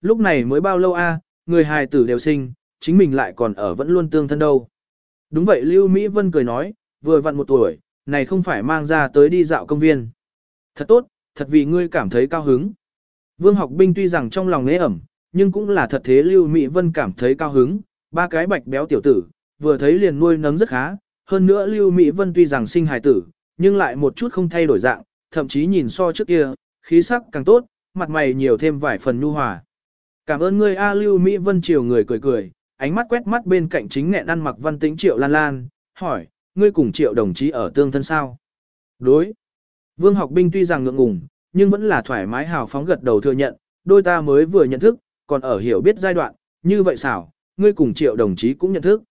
lúc này mới bao lâu a, người hài tử đều sinh, chính mình lại còn ở vẫn luôn tương thân đâu. Đúng vậy Lưu Mỹ Vân cười nói, vừa vặn một tuổi, này không phải mang ra tới đi dạo công viên. Thật tốt, thật vì ngươi cảm thấy cao hứng. Vương học binh tuy rằng trong lòng nế ẩm, nhưng cũng là thật thế Lưu Mỹ Vân cảm thấy cao hứng, ba cái bạch béo tiểu tử, vừa thấy liền nuôi nấng rất khá, hơn nữa Lưu Mỹ Vân tuy rằng sinh hài tử, nhưng lại một chút không thay đổi dạng, thậm chí nhìn so trước kia, khí sắc càng tốt, mặt mày nhiều thêm vài phần nhu hòa. Cảm ơn ngươi A Lưu Mỹ Vân triều người cười cười, ánh mắt quét mắt bên cạnh chính nghẹn ăn mặc văn tĩnh triệu lan lan, hỏi, ngươi cùng triệu đồng chí ở tương thân sao? Đối. Vương học binh tuy rằng ngượng ngùng, nhưng vẫn là thoải mái hào phóng gật đầu thừa nhận, đôi ta mới vừa nhận thức, còn ở hiểu biết giai đoạn, như vậy xảo, ngươi cùng triệu đồng chí cũng nhận thức.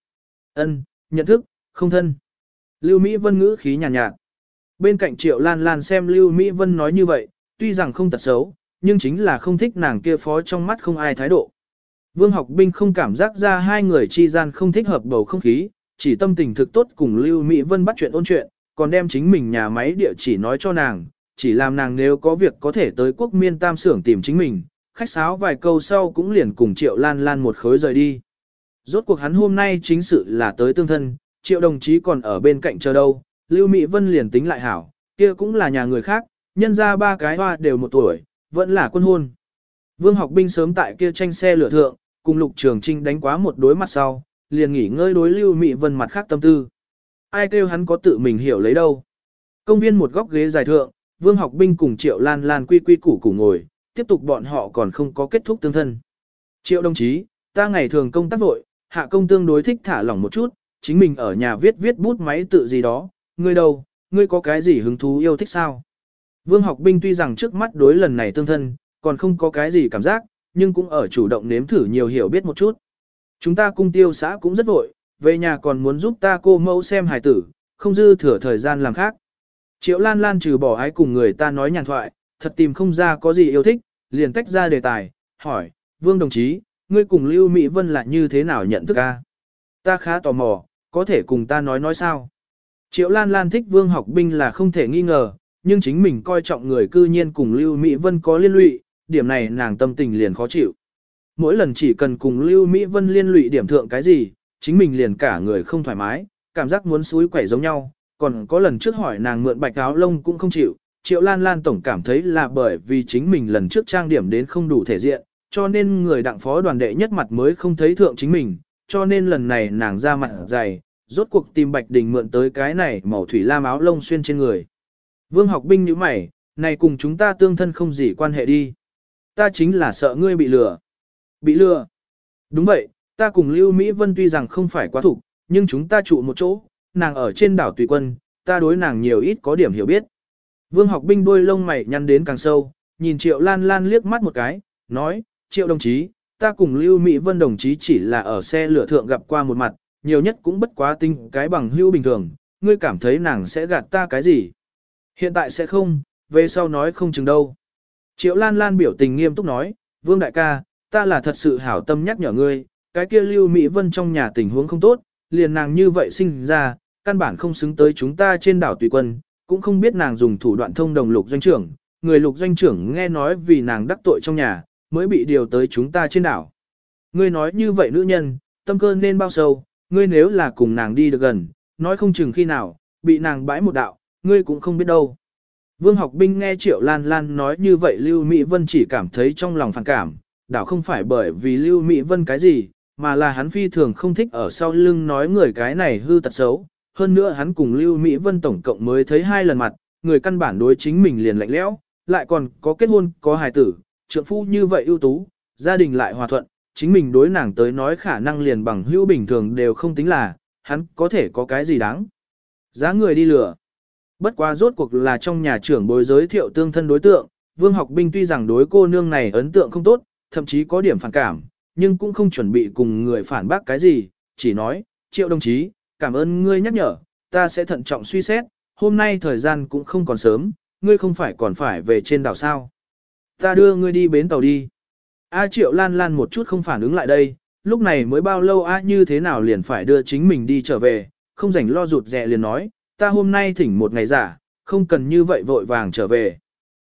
Ân, nhận thức, không thân. Lưu Mỹ Vân ngữ khí nhàn nhạt, nhạt. Bên cạnh triệu lan lan xem Lưu Mỹ Vân nói như vậy, tuy rằng không tật xấu, nhưng chính là không thích nàng kia phó trong mắt không ai thái độ. Vương học binh không cảm giác ra hai người chi gian không thích hợp bầu không khí, chỉ tâm tình thực tốt cùng Lưu Mỹ Vân bắt chuyện ôn chuyện, còn đem chính mình nhà máy địa chỉ nói cho nàng, chỉ làm nàng nếu có việc có thể tới quốc miên tam xưởng tìm chính mình, khách sáo vài câu sau cũng liền cùng Triệu Lan Lan một khối rời đi. Rốt cuộc hắn hôm nay chính sự là tới tương thân, Triệu đồng chí còn ở bên cạnh chờ đâu, Lưu Mỹ Vân liền tính lại hảo, kia cũng là nhà người khác, nhân ra ba cái hoa đều một tuổi, vẫn là quân hôn. Vương học binh sớm tại kia tranh xe lửa thượng, cùng Lục Trường Trinh đánh quá một đối mặt sau, liền nghỉ ngơi đối Lưu Mỹ Vân mặt khác tâm tư. Ai kêu hắn có tự mình hiểu lấy đâu. Công viên một góc ghế dài thượng, Vương học binh cùng Triệu Lan Lan quy quy củ củ ngồi, tiếp tục bọn họ còn không có kết thúc tương thân. Triệu đồng chí, ta ngày thường công tác vội, hạ công tương đối thích thả lỏng một chút, chính mình ở nhà viết viết bút máy tự gì đó, ngươi đâu, ngươi có cái gì hứng thú yêu thích sao? Vương học binh tuy rằng trước mắt đối lần này tương thân, còn không có cái gì cảm giác, nhưng cũng ở chủ động nếm thử nhiều hiểu biết một chút. Chúng ta cung tiêu xã cũng rất vội, về nhà còn muốn giúp ta cô mẫu xem hài tử, không dư thừa thời gian làm khác. Triệu Lan Lan trừ bỏ ái cùng người ta nói nhàn thoại, thật tìm không ra có gì yêu thích, liền tách ra đề tài, hỏi, Vương đồng chí, ngươi cùng Lưu Mỹ Vân là như thế nào nhận thức a? Ta khá tò mò, có thể cùng ta nói nói sao? Triệu Lan Lan thích Vương học binh là không thể nghi ngờ, nhưng chính mình coi trọng người cư nhiên cùng Lưu Mỹ Vân có liên lụy, điểm này nàng tâm tình liền khó chịu. Mỗi lần chỉ cần cùng Lưu Mỹ Vân liên lụy điểm thượng cái gì, chính mình liền cả người không thoải mái, cảm giác muốn suối quẩy giống nhau, còn có lần trước hỏi nàng mượn bạch áo lông cũng không chịu, Triệu Lan Lan tổng cảm thấy là bởi vì chính mình lần trước trang điểm đến không đủ thể diện, cho nên người đặng phó đoàn đệ nhất mặt mới không thấy thượng chính mình, cho nên lần này nàng ra mặt dày, rốt cuộc tìm Bạch Đình mượn tới cái này màu thủy lam áo lông xuyên trên người. Vương học binh như mày, này cùng chúng ta tương thân không gì quan hệ đi. Ta chính là sợ ngươi bị lừa. Bị lừa. Đúng vậy, ta cùng Lưu Mỹ Vân tuy rằng không phải quá thủ, nhưng chúng ta trụ một chỗ, nàng ở trên đảo tùy quân, ta đối nàng nhiều ít có điểm hiểu biết. Vương học binh đôi lông mày nhăn đến càng sâu, nhìn Triệu Lan Lan liếc mắt một cái, nói, Triệu đồng chí, ta cùng Lưu Mỹ Vân đồng chí chỉ là ở xe lửa thượng gặp qua một mặt, nhiều nhất cũng bất quá tinh cái bằng hữu bình thường, ngươi cảm thấy nàng sẽ gạt ta cái gì? Hiện tại sẽ không, về sau nói không chừng đâu. Triệu Lan Lan biểu tình nghiêm túc nói, Vương đại ca, ta là thật sự hảo tâm nhắc nhở ngươi, cái kia Lưu Mỹ Vân trong nhà tình huống không tốt, liền nàng như vậy sinh ra, căn bản không xứng tới chúng ta trên đảo tùy quân, cũng không biết nàng dùng thủ đoạn thông đồng lục doanh trưởng, người lục doanh trưởng nghe nói vì nàng đắc tội trong nhà, mới bị điều tới chúng ta trên đảo. Ngươi nói như vậy nữ nhân, tâm cơ nên bao sâu, ngươi nếu là cùng nàng đi được gần, nói không chừng khi nào, bị nàng bãi một đạo, ngươi cũng không biết đâu. Vương học binh nghe Triệu Lan Lan nói như vậy Lưu Mỹ Vân chỉ cảm thấy trong lòng phản cảm, đảo không phải bởi vì Lưu Mỹ Vân cái gì, mà là hắn phi thường không thích ở sau lưng nói người cái này hư tật xấu. Hơn nữa hắn cùng Lưu Mỹ Vân tổng cộng mới thấy hai lần mặt, người căn bản đối chính mình liền lạnh lẽo, lại còn có kết hôn, có hài tử, trượng phu như vậy ưu tú, gia đình lại hòa thuận, chính mình đối nàng tới nói khả năng liền bằng hữu bình thường đều không tính là, hắn có thể có cái gì đáng. Giá người đi lừa. Bất quá rốt cuộc là trong nhà trưởng bối giới thiệu tương thân đối tượng, Vương Học Binh tuy rằng đối cô nương này ấn tượng không tốt, thậm chí có điểm phản cảm, nhưng cũng không chuẩn bị cùng người phản bác cái gì, chỉ nói, triệu đồng chí, cảm ơn ngươi nhắc nhở, ta sẽ thận trọng suy xét, hôm nay thời gian cũng không còn sớm, ngươi không phải còn phải về trên đảo sao. Ta đưa ngươi đi bến tàu đi. A triệu lan lan một chút không phản ứng lại đây, lúc này mới bao lâu A như thế nào liền phải đưa chính mình đi trở về, không rảnh lo rụt rẹ liền nói, ta hôm nay thỉnh một ngày giả, không cần như vậy vội vàng trở về.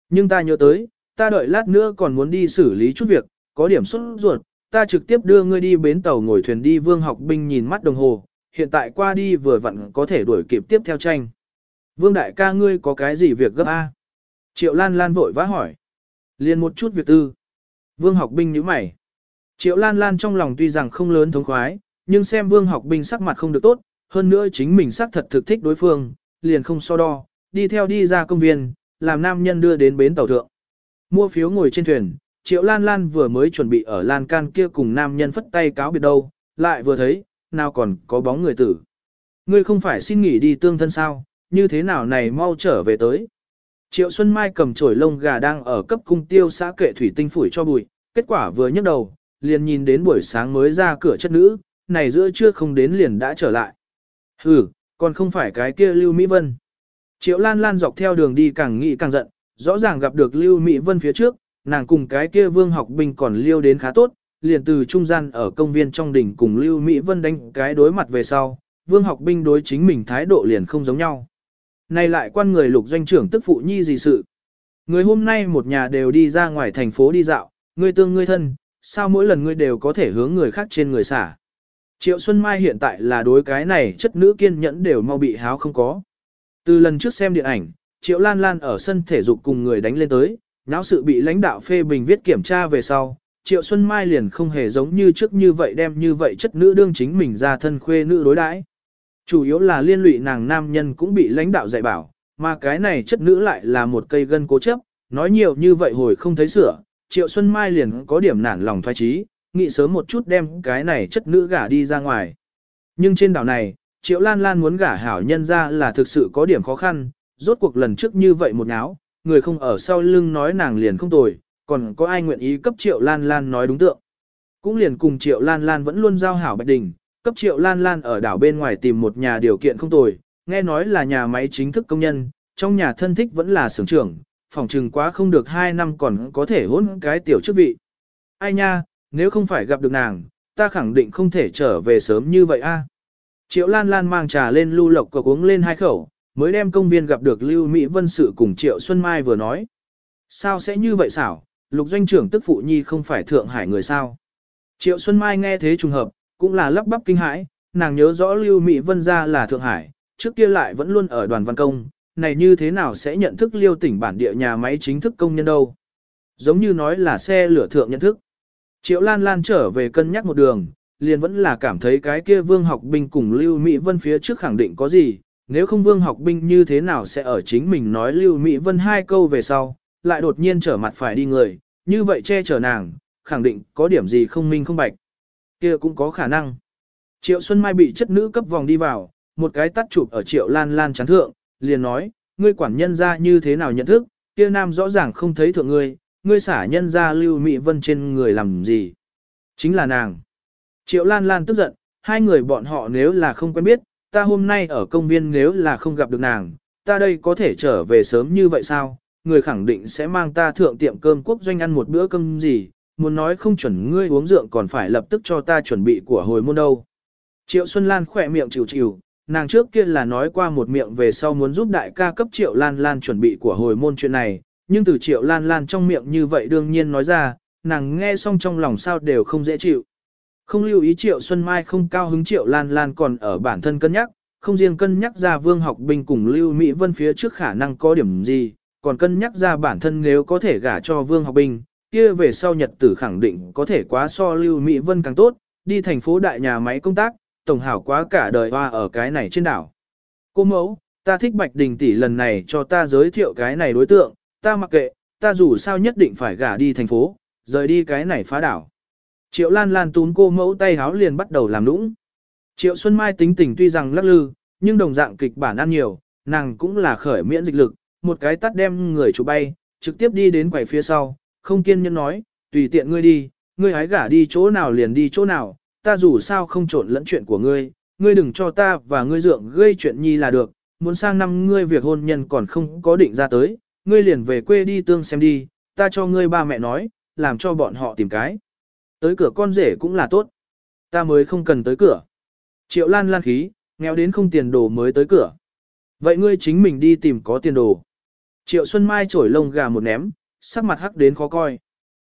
Nhưng ta nhớ tới, ta đợi lát nữa còn muốn đi xử lý chút việc, có điểm xuất ruột, ta trực tiếp đưa ngươi đi bến tàu ngồi thuyền đi Vương học binh nhìn mắt đồng hồ, hiện tại qua đi vừa vặn có thể đuổi kịp tiếp theo tranh. Vương đại ca ngươi có cái gì việc gấp a? Triệu Lan Lan vội vã hỏi. Liên một chút việc tư. Vương học binh nhíu mày. Triệu Lan Lan trong lòng tuy rằng không lớn thống khoái, nhưng xem Vương học binh sắc mặt không được tốt, hơn nữa chính mình xác thật thực thích đối phương, liền không so đo, đi theo đi ra công viên, làm nam nhân đưa đến bến tàu thượng. Mua phiếu ngồi trên thuyền, Triệu Lan Lan vừa mới chuẩn bị ở lan can kia cùng nam nhân phất tay cáo biệt đâu, lại vừa thấy, nào còn có bóng người tử. Ngươi không phải xin nghỉ đi tương thân sao, như thế nào này mau trở về tới. Triệu Xuân Mai cầm chổi lông gà đang ở cấp cung tiêu xã kệ thủy tinh phủi cho bụi, kết quả vừa nhấc đầu, liền nhìn đến buổi sáng mới ra cửa chất nữ, này giữa trưa không đến liền đã trở lại. Hừ, còn không phải cái kia Lưu Mỹ Vân. Triệu Lan Lan dọc theo đường đi càng nghĩ càng giận, rõ ràng gặp được Lưu Mỹ Vân phía trước, nàng cùng cái kia vương học Bình còn liêu đến khá tốt, liền từ trung gian ở công viên trong đỉnh cùng Lưu Mỹ Vân đánh cái đối mặt về sau, vương học Bình đối chính mình thái độ liền không giống nhau. Này lại quan người lục doanh trưởng tức phụ nhi gì sự. Người hôm nay một nhà đều đi ra ngoài thành phố đi dạo, người tương người thân, sao mỗi lần ngươi đều có thể hướng người khác trên người xả. Triệu Xuân Mai hiện tại là đối cái này chất nữ kiên nhẫn đều mau bị háo không có. Từ lần trước xem điện ảnh, Triệu Lan Lan ở sân thể dục cùng người đánh lên tới, náo sự bị lãnh đạo phê bình viết kiểm tra về sau, Triệu Xuân Mai liền không hề giống như trước như vậy đem như vậy chất nữ đương chính mình ra thân khuê nữ đối đãi. Chủ yếu là liên lụy nàng nam nhân cũng bị lãnh đạo dạy bảo, mà cái này chất nữ lại là một cây gân cố chấp, nói nhiều như vậy hồi không thấy sửa, Triệu Xuân Mai liền có điểm nản lòng thoái trí, nghĩ sớm một chút đem cái này chất nữ gả đi ra ngoài. Nhưng trên đảo này, Triệu Lan Lan muốn gả hảo nhân ra là thực sự có điểm khó khăn, rốt cuộc lần trước như vậy một áo, người không ở sau lưng nói nàng liền không tồi, còn có ai nguyện ý cấp Triệu Lan Lan nói đúng tượng. Cũng liền cùng Triệu Lan Lan vẫn luôn giao hảo Bạch Đình, cấp Triệu Lan Lan ở đảo bên ngoài tìm một nhà điều kiện không tồi, nghe nói là nhà máy chính thức công nhân, trong nhà thân thích vẫn là xưởng trưởng, phòng trừng quá không được 2 năm còn có thể hôn cái tiểu chức vị. Ai nha, nếu không phải gặp được nàng, ta khẳng định không thể trở về sớm như vậy a. Triệu Lan Lan mang trà lên lưu lộc cờ uống lên hai khẩu, mới đem công viên gặp được Lưu Mỹ Vân Sự cùng Triệu Xuân Mai vừa nói. Sao sẽ như vậy xảo, lục doanh trưởng tức phụ nhi không phải Thượng Hải người sao? Triệu Xuân Mai nghe thế trùng hợp, cũng là lắp bắp kinh hãi, nàng nhớ rõ Lưu Mỹ Vân ra là Thượng Hải, trước kia lại vẫn luôn ở đoàn văn công, này như thế nào sẽ nhận thức Liêu tỉnh bản địa nhà máy chính thức công nhân đâu? Giống như nói là xe lửa thượng nhận thức. Triệu Lan Lan trở về cân nhắc một đường, liền vẫn là cảm thấy cái kia vương học binh cùng Lưu Mỹ Vân phía trước khẳng định có gì, nếu không vương học binh như thế nào sẽ ở chính mình nói Lưu Mỹ Vân hai câu về sau, lại đột nhiên trở mặt phải đi người, như vậy che chở nàng, khẳng định có điểm gì không minh không bạch. kia cũng có khả năng. Triệu Xuân Mai bị chất nữ cấp vòng đi vào, một cái tắt chụp ở Triệu Lan Lan chán thượng, liền nói, ngươi quản nhân ra như thế nào nhận thức, kia nam rõ ràng không thấy thượng ngươi, ngươi xả nhân ra Lưu Mỹ Vân trên người làm gì. Chính là nàng. Triệu Lan Lan tức giận, hai người bọn họ nếu là không quen biết, ta hôm nay ở công viên nếu là không gặp được nàng, ta đây có thể trở về sớm như vậy sao? Người khẳng định sẽ mang ta thượng tiệm cơm quốc doanh ăn một bữa cơm gì, muốn nói không chuẩn ngươi uống rượu còn phải lập tức cho ta chuẩn bị của hồi môn đâu. Triệu Xuân Lan khỏe miệng chịu chịu, nàng trước kia là nói qua một miệng về sau muốn giúp đại ca cấp Triệu Lan Lan chuẩn bị của hồi môn chuyện này, nhưng từ Triệu Lan Lan trong miệng như vậy đương nhiên nói ra, nàng nghe xong trong lòng sao đều không dễ chịu. Không lưu ý Triệu Xuân Mai không cao hứng Triệu Lan Lan còn ở bản thân cân nhắc, không riêng cân nhắc ra Vương Học Binh cùng Lưu Mỹ Vân phía trước khả năng có điểm gì, còn cân nhắc ra bản thân nếu có thể gả cho Vương Học Binh, kia về sau nhật tử khẳng định có thể quá so Lưu Mỹ Vân càng tốt, đi thành phố đại nhà máy công tác, tổng hảo quá cả đời hoa ở cái này trên đảo. Cô mẫu, ta thích Bạch Đình tỷ lần này cho ta giới thiệu cái này đối tượng, ta mặc kệ, ta dù sao nhất định phải gả đi thành phố, rời đi cái này phá đảo. Triệu Lan Lan tún cô mẫu tay háo liền bắt đầu làm nũng. Triệu Xuân Mai tính tình tuy rằng lắc lư, nhưng đồng dạng kịch bản ăn nhiều, nàng cũng là khởi miễn dịch lực, một cái tắt đem người chủ bay, trực tiếp đi đến quầy phía sau, không kiên nhẫn nói, tùy tiện ngươi đi, ngươi hái gả đi chỗ nào liền đi chỗ nào, ta dù sao không trộn lẫn chuyện của ngươi, ngươi đừng cho ta và ngươi dượng gây chuyện nhi là được, muốn sang năm ngươi việc hôn nhân còn không có định ra tới, ngươi liền về quê đi tương xem đi, ta cho ngươi ba mẹ nói, làm cho bọn họ tìm cái. Tới cửa con rể cũng là tốt. Ta mới không cần tới cửa. Triệu Lan lan khí, nghèo đến không tiền đồ mới tới cửa. Vậy ngươi chính mình đi tìm có tiền đồ. Triệu Xuân Mai trổi lông gà một ném, sắc mặt hắc đến khó coi.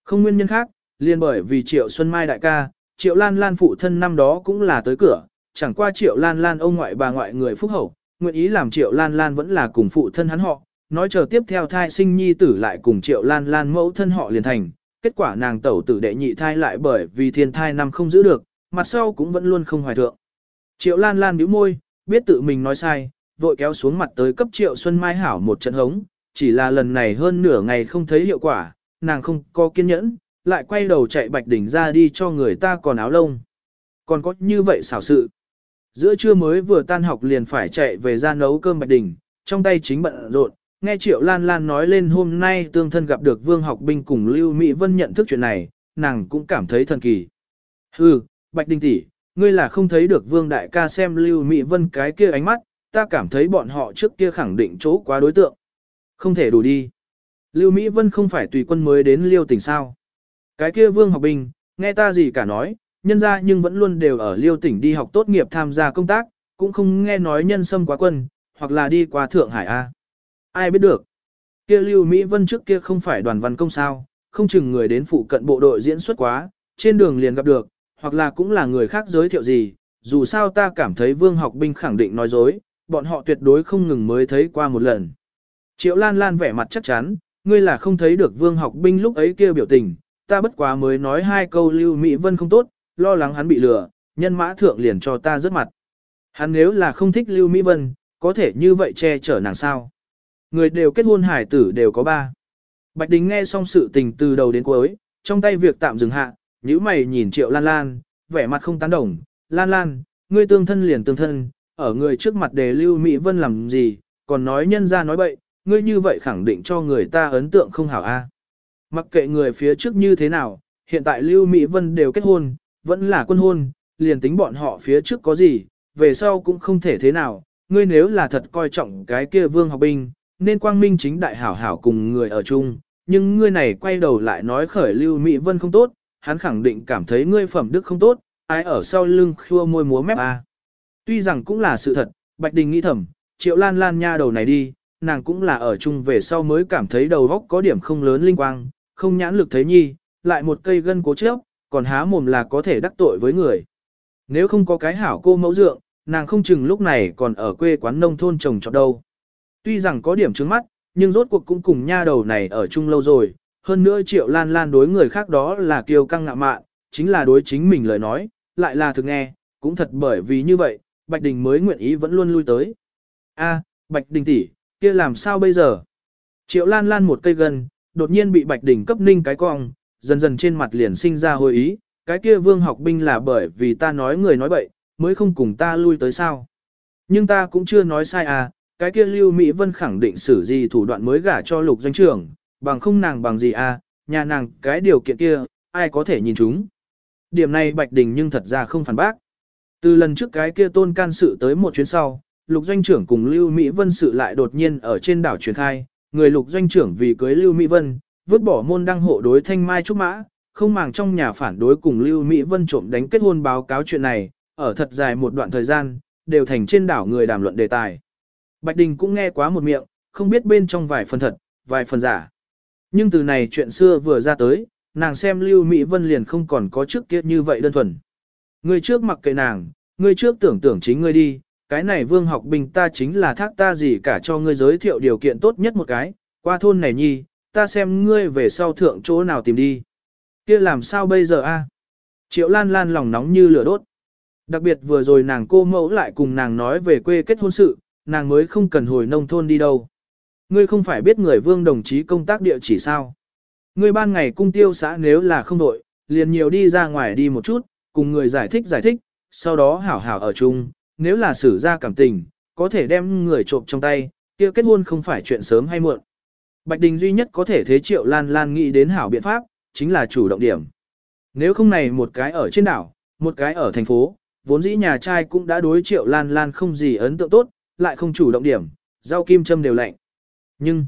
Không nguyên nhân khác, liền bởi vì Triệu Xuân Mai đại ca, Triệu Lan Lan phụ thân năm đó cũng là tới cửa, chẳng qua Triệu Lan Lan ông ngoại bà ngoại người phúc hậu, nguyện ý làm Triệu Lan Lan vẫn là cùng phụ thân hắn họ, nói chờ tiếp theo thai sinh nhi tử lại cùng Triệu Lan Lan mẫu thân họ liền thành, kết quả nàng tẩu tử đệ nhị thai lại bởi vì thiên thai năm không giữ được, mặt sau cũng vẫn luôn không hoài thượng. Triệu Lan Lan nhíu môi, biết tự mình nói sai, vội kéo xuống mặt tới cấp Triệu Xuân Mai hảo một trận hống, chỉ là lần này hơn nửa ngày không thấy hiệu quả, nàng không có kiên nhẫn, lại quay đầu chạy Bạch Đỉnh ra đi cho người ta còn áo lông. Còn có như vậy xảo sự. Giữa trưa mới vừa tan học liền phải chạy về ra nấu cơm Bạch Đỉnh, trong tay chính bận rộn, nghe Triệu Lan Lan nói lên hôm nay tương thân gặp được Vương Học Binh cùng Lưu Mỹ Vân nhận thức chuyện này, nàng cũng cảm thấy thần kỳ. Hừ, Bạch Đình tỷ, ngươi là không thấy được Vương Đại ca xem Lưu Mỹ Vân cái kia ánh mắt, ta cảm thấy bọn họ trước kia khẳng định chỗ quá đối tượng. Không thể đủ đi. Lưu Mỹ Vân không phải tùy quân mới đến Liêu tỉnh sao. Cái kia Vương Học Binh, nghe ta gì cả nói, nhân ra nhưng vẫn luôn đều ở Liêu tỉnh đi học tốt nghiệp tham gia công tác, cũng không nghe nói nhân xâm quá quân, hoặc là đi qua Thượng Hải A. Ai biết được. Kia Lưu Mỹ Vân trước kia không phải đoàn văn công sao, không chừng người đến phụ cận bộ đội diễn xuất quá, trên đường liền gặp được, hoặc là cũng là người khác giới thiệu gì, dù sao ta cảm thấy Vương Học Binh khẳng định nói dối, bọn họ tuyệt đối không ngừng mới thấy qua một lần. Triệu Lan Lan vẻ mặt chắc chắn, ngươi là không thấy được Vương Học Binh lúc ấy kia biểu tình, ta bất quá mới nói hai câu Lưu Mỹ Vân không tốt, lo lắng hắn bị lừa, nhân mã thượng liền cho ta rớt mặt. Hắn nếu là không thích Lưu Mỹ Vân, có thể như vậy che chở nàng sao? Người đều kết hôn hải tử đều có ba. Bạch Đình nghe xong sự tình từ đầu đến cuối, trong tay việc tạm dừng hạ, nhíu mày nhìn Triệu Lan Lan, vẻ mặt không tán đồng. Lan Lan, ngươi tương thân liền tương thân, ở người trước mặt đề Lưu Mỹ Vân làm gì, còn nói nhân ra nói bậy, ngươi như vậy khẳng định cho người ta ấn tượng không hảo a. Mặc kệ người phía trước như thế nào, hiện tại Lưu Mỹ Vân đều kết hôn, vẫn là quân hôn, liền tính bọn họ phía trước có gì, về sau cũng không thể thế nào, ngươi nếu là thật coi trọng cái kia vương học binh, nên quang minh chính đại hảo hảo cùng người ở chung, nhưng ngươi này quay đầu lại nói khởi Lưu Mỹ Vân không tốt, hắn khẳng định cảm thấy ngươi phẩm đức không tốt, ai ở sau lưng khua môi múa mép a. Tuy rằng cũng là sự thật, Bạch Đình nghĩ thầm, Triệu Lan Lan nha đầu này đi, nàng cũng là ở chung về sau mới cảm thấy đầu óc có điểm không lớn linh quang, không nhãn lực thấy nhi, lại một cây gân cố chấp, còn há mồm là có thể đắc tội với người. Nếu không có cái hảo cô mẫu dượng, nàng không chừng lúc này còn ở quê quán nông thôn trồng trọt đâu. Tuy rằng có điểm trướng mắt, nhưng rốt cuộc cũng cùng nha đầu này ở chung lâu rồi, hơn nữa triệu lan lan đối người khác đó là kiêu căng ngạ mạn, chính là đối chính mình lời nói, lại là thực nghe, cũng thật bởi vì như vậy, Bạch Đình mới nguyện ý vẫn luôn lui tới. A, Bạch Đình tỷ, kia làm sao bây giờ? Triệu lan lan một cây gần, đột nhiên bị Bạch Đình cấp ninh cái cong, dần dần trên mặt liền sinh ra hồi ý, cái kia vương học binh là bởi vì ta nói người nói bậy, mới không cùng ta lui tới sao. Nhưng ta cũng chưa nói sai à, cái kia Lưu Mỹ Vân khẳng định xử gì thủ đoạn mới gả cho lục doanh trưởng, bằng không nàng bằng gì à, nhà nàng cái điều kiện kia, ai có thể nhìn chúng. Điểm này Bạch Đình nhưng thật ra không phản bác. Từ lần trước cái kia tôn can sự tới một chuyến sau, lục doanh trưởng cùng Lưu Mỹ Vân sự lại đột nhiên ở trên đảo truyền khai, người lục doanh trưởng vì cưới Lưu Mỹ Vân, vứt bỏ môn đăng hộ đối thanh mai trúc mã, không màng trong nhà phản đối cùng Lưu Mỹ Vân trộm đánh kết hôn báo cáo chuyện này, ở thật dài một đoạn thời gian, đều thành trên đảo người đàm luận đề tài. Bạch Đình cũng nghe quá một miệng, không biết bên trong vài phần thật, vài phần giả. Nhưng từ này chuyện xưa vừa ra tới, nàng xem Lưu Mỹ Vân liền không còn có trước kia như vậy đơn thuần. Người trước mặc kệ nàng, người trước tưởng tưởng chính ngươi đi, cái này vương học bình ta chính là thác ta gì cả cho ngươi giới thiệu điều kiện tốt nhất một cái, qua thôn này nhi, ta xem ngươi về sau thượng chỗ nào tìm đi. kia làm sao bây giờ a? Triệu Lan Lan lòng nóng như lửa đốt. Đặc biệt vừa rồi nàng cô mẫu lại cùng nàng nói về quê kết hôn sự, nàng mới không cần hồi nông thôn đi đâu. Ngươi không phải biết người vương đồng chí công tác địa chỉ sao. Ngươi ban ngày cung tiêu xã nếu là không đội, liền nhiều đi ra ngoài đi một chút, cùng người giải thích giải thích, sau đó hảo hảo ở chung, nếu là xử ra cảm tình, có thể đem người trộm trong tay, kia kết hôn không phải chuyện sớm hay muộn. Bạch Đình duy nhất có thể thế triệu lan lan nghĩ đến hảo biện pháp, chính là chủ động điểm. Nếu không này một cái ở trên đảo, một cái ở thành phố, vốn dĩ nhà trai cũng đã đối triệu lan lan không gì ấn tượng tốt, lại không chủ động điểm, rau kim châm đều lạnh. Nhưng,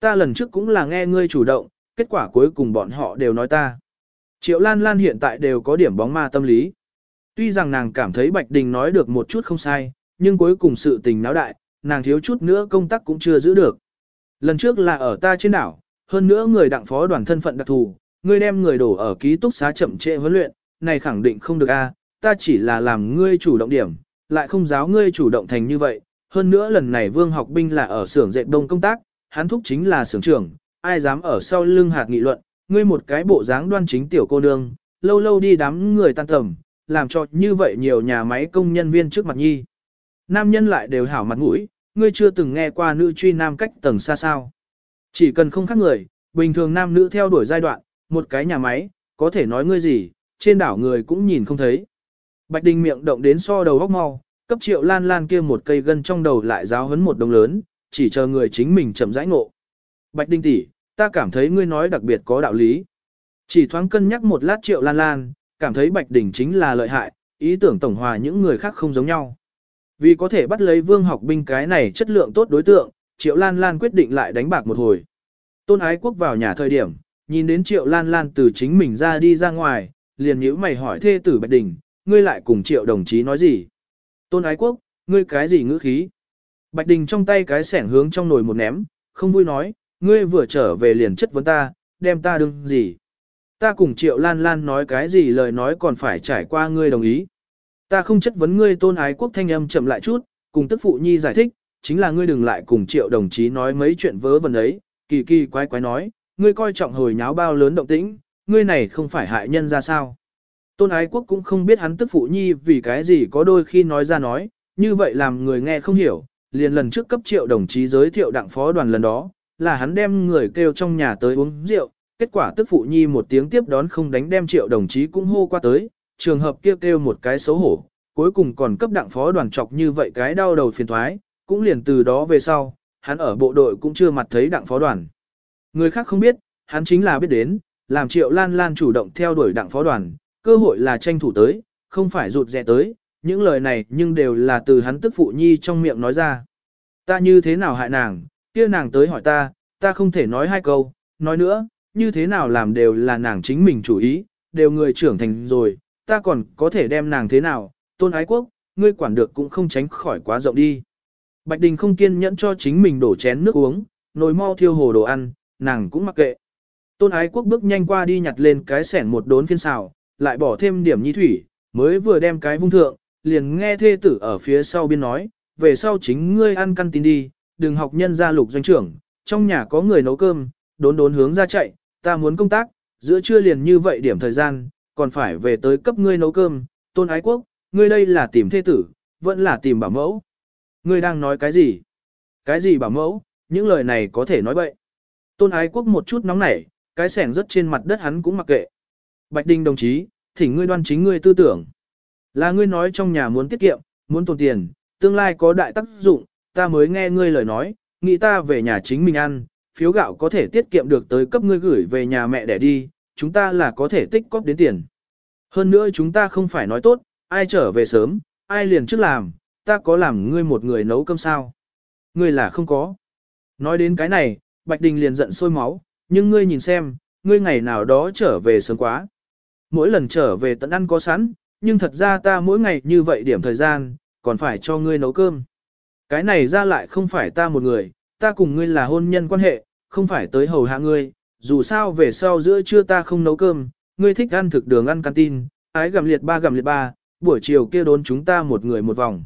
ta lần trước cũng là nghe ngươi chủ động, kết quả cuối cùng bọn họ đều nói ta. Triệu Lan Lan hiện tại đều có điểm bóng ma tâm lý. Tuy rằng nàng cảm thấy Bạch Đình nói được một chút không sai, nhưng cuối cùng sự tình náo đại, nàng thiếu chút nữa công tác cũng chưa giữ được. Lần trước là ở ta trên đảo, hơn nữa người đặng phó đoàn thân phận đặc thù, ngươi đem người đổ ở ký túc xá chậm trễ huấn luyện, này khẳng định không được a, ta chỉ là làm ngươi chủ động điểm, lại không giáo ngươi chủ động thành như vậy. Hơn nữa lần này vương học binh là ở xưởng dệt đông công tác, hắn thúc chính là xưởng trưởng, ai dám ở sau lưng hạt nghị luận, ngươi một cái bộ dáng đoan chính tiểu cô nương, lâu lâu đi đám người tan tầm, làm cho như vậy nhiều nhà máy công nhân viên trước mặt nhi. Nam nhân lại đều hảo mặt mũi, ngươi chưa từng nghe qua nữ truy nam cách tầng xa sao. Chỉ cần không khác người, bình thường nam nữ theo đuổi giai đoạn, một cái nhà máy, có thể nói ngươi gì, trên đảo người cũng nhìn không thấy. Bạch Đình miệng động đến so đầu góc mau, cấp triệu lan lan kia một cây gân trong đầu lại giáo hấn một đồng lớn, chỉ chờ người chính mình chậm rãi ngộ. Bạch đinh tỷ, ta cảm thấy ngươi nói đặc biệt có đạo lý. Chỉ thoáng cân nhắc một lát triệu lan lan, cảm thấy Bạch Đình chính là lợi hại, ý tưởng tổng hòa những người khác không giống nhau. Vì có thể bắt lấy vương học binh cái này chất lượng tốt đối tượng, triệu lan lan quyết định lại đánh bạc một hồi. Tôn ái quốc vào nhà thời điểm, nhìn đến triệu lan lan từ chính mình ra đi ra ngoài, liền nhíu mày hỏi thê tử Bạch Đình, ngươi lại cùng triệu đồng chí nói gì? Tôn ái quốc, ngươi cái gì ngữ khí? Bạch Đình trong tay cái sẻng hướng trong nồi một ném, không vui nói, ngươi vừa trở về liền chất vấn ta, đem ta đừng gì? Ta cùng triệu lan lan nói cái gì lời nói còn phải trải qua ngươi đồng ý. Ta không chất vấn ngươi tôn ái quốc thanh âm chậm lại chút, cùng tức phụ nhi giải thích, chính là ngươi đừng lại cùng triệu đồng chí nói mấy chuyện vớ vẩn ấy, kỳ kỳ quái quái nói, ngươi coi trọng hồi nháo bao lớn động tĩnh, ngươi này không phải hại nhân ra sao. Tôn ái quốc cũng không biết hắn tức phụ nhi vì cái gì có đôi khi nói ra nói, như vậy làm người nghe không hiểu, liền lần trước cấp triệu đồng chí giới thiệu đặng phó đoàn lần đó, là hắn đem người kêu trong nhà tới uống rượu, kết quả tức phụ nhi một tiếng tiếp đón không đánh đem triệu đồng chí cũng hô qua tới, trường hợp kia kêu, kêu một cái xấu hổ, cuối cùng còn cấp đặng phó đoàn chọc như vậy cái đau đầu phiền thoái, cũng liền từ đó về sau, hắn ở bộ đội cũng chưa mặt thấy đặng phó đoàn. Người khác không biết, hắn chính là biết đến, làm triệu lan lan chủ động theo đuổi đặng phó đoàn, cơ hội là tranh thủ tới, không phải rụt rẹ tới, những lời này nhưng đều là từ hắn tức phụ nhi trong miệng nói ra. Ta như thế nào hại nàng, kia nàng tới hỏi ta, ta không thể nói hai câu, nói nữa, như thế nào làm đều là nàng chính mình chủ ý, đều người trưởng thành rồi, ta còn có thể đem nàng thế nào, tôn ái quốc, ngươi quản được cũng không tránh khỏi quá rộng đi. Bạch Đình không kiên nhẫn cho chính mình đổ chén nước uống, nồi mau thiêu hồ đồ ăn, nàng cũng mặc kệ. Tôn ái quốc bước nhanh qua đi nhặt lên cái sẻn một đốn phiên xào, lại bỏ thêm điểm nhi thủy, mới vừa đem cái vung thượng, liền nghe thê tử ở phía sau biên nói, về sau chính ngươi ăn căn tin đi, đừng học nhân gia lục doanh trưởng, trong nhà có người nấu cơm, đốn đốn hướng ra chạy, ta muốn công tác, giữa trưa liền như vậy điểm thời gian, còn phải về tới cấp ngươi nấu cơm, tôn ái quốc, ngươi đây là tìm thê tử, vẫn là tìm bảo mẫu. Ngươi đang nói cái gì? Cái gì bảo mẫu, những lời này có thể nói bậy. Tôn ái quốc một chút nóng nảy, cái sẻng rất trên mặt đất hắn cũng mặc kệ. Bạch Đinh đồng chí, thỉnh ngươi đoan chính ngươi tư tưởng. Là ngươi nói trong nhà muốn tiết kiệm, muốn tồn tiền, tương lai có đại tác dụng, ta mới nghe ngươi lời nói, nghĩ ta về nhà chính mình ăn, phiếu gạo có thể tiết kiệm được tới cấp ngươi gửi về nhà mẹ để đi, chúng ta là có thể tích cóp đến tiền. Hơn nữa chúng ta không phải nói tốt, ai trở về sớm, ai liền trước làm, ta có làm ngươi một người nấu cơm sao. Ngươi là không có. Nói đến cái này, Bạch Đình liền giận sôi máu, nhưng ngươi nhìn xem, ngươi ngày nào đó trở về sớm quá. Mỗi lần trở về tận ăn có sẵn, nhưng thật ra ta mỗi ngày như vậy điểm thời gian, còn phải cho ngươi nấu cơm. Cái này ra lại không phải ta một người, ta cùng ngươi là hôn nhân quan hệ, không phải tới hầu hạ ngươi, dù sao về sau giữa trưa ta không nấu cơm, ngươi thích ăn thực đường ăn canteen, ái gặm liệt ba gặm liệt ba, buổi chiều kia đốn chúng ta một người một vòng.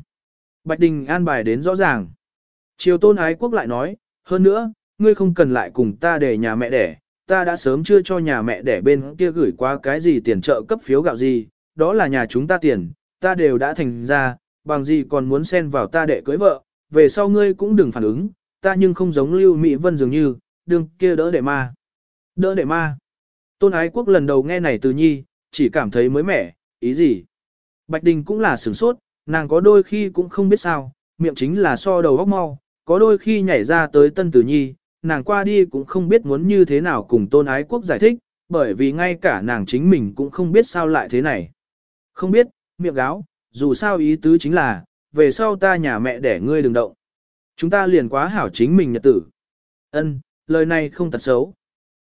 Bạch Đình an bài đến rõ ràng. Triều tôn ái quốc lại nói, hơn nữa, ngươi không cần lại cùng ta để nhà mẹ đẻ, ta đã sớm chưa cho nhà mẹ để bên kia gửi qua cái gì tiền trợ cấp phiếu gạo gì, đó là nhà chúng ta tiền, ta đều đã thành ra, bằng gì còn muốn xen vào ta để cưới vợ, về sau ngươi cũng đừng phản ứng, ta nhưng không giống Lưu Mỹ Vân dường như, đừng kia đỡ đệ ma. Đỡ đệ ma. Tôn ái quốc lần đầu nghe này từ nhi, chỉ cảm thấy mới mẻ, ý gì. Bạch Đình cũng là sửng sốt, nàng có đôi khi cũng không biết sao, miệng chính là so đầu góc mau, có đôi khi nhảy ra tới tân tử nhi, nàng qua đi cũng không biết muốn như thế nào cùng tôn ái quốc giải thích, bởi vì ngay cả nàng chính mình cũng không biết sao lại thế này. Không biết, miệng gáo, dù sao ý tứ chính là, về sau ta nhà mẹ để ngươi đừng động. Chúng ta liền quá hảo chính mình nhật tử. Ân, lời này không tật xấu.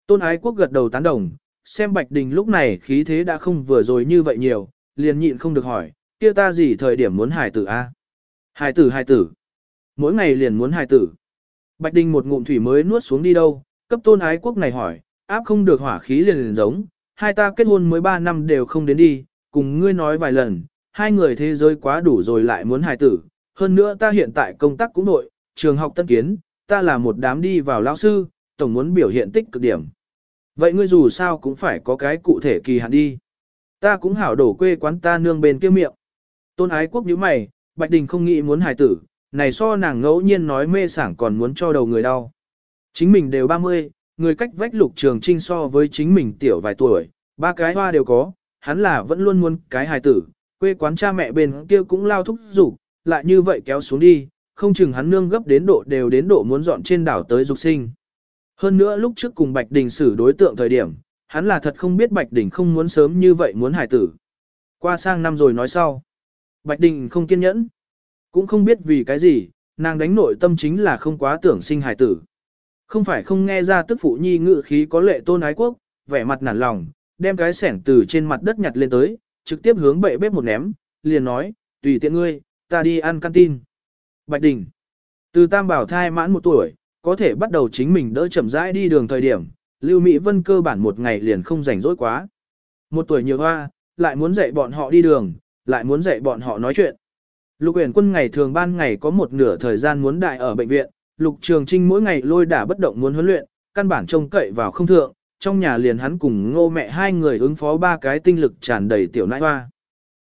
Tôn ái quốc gật đầu tán đồng, xem Bạch Đình lúc này khí thế đã không vừa rồi như vậy nhiều, liền nhịn không được hỏi, kia ta gì thời điểm muốn hài tử a? Hài tử hài tử. Mỗi ngày liền muốn hài tử. Bạch Đình một ngụm thủy mới nuốt xuống đi đâu, cấp tôn ái quốc này hỏi, áp không được hỏa khí liền liền giống, hai ta kết hôn mới 3 năm đều không đến đi, cùng ngươi nói vài lần, hai người thế giới quá đủ rồi lại muốn hài tử, hơn nữa ta hiện tại công tác cũng nội, trường học tân kiến, ta là một đám đi vào lao sư, tổng muốn biểu hiện tích cực điểm. Vậy ngươi dù sao cũng phải có cái cụ thể kỳ hạn đi. Ta cũng hảo đổ quê quán ta nương bên kia miệng. Tôn ái quốc như mày, Bạch Đình không nghĩ muốn hài tử, này so nàng ngẫu nhiên nói mê sảng còn muốn cho đầu người đau. Chính mình đều 30, người cách vách lục trường trinh so với chính mình tiểu vài tuổi, ba cái hoa đều có, hắn là vẫn luôn muốn cái hài tử, quê quán cha mẹ bên kia cũng lao thúc rủ, lại như vậy kéo xuống đi, không chừng hắn nương gấp đến độ đều đến độ muốn dọn trên đảo tới dục sinh. Hơn nữa lúc trước cùng Bạch Đình xử đối tượng thời điểm, hắn là thật không biết Bạch Đình không muốn sớm như vậy muốn hài tử. Qua sang năm rồi nói sau. Bạch Đình không kiên nhẫn. Cũng không biết vì cái gì, nàng đánh nội tâm chính là không quá tưởng sinh hài tử. Không phải không nghe ra tức phụ nhi ngự khí có lệ tôn ái quốc, vẻ mặt nản lòng, đem cái sẻng từ trên mặt đất nhặt lên tới, trực tiếp hướng bệ bếp một ném, liền nói, tùy tiện ngươi, ta đi ăn canteen. Bạch Đình. Từ tam bảo thai mãn một tuổi, có thể bắt đầu chính mình đỡ chậm rãi đi đường thời điểm, Lưu Mỹ Vân cơ bản một ngày liền không rảnh rỗi quá. Một tuổi nhiều hoa, lại muốn dạy bọn họ đi đường, lại muốn dạy bọn họ nói chuyện. Lục Uyển Quân ngày thường ban ngày có một nửa thời gian muốn đại ở bệnh viện, Lục Trường Trinh mỗi ngày lôi đả bất động muốn huấn luyện, căn bản trông cậy vào không thượng, trong nhà liền hắn cùng ngô mẹ hai người ứng phó ba cái tinh lực tràn đầy tiểu nãi hoa.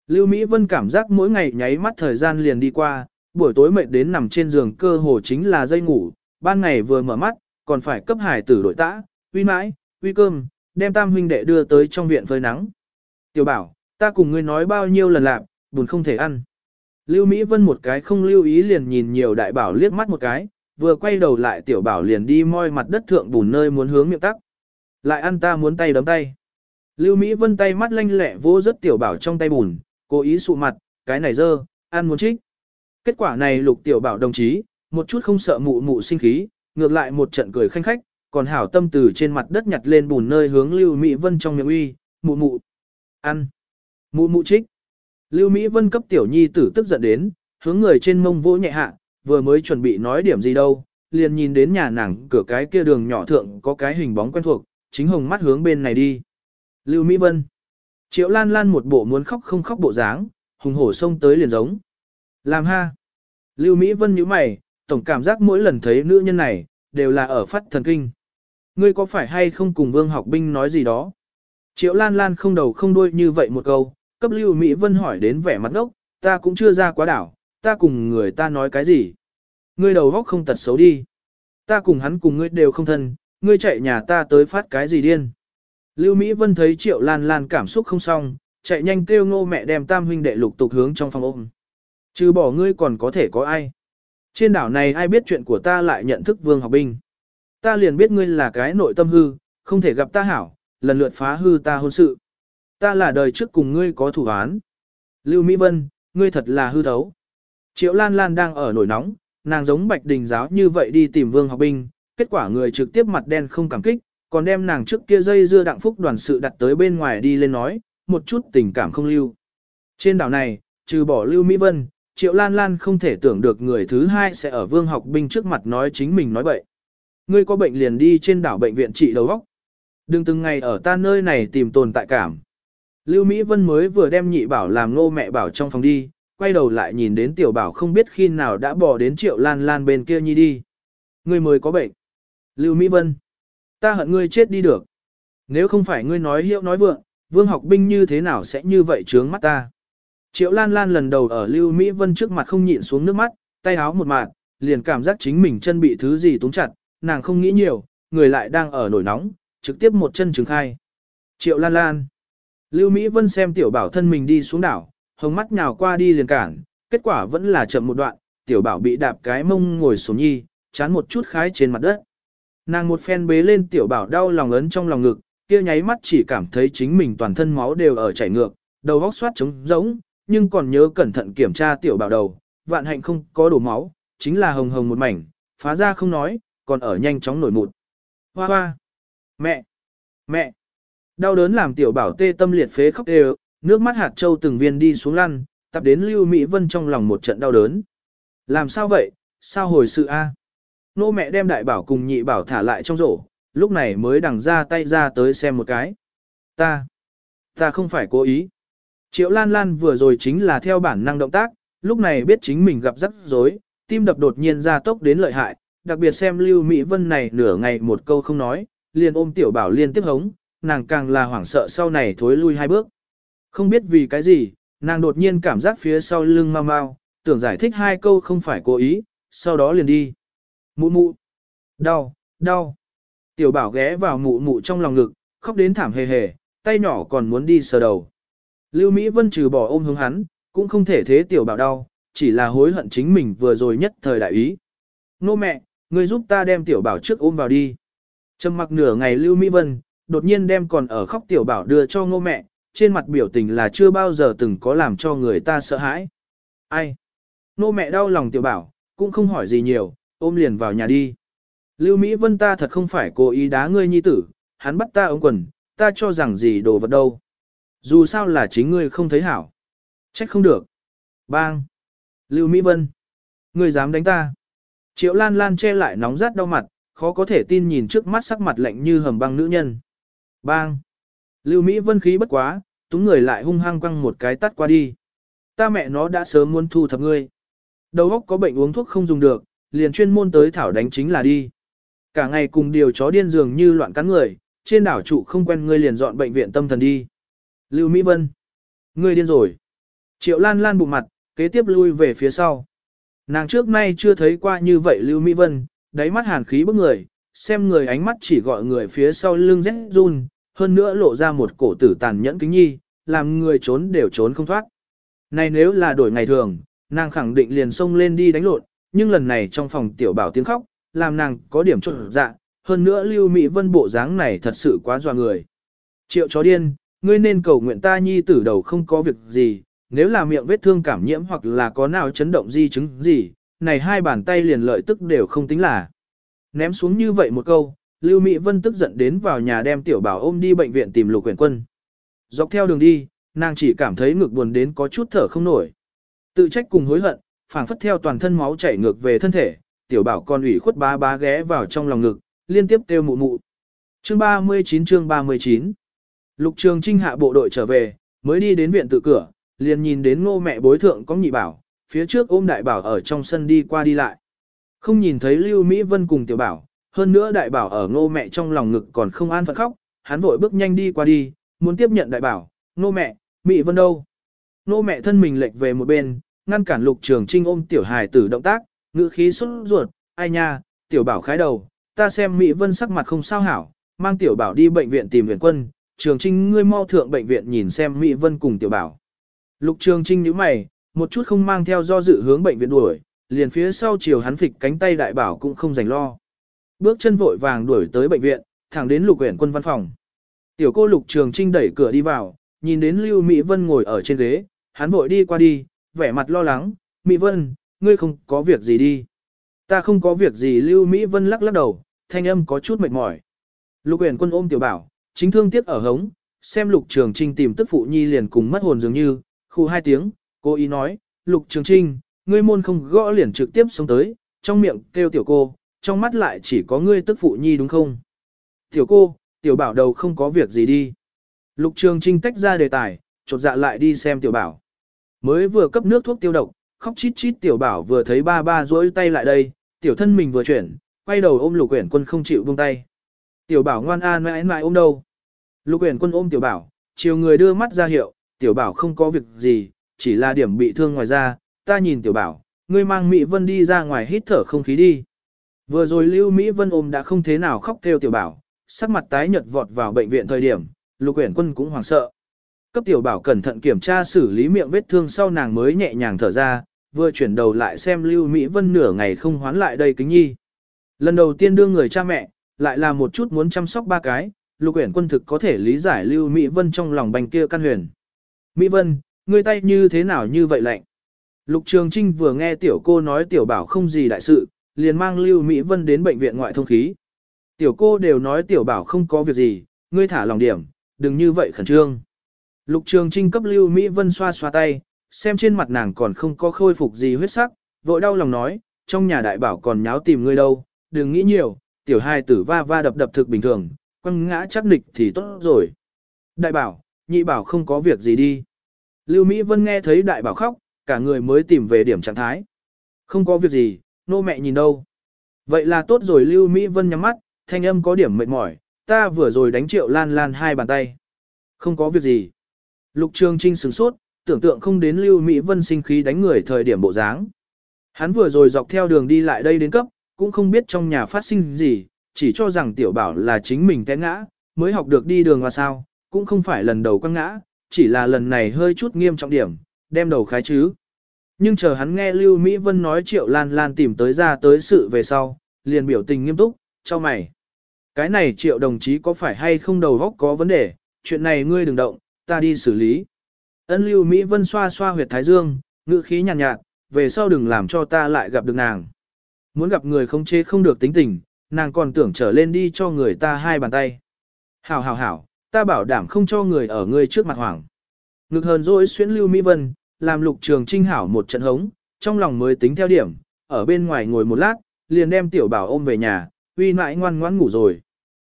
Lưu Mỹ Vân cảm giác mỗi ngày nháy mắt thời gian liền đi qua, buổi tối mệt đến nằm trên giường cơ hồ chính là dây ngủ, ban ngày vừa mở mắt, còn phải cấp hải tử đội tã, uy mãi, uy cơm, đem tam huynh đệ đưa tới trong viện phơi nắng. Tiểu bảo, ta cùng ngươi nói bao nhiêu lần lạc, buồn không thể ăn. Lưu Mỹ Vân một cái không lưu ý liền nhìn nhiều đại bảo liếc mắt một cái, vừa quay đầu lại tiểu bảo liền đi moi mặt đất thượng bùn nơi muốn hướng miệng tắc. Lại ăn ta muốn tay đấm tay. Lưu Mỹ Vân tay mắt lanh lẹ vô rất tiểu bảo trong tay bùn, cố ý sụ mặt, cái này dơ, ăn muốn trích. Kết quả này lục tiểu bảo đồng chí, một chút không sợ mụ mụ sinh khí, ngược lại một trận cười khanh khách, còn hảo tâm từ trên mặt đất nhặt lên bùn nơi hướng Lưu Mỹ Vân trong miệng uy, mụ mụ, ăn, mụ mụ trích. Lưu Mỹ Vân cấp tiểu nhi tử tức giận đến, hướng người trên mông vỗ nhẹ hạ, vừa mới chuẩn bị nói điểm gì đâu, liền nhìn đến nhà nàng cửa cái kia đường nhỏ thượng có cái hình bóng quen thuộc, chính hồng mắt hướng bên này đi. Lưu Mỹ Vân. Triệu Lan Lan một bộ muốn khóc không khóc bộ dáng, hùng hổ xông tới liền giống. Làm ha. Lưu Mỹ Vân nhíu mày, tổng cảm giác mỗi lần thấy nữ nhân này, đều là ở phát thần kinh. Ngươi có phải hay không cùng Vương học binh nói gì đó? Triệu Lan Lan không đầu không đuôi như vậy một câu, cấp Lưu Mỹ Vân hỏi đến vẻ mặt ngốc, ta cũng chưa ra quá đảo, ta cùng người ta nói cái gì? Ngươi đầu góc không tật xấu đi. Ta cùng hắn cùng ngươi đều không thân, ngươi chạy nhà ta tới phát cái gì điên? Lưu Mỹ Vân thấy Triệu Lan Lan cảm xúc không xong, chạy nhanh kêu ngô mẹ đem tam huynh đệ lục tục hướng trong phòng ôm. Trừ bỏ ngươi còn có thể có ai? Trên đảo này ai biết chuyện của ta lại nhận thức vương học binh. Ta liền biết ngươi là cái nội tâm hư, không thể gặp ta hảo, lần lượt phá hư ta hôn sự. Ta là đời trước cùng ngươi có thủ án. Lưu Mỹ Vân, ngươi thật là hư thấu. Triệu Lan Lan đang ở nổi nóng, nàng giống bạch đình giáo như vậy đi tìm vương học binh, kết quả người trực tiếp mặt đen không cảm kích, còn đem nàng trước kia dây dưa đặng phúc đoàn sự đặt tới bên ngoài đi lên nói, một chút tình cảm không lưu. Trên đảo này, trừ bỏ Lưu Mỹ Vân, Triệu Lan Lan không thể tưởng được người thứ hai sẽ ở vương học binh trước mặt nói chính mình nói bậy. Ngươi có bệnh liền đi trên đảo bệnh viện trị đầu óc. Đừng từng ngày ở ta nơi này tìm tồn tại cảm. Lưu Mỹ Vân mới vừa đem nhị bảo làm nô mẹ bảo trong phòng đi, quay đầu lại nhìn đến tiểu bảo không biết khi nào đã bỏ đến Triệu Lan Lan bên kia nhi đi. Ngươi mới có bệnh. Lưu Mỹ Vân. Ta hận ngươi chết đi được. Nếu không phải ngươi nói hiệu nói vượng, vương học binh như thế nào sẽ như vậy trướng mắt ta. Triệu Lan Lan lần đầu ở Lưu Mỹ Vân trước mặt không nhịn xuống nước mắt, tay áo một mạt, liền cảm giác chính mình chân bị thứ gì túng chặt, nàng không nghĩ nhiều, người lại đang ở nổi nóng, trực tiếp một chân trừng khai. Triệu Lan Lan. Lưu Mỹ Vân xem tiểu bảo thân mình đi xuống đảo, hồng mắt nhào qua đi liền cản, kết quả vẫn là chậm một đoạn, tiểu bảo bị đạp cái mông ngồi xuống nhi, chán một chút khái trên mặt đất. Nàng một phen bế lên tiểu bảo đau lòng ấn trong lòng ngực, kia nháy mắt chỉ cảm thấy chính mình toàn thân máu đều ở chảy ngược, đầu góc xoát trống rỗng, nhưng còn nhớ cẩn thận kiểm tra tiểu bảo đầu, vạn hạnh không có đổ máu, chính là hồng hồng một mảnh, phá ra không nói, còn ở nhanh chóng nổi mụn. Hoa hoa! Mẹ! Mẹ! Đau đớn làm tiểu bảo tê tâm liệt phế khóc đều, nước mắt hạt châu từng viên đi xuống lăn, tập đến Lưu Mỹ Vân trong lòng một trận đau đớn. Làm sao vậy? Sao hồi sự a? Nô mẹ đem đại bảo cùng nhị bảo thả lại trong rổ, lúc này mới đằng ra tay ra tới xem một cái. Ta, ta không phải cố ý. Triệu Lan Lan vừa rồi chính là theo bản năng động tác, lúc này biết chính mình gặp rắc rối, tim đập đột nhiên ra tốc đến lợi hại, đặc biệt xem Lưu Mỹ Vân này nửa ngày một câu không nói, liền ôm tiểu bảo liên tiếp hống, nàng càng là hoảng sợ sau này thối lui hai bước. Không biết vì cái gì, nàng đột nhiên cảm giác phía sau lưng mau mau, tưởng giải thích hai câu không phải cố ý, sau đó liền đi. Mụ mụ, đau, đau. Tiểu bảo ghé vào mụ mụ trong lòng ngực, khóc đến thảm hề hề, tay nhỏ còn muốn đi sờ đầu. Lưu Mỹ Vân trừ bỏ ôm hướng hắn, cũng không thể thế tiểu bảo đau, chỉ là hối hận chính mình vừa rồi nhất thời đại ý. Nô mẹ, người giúp ta đem tiểu bảo trước ôm vào đi. Trầm mặc nửa ngày Lưu Mỹ Vân, đột nhiên đem còn ở khóc tiểu bảo đưa cho ngô mẹ, trên mặt biểu tình là chưa bao giờ từng có làm cho người ta sợ hãi. Ai? ngô mẹ đau lòng tiểu bảo, cũng không hỏi gì nhiều, ôm liền vào nhà đi. Lưu Mỹ Vân ta thật không phải cố ý đá ngươi nhi tử, hắn bắt ta ống quần, ta cho rằng gì đồ vật đâu. Dù sao là chính ngươi không thấy hảo. Trách không được. Bang. Lưu Mỹ Vân. Ngươi dám đánh ta. Triệu Lan Lan che lại nóng rát đau mặt, khó có thể tin nhìn trước mắt sắc mặt lạnh như hầm băng nữ nhân. Bang. Lưu Mỹ Vân khí bất quá, túng người lại hung hăng quăng một cái tắt qua đi. Ta mẹ nó đã sớm muốn thu thập ngươi. Đầu óc có bệnh uống thuốc không dùng được, liền chuyên môn tới thảo đánh chính là đi. Cả ngày cùng điều chó điên dường như loạn cắn người, trên đảo trụ không quen ngươi liền dọn bệnh viện tâm thần đi. Lưu Mỹ Vân. Ngươi điên rồi. Triệu Lan Lan bụng mặt, kế tiếp lui về phía sau. Nàng trước nay chưa thấy qua như vậy Lưu Mỹ Vân, đáy mắt hàn khí bức người, xem người ánh mắt chỉ gọi người phía sau lưng rét run, hơn nữa lộ ra một cổ tử tàn nhẫn kính nhi, làm người trốn đều trốn không thoát. Này nếu là đổi ngày thường, nàng khẳng định liền xông lên đi đánh lộn, nhưng lần này trong phòng tiểu bảo tiếng khóc, làm nàng có điểm trộn dạ, hơn nữa Lưu Mỹ Vân bộ dáng này thật sự quá dọa người. Triệu chó điên, ngươi nên cầu nguyện ta nhi tử đầu không có việc gì, nếu là miệng vết thương cảm nhiễm hoặc là có nào chấn động di chứng gì, này hai bàn tay liền lợi tức đều không tính là. Ném xuống như vậy một câu, Lưu Mỹ Vân tức giận đến vào nhà đem tiểu bảo ôm đi bệnh viện tìm lục quyển quân. Dọc theo đường đi, nàng chỉ cảm thấy ngực buồn đến có chút thở không nổi. Tự trách cùng hối hận, phảng phất theo toàn thân máu chảy ngược về thân thể, tiểu bảo con ủy khuất bá bá ghé vào trong lòng ngực, liên tiếp kêu mụ mụ. Chương 39 chương 39 Lục Trường Trinh hạ bộ đội trở về, mới đi đến viện tự cửa, liền nhìn đến ngô mẹ bối thượng có nhị bảo, phía trước ôm đại bảo ở trong sân đi qua đi lại. Không nhìn thấy Lưu Mỹ Vân cùng tiểu bảo, hơn nữa đại bảo ở ngô mẹ trong lòng ngực còn không an phận khóc, hắn vội bước nhanh đi qua đi, muốn tiếp nhận đại bảo, ngô mẹ, Mỹ Vân đâu? Ngô mẹ thân mình lệch về một bên, ngăn cản lục trường trinh ôm tiểu hài tử động tác, ngữ khí xuất ruột, ai nha, tiểu bảo khái đầu, ta xem Mỹ Vân sắc mặt không sao hảo, mang tiểu bảo đi bệnh viện tìm viện quân, trường trinh ngươi mau thượng bệnh viện nhìn xem Mỹ Vân cùng tiểu bảo. Lục trường trinh nhíu mày, một chút không mang theo do dự hướng bệnh viện đuổi, liền phía sau chiều hắn phịch cánh tay đại bảo cũng không dành lo. Bước chân vội vàng đuổi tới bệnh viện, thẳng đến lục huyện quân văn phòng. Tiểu cô lục trường trinh đẩy cửa đi vào, nhìn đến Lưu Mỹ Vân ngồi ở trên ghế, hắn vội đi qua đi, vẻ mặt lo lắng, Mỹ Vân, ngươi không có việc gì đi. Ta không có việc gì Lưu Mỹ Vân lắc lắc đầu, thanh âm có chút mệt mỏi. Lục huyện quân ôm tiểu bảo, chính thương tiếc ở hống, xem lục trường trinh tìm tức phụ nhi liền cùng mất hồn dường như, khu hai tiếng, cô ý nói, lục trường trinh, ngươi môn không gõ liền trực tiếp xuống tới, trong miệng kêu tiểu cô, trong mắt lại chỉ có ngươi tức phụ nhi đúng không? Tiểu cô, tiểu bảo đầu không có việc gì đi. Lục trường trinh tách ra đề tài, chột dạ lại đi xem tiểu bảo. Mới vừa cấp nước thuốc tiêu độc, khóc chít chít tiểu bảo vừa thấy ba ba duỗi tay lại đây, tiểu thân mình vừa chuyển, quay đầu ôm lục quyển quân không chịu buông tay. Tiểu bảo ngoan an mãi mãi ôm đâu. Lục quyển quân ôm tiểu bảo, chiều người đưa mắt ra hiệu, tiểu bảo không có việc gì, chỉ là điểm bị thương ngoài ra, ta nhìn tiểu bảo, ngươi mang Mỹ Vân đi ra ngoài hít thở không khí đi. Vừa rồi Lưu Mỹ Vân ôm đã không thế nào khóc kêu tiểu bảo, sắc mặt tái nhợt vọt vào bệnh viện thời điểm, Lục Uyển Quân cũng hoảng sợ. Cấp tiểu bảo cẩn thận kiểm tra xử lý miệng vết thương sau nàng mới nhẹ nhàng thở ra, vừa chuyển đầu lại xem Lưu Mỹ Vân nửa ngày không hoán lại đây kính nhi. Lần đầu tiên đưa người cha mẹ, lại là một chút muốn chăm sóc ba cái, Lục Uyển Quân thực có thể lý giải Lưu Mỹ Vân trong lòng bành kia căn huyền. Mỹ Vân, ngươi tay như thế nào như vậy lạnh? Lục Trường Trinh vừa nghe tiểu cô nói tiểu bảo không gì đại sự, liền mang Lưu Mỹ Vân đến bệnh viện ngoại thông khí. Tiểu cô đều nói tiểu bảo không có việc gì, ngươi thả lòng điểm, đừng như vậy khẩn trương. Lục Trường Trinh cấp Lưu Mỹ Vân xoa xoa tay, xem trên mặt nàng còn không có khôi phục gì huyết sắc, vội đau lòng nói, trong nhà đại bảo còn nháo tìm ngươi đâu, đừng nghĩ nhiều, tiểu hai tử va va đập đập thực bình thường, quăng ngã chắc nịch thì tốt rồi. Đại bảo, nhị bảo không có việc gì đi. Lưu Mỹ Vân nghe thấy đại bảo khóc, cả người mới tìm về điểm trạng thái. Không có việc gì, nô mẹ nhìn đâu. Vậy là tốt rồi Lưu Mỹ Vân nhắm mắt, thanh âm có điểm mệt mỏi, ta vừa rồi đánh triệu lan lan hai bàn tay. Không có việc gì. Lục Trường Trinh sửng sốt, tưởng tượng không đến Lưu Mỹ Vân sinh khí đánh người thời điểm bộ dáng. Hắn vừa rồi dọc theo đường đi lại đây đến cấp, cũng không biết trong nhà phát sinh gì, chỉ cho rằng tiểu bảo là chính mình té ngã, mới học được đi đường và sao, cũng không phải lần đầu quăng ngã, chỉ là lần này hơi chút nghiêm trọng điểm, đem đầu khái chứ. Nhưng chờ hắn nghe Lưu Mỹ Vân nói Triệu Lan Lan tìm tới ra tới sự về sau, liền biểu tình nghiêm túc, cho mày. Cái này Triệu đồng chí có phải hay không đầu góc có vấn đề, chuyện này ngươi đừng động, ta đi xử lý. Ân Lưu Mỹ Vân xoa xoa huyệt thái dương, ngữ khí nhàn nhạt, nhạt, về sau đừng làm cho ta lại gặp được nàng. Muốn gặp người không chế không được tính tình, nàng còn tưởng trở lên đi cho người ta hai bàn tay. Hảo hảo hảo, ta bảo đảm không cho người ở ngươi trước mặt hoảng. Ngực hờn dỗi xuyến Lưu Mỹ Vân, làm lục trường trinh hảo một trận hống, trong lòng mới tính theo điểm, ở bên ngoài ngồi một lát, liền đem tiểu bảo ôm về nhà, uy mãi ngoan ngoãn ngủ rồi.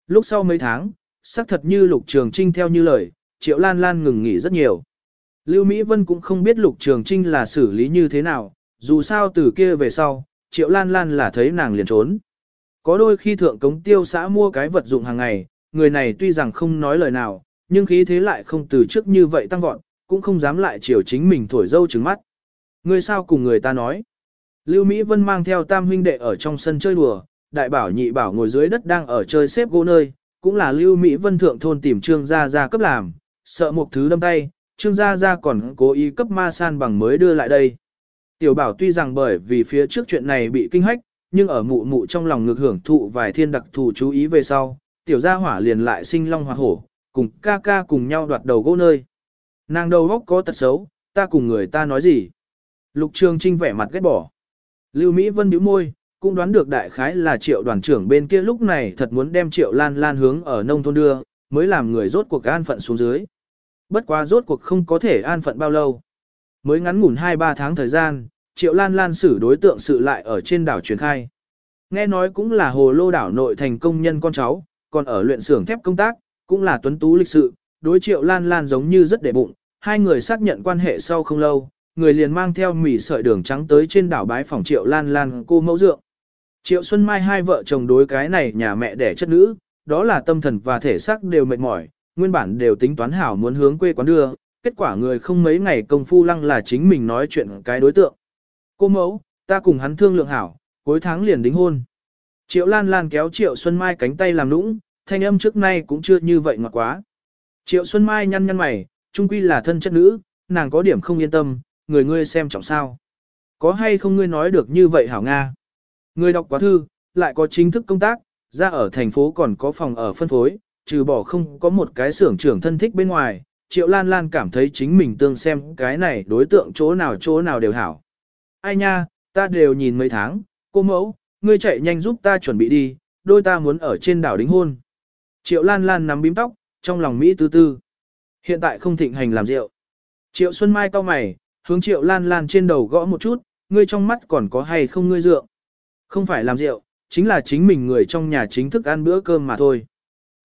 Lúc sau mấy tháng, xác thật như lục trường trinh theo như lời, triệu lan lan ngừng nghỉ rất nhiều. Lưu Mỹ Vân cũng không biết lục trường trinh là xử lý như thế nào, dù sao từ kia về sau, triệu lan lan là thấy nàng liền trốn. Có đôi khi thượng cống tiêu xã mua cái vật dụng hàng ngày, người này tuy rằng không nói lời nào, nhưng khí thế lại không từ trước như vậy tăng vọt, cũng không dám lại chiều chính mình thổi dâu trứng mắt. Người sao cùng người ta nói. Lưu Mỹ Vân mang theo tam huynh đệ ở trong sân chơi đùa, đại bảo nhị bảo ngồi dưới đất đang ở chơi xếp gỗ nơi, cũng là Lưu Mỹ Vân thượng thôn tìm Trương Gia Gia cấp làm, sợ một thứ đâm tay, Trương Gia Gia còn cố ý cấp ma san bằng mới đưa lại đây. Tiểu bảo tuy rằng bởi vì phía trước chuyện này bị kinh hách, nhưng ở mụ mụ trong lòng ngược hưởng thụ vài thiên đặc thù chú ý về sau, tiểu gia hỏa liền lại sinh long hoa hổ, cùng ca ca cùng nhau đoạt đầu gỗ nơi. Nàng đầu góc có tật xấu, ta cùng người ta nói gì. Lục Trường Trinh vẻ mặt ghét bỏ. Lưu Mỹ Vân nhíu môi, cũng đoán được đại khái là triệu đoàn trưởng bên kia lúc này thật muốn đem triệu lan lan hướng ở nông thôn đưa, mới làm người rốt cuộc an phận xuống dưới. Bất quá rốt cuộc không có thể an phận bao lâu. Mới ngắn ngủn 2-3 tháng thời gian, triệu lan lan xử đối tượng sự lại ở trên đảo truyền khai. Nghe nói cũng là hồ lô đảo nội thành công nhân con cháu, còn ở luyện xưởng thép công tác, cũng là tuấn tú lịch sự, đối triệu lan lan giống như rất để bụng, hai người xác nhận quan hệ sau không lâu, người liền mang theo mỉ sợi đường trắng tới trên đảo bái phòng triệu lan lan cô mẫu dượng. Triệu Xuân Mai hai vợ chồng đối cái này nhà mẹ đẻ chất nữ, đó là tâm thần và thể xác đều mệt mỏi, nguyên bản đều tính toán hảo muốn hướng quê quán đưa, kết quả người không mấy ngày công phu lăng là chính mình nói chuyện cái đối tượng. Cô mẫu, ta cùng hắn thương lượng hảo, cuối tháng liền đính hôn. Triệu Lan Lan kéo Triệu Xuân Mai cánh tay làm nũng, thanh âm trước nay cũng chưa như vậy ngọt quá. Triệu Xuân Mai nhăn nhăn mày, trung quy là thân chất nữ, nàng có điểm không yên tâm, người ngươi xem trọng sao. Có hay không ngươi nói được như vậy hảo Nga? Ngươi đọc quá thư, lại có chính thức công tác, ra ở thành phố còn có phòng ở phân phối, trừ bỏ không có một cái xưởng trưởng thân thích bên ngoài, Triệu Lan Lan cảm thấy chính mình tương xem cái này đối tượng chỗ nào chỗ nào đều hảo. Ai nha, ta đều nhìn mấy tháng, cô mẫu, ngươi chạy nhanh giúp ta chuẩn bị đi, đôi ta muốn ở trên đảo đính hôn. Triệu Lan Lan nắm bím tóc, trong lòng Mỹ tư tư. Hiện tại không thịnh hành làm rượu. Triệu Xuân Mai cau mày, hướng Triệu Lan Lan trên đầu gõ một chút, ngươi trong mắt còn có hay không ngươi rượu. Không phải làm rượu, chính là chính mình người trong nhà chính thức ăn bữa cơm mà thôi.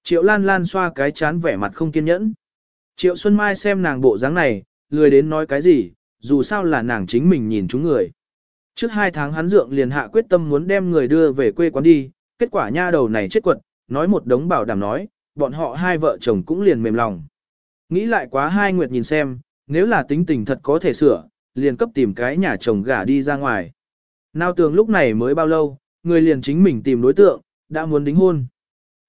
Triệu Lan Lan xoa cái chán vẻ mặt không kiên nhẫn. Triệu Xuân Mai xem nàng bộ dáng này, lười đến nói cái gì, dù sao là nàng chính mình nhìn chúng người. Trước hai tháng hắn dượng liền hạ quyết tâm muốn đem người đưa về quê quán đi, kết quả nha đầu này chết quật, nói một đống bảo đảm nói, bọn họ hai vợ chồng cũng liền mềm lòng. Nghĩ lại quá hai nguyệt nhìn xem, nếu là tính tình thật có thể sửa, liền cấp tìm cái nhà chồng gả đi ra ngoài. Nào tường lúc này mới bao lâu, người liền chính mình tìm đối tượng, đã muốn đính hôn.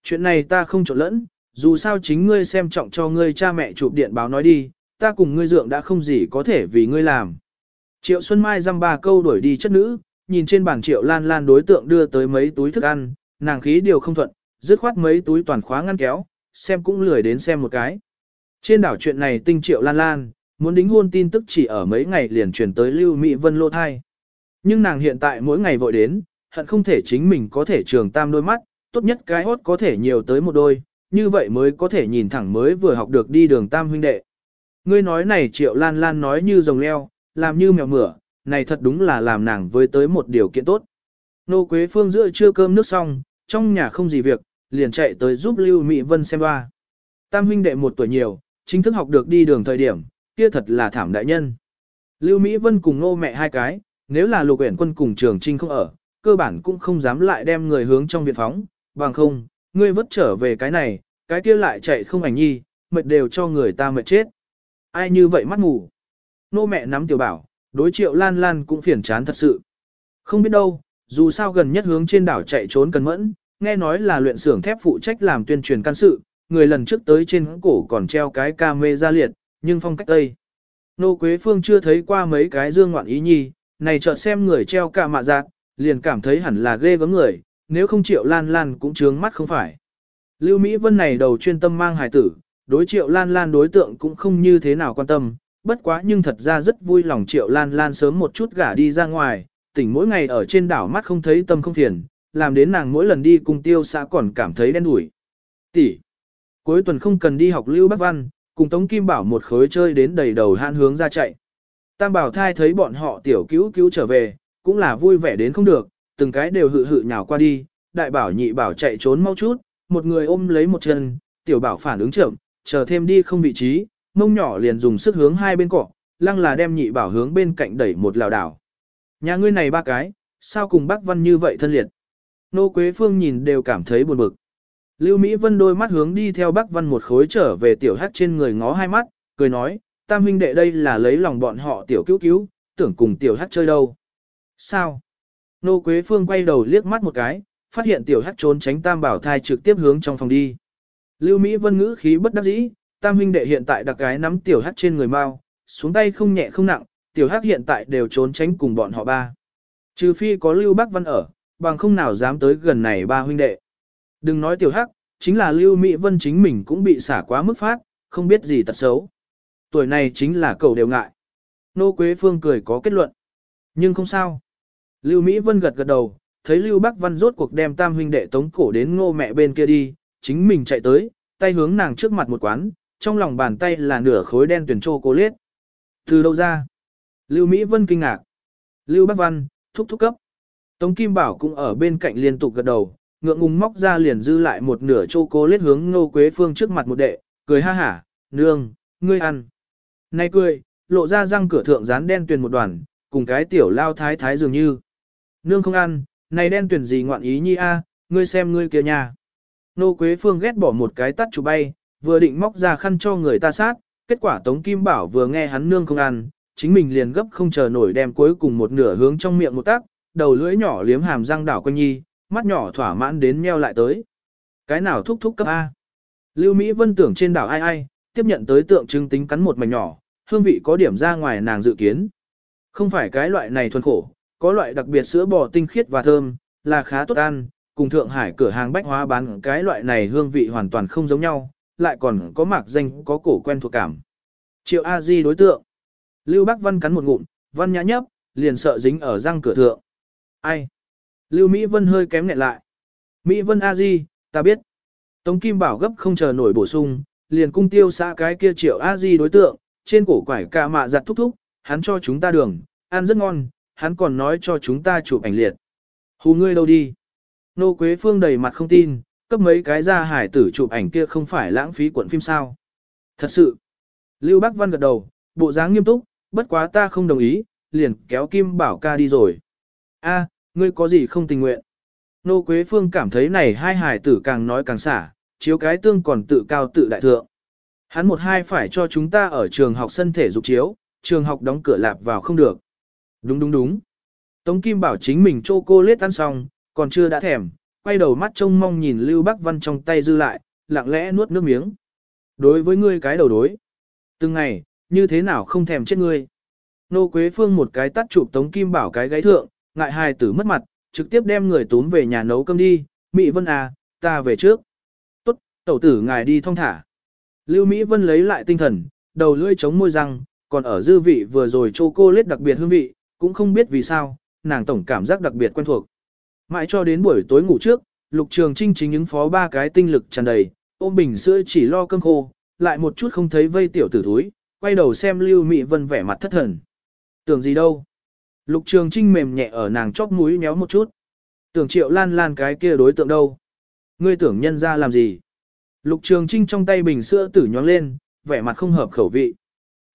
Chuyện này ta không trộn lẫn, dù sao chính ngươi xem trọng cho ngươi cha mẹ chụp điện báo nói đi, ta cùng ngươi dượng đã không gì có thể vì ngươi làm. Triệu Xuân Mai dăm ba câu đuổi đi chất nữ, nhìn trên bàn Triệu Lan Lan đối tượng đưa tới mấy túi thức ăn, nàng khí điều không thuận, dứt khoát mấy túi toàn khóa ngăn kéo, xem cũng lười đến xem một cái. Trên đảo chuyện này tinh Triệu Lan Lan, muốn đính hôn tin tức chỉ ở mấy ngày liền truyền tới Lưu Mỹ Vân lô thai. Nhưng nàng hiện tại mỗi ngày vội đến, hận không thể chính mình có thể trường tam đôi mắt, tốt nhất cái hốt có thể nhiều tới một đôi, như vậy mới có thể nhìn thẳng mới vừa học được đi đường tam huynh đệ. Ngươi nói này triệu lan lan nói như rồng leo, làm như mèo mửa, này thật đúng là làm nàng với tới một điều kiện tốt. Nô Quế Phương giữa trưa cơm nước xong, trong nhà không gì việc, liền chạy tới giúp Lưu Mỹ Vân xem ba. Tam huynh đệ một tuổi nhiều, chính thức học được đi đường thời điểm, kia thật là thảm đại nhân. Lưu Mỹ Vân cùng nô mẹ hai cái, nếu là lục uyển quân cùng trường trinh không ở, cơ bản cũng không dám lại đem người hướng trong viện phóng, bằng không, ngươi vất trở về cái này, cái kia lại chạy không ảnh nhi, mệt đều cho người ta mệt chết. Ai như vậy mắt ngủ. Nô mẹ nắm tiểu bảo, đối triệu lan lan cũng phiền chán thật sự. Không biết đâu, dù sao gần nhất hướng trên đảo chạy trốn cần mẫn, nghe nói là luyện xưởng thép phụ trách làm tuyên truyền can sự, người lần trước tới trên cổ còn treo cái ca mê ra liệt, nhưng phong cách tây. Nô Quế Phương chưa thấy qua mấy cái dương ngoạn ý nhi, này chợt xem người treo ca mạ giác, liền cảm thấy hẳn là ghê gớm người, nếu không triệu lan lan cũng trướng mắt không phải. Lưu Mỹ Vân này đầu chuyên tâm mang hài tử, đối triệu lan lan đối tượng cũng không như thế nào quan tâm, bất quá nhưng thật ra rất vui lòng triệu lan lan sớm một chút gả đi ra ngoài, tỉnh mỗi ngày ở trên đảo mắt không thấy tâm không phiền, làm đến nàng mỗi lần đi cùng tiêu xã còn cảm thấy đen đủi. Tỷ, cuối tuần không cần đi học lưu bác văn, cùng Tống Kim Bảo một khối chơi đến đầy đầu han hướng ra chạy. Tam Bảo thai thấy bọn họ tiểu cứu cứu trở về, cũng là vui vẻ đến không được, từng cái đều hự hự nhào qua đi, đại bảo nhị bảo chạy trốn mau chút, một người ôm lấy một chân, tiểu bảo phản ứng chậm, chờ thêm đi không vị trí, mông nhỏ liền dùng sức hướng hai bên cỏ lăng là đem nhị bảo hướng bên cạnh đẩy một lào đảo. Nhà ngươi này ba cái, sao cùng bác văn như vậy thân liệt? Nô Quế Phương nhìn đều cảm thấy buồn bực. Lưu Mỹ Vân đôi mắt hướng đi theo Bắc văn một khối trở về tiểu hát trên người ngó hai mắt, cười nói, tam huynh đệ đây là lấy lòng bọn họ tiểu cứu cứu, tưởng cùng tiểu hát chơi đâu. Sao? Nô Quế Phương quay đầu liếc mắt một cái, phát hiện tiểu hát trốn tránh tam bảo thai trực tiếp hướng trong phòng đi. Lưu Mỹ Vân ngữ khí bất đắc dĩ, tam huynh đệ hiện tại đặc gái nắm tiểu hát trên người mau, xuống tay không nhẹ không nặng, tiểu hát hiện tại đều trốn tránh cùng bọn họ ba. Trừ phi có Lưu Bắc Văn ở, bằng không nào dám tới gần này ba huynh đệ. Đừng nói tiểu hắc, chính là Lưu Mỹ Vân chính mình cũng bị xả quá mức phát, không biết gì tật xấu. Tuổi này chính là cầu đều ngại. Nô Quế Phương cười có kết luận. Nhưng không sao. Lưu Mỹ Vân gật gật đầu, thấy Lưu Bắc Văn rốt cuộc đem tam huynh đệ tống cổ đến ngô mẹ bên kia đi, chính mình chạy tới, tay hướng nàng trước mặt một quán, trong lòng bàn tay là nửa khối đen tuyển trô cô liết. Từ đâu ra? Lưu Mỹ Vân kinh ngạc. Lưu Bắc Văn, thúc thúc cấp. Tống Kim Bảo cũng ở bên cạnh liên tục gật đầu, ngượng ngùng móc ra liền dư lại một nửa chô cô lết hướng Ngô Quế Phương trước mặt một đệ, cười ha hả, nương, ngươi ăn. Này cười, lộ ra răng cửa thượng dán đen tuyền một đoàn, cùng cái tiểu lao thái thái dường như. Nương không ăn, này đen tuyền gì ngoạn ý nhi a, ngươi xem ngươi kia nhà. Nô Quế Phương ghét bỏ một cái tắt chụp bay, vừa định móc ra khăn cho người ta sát, kết quả Tống Kim Bảo vừa nghe hắn nương không ăn, chính mình liền gấp không chờ nổi đem cuối cùng một nửa hướng trong miệng một tác, đầu lưỡi nhỏ liếm hàm răng đảo quanh nhi, mắt nhỏ thỏa mãn đến meo lại tới. Cái nào thúc thúc cấp A? Lưu Mỹ Vân tưởng trên đảo ai ai, tiếp nhận tới tượng trưng tính cắn một mảnh nhỏ, hương vị có điểm ra ngoài nàng dự kiến. Không phải cái loại này thuần khổ, có loại đặc biệt sữa bò tinh khiết và thơm, là khá tốt ăn, cùng Thượng Hải cửa hàng bách hóa bán cái loại này hương vị hoàn toàn không giống nhau, lại còn có mạc danh có cổ quen thuộc cảm. Triệu A Di đối tượng. Lưu Bắc Văn cắn một ngụm, Văn nhã nhấp, liền sợ dính ở răng cửa thượng. Ai? Lưu Mỹ Vân hơi kém nhẹ lại. Mỹ Vân A Di, ta biết. Tống Kim Bảo gấp không chờ nổi bổ sung, liền cung tiêu xã cái kia triệu A Di đối tượng, trên cổ quải cả mạ giặt thúc thúc, hắn cho chúng ta đường, ăn rất ngon, hắn còn nói cho chúng ta chụp ảnh liệt. Hù ngươi đâu đi? Nô Quế Phương đầy mặt không tin, cấp mấy cái ra hải tử chụp ảnh kia không phải lãng phí cuộn phim sao. Thật sự. Lưu Bắc Văn gật đầu, bộ dáng nghiêm túc, bất quá ta không đồng ý, liền kéo Kim Bảo ca đi rồi. A, ngươi có gì không tình nguyện? Nô Quế Phương cảm thấy này hai hải tử càng nói càng xả, chiếu cái tương còn tự cao tự đại thượng. Hắn một hai phải cho chúng ta ở trường học sân thể dục chiếu, trường học đóng cửa lạp vào không được. Đúng đúng đúng. Tống Kim bảo chính mình chô cô lết ăn xong, còn chưa đã thèm, quay đầu mắt trông mong nhìn Lưu Bắc Văn trong tay dư lại, lặng lẽ nuốt nước miếng. Đối với ngươi cái đầu đối. Từng ngày, như thế nào không thèm chết ngươi. Nô Quế Phương một cái tắt chụp Tống Kim bảo cái gáy thượng, ngại hài tử mất mặt, trực tiếp đem người tốn về nhà nấu cơm đi, Mỹ Vân à, ta về trước. Tốt, tẩu tử ngài đi thong thả. Lưu Mỹ Vân lấy lại tinh thần, đầu lưỡi chống môi răng, còn ở dư vị vừa rồi cho cô lết đặc biệt hương vị, cũng không biết vì sao, nàng tổng cảm giác đặc biệt quen thuộc. Mãi cho đến buổi tối ngủ trước, Lục Trường Trinh chính những phó ba cái tinh lực tràn đầy, ôm bình sữa chỉ lo cơm khô, lại một chút không thấy vây tiểu tử thúi, quay đầu xem Lưu Mỹ Vân vẻ mặt thất thần. Tưởng gì đâu? Lục Trường Trinh mềm nhẹ ở nàng chóp mũi méo một chút. Tưởng Triệu Lan Lan cái kia đối tượng đâu? Ngươi tưởng nhân ra làm gì? Lục Trường Trinh trong tay bình sữa tử nhóng lên, vẻ mặt không hợp khẩu vị.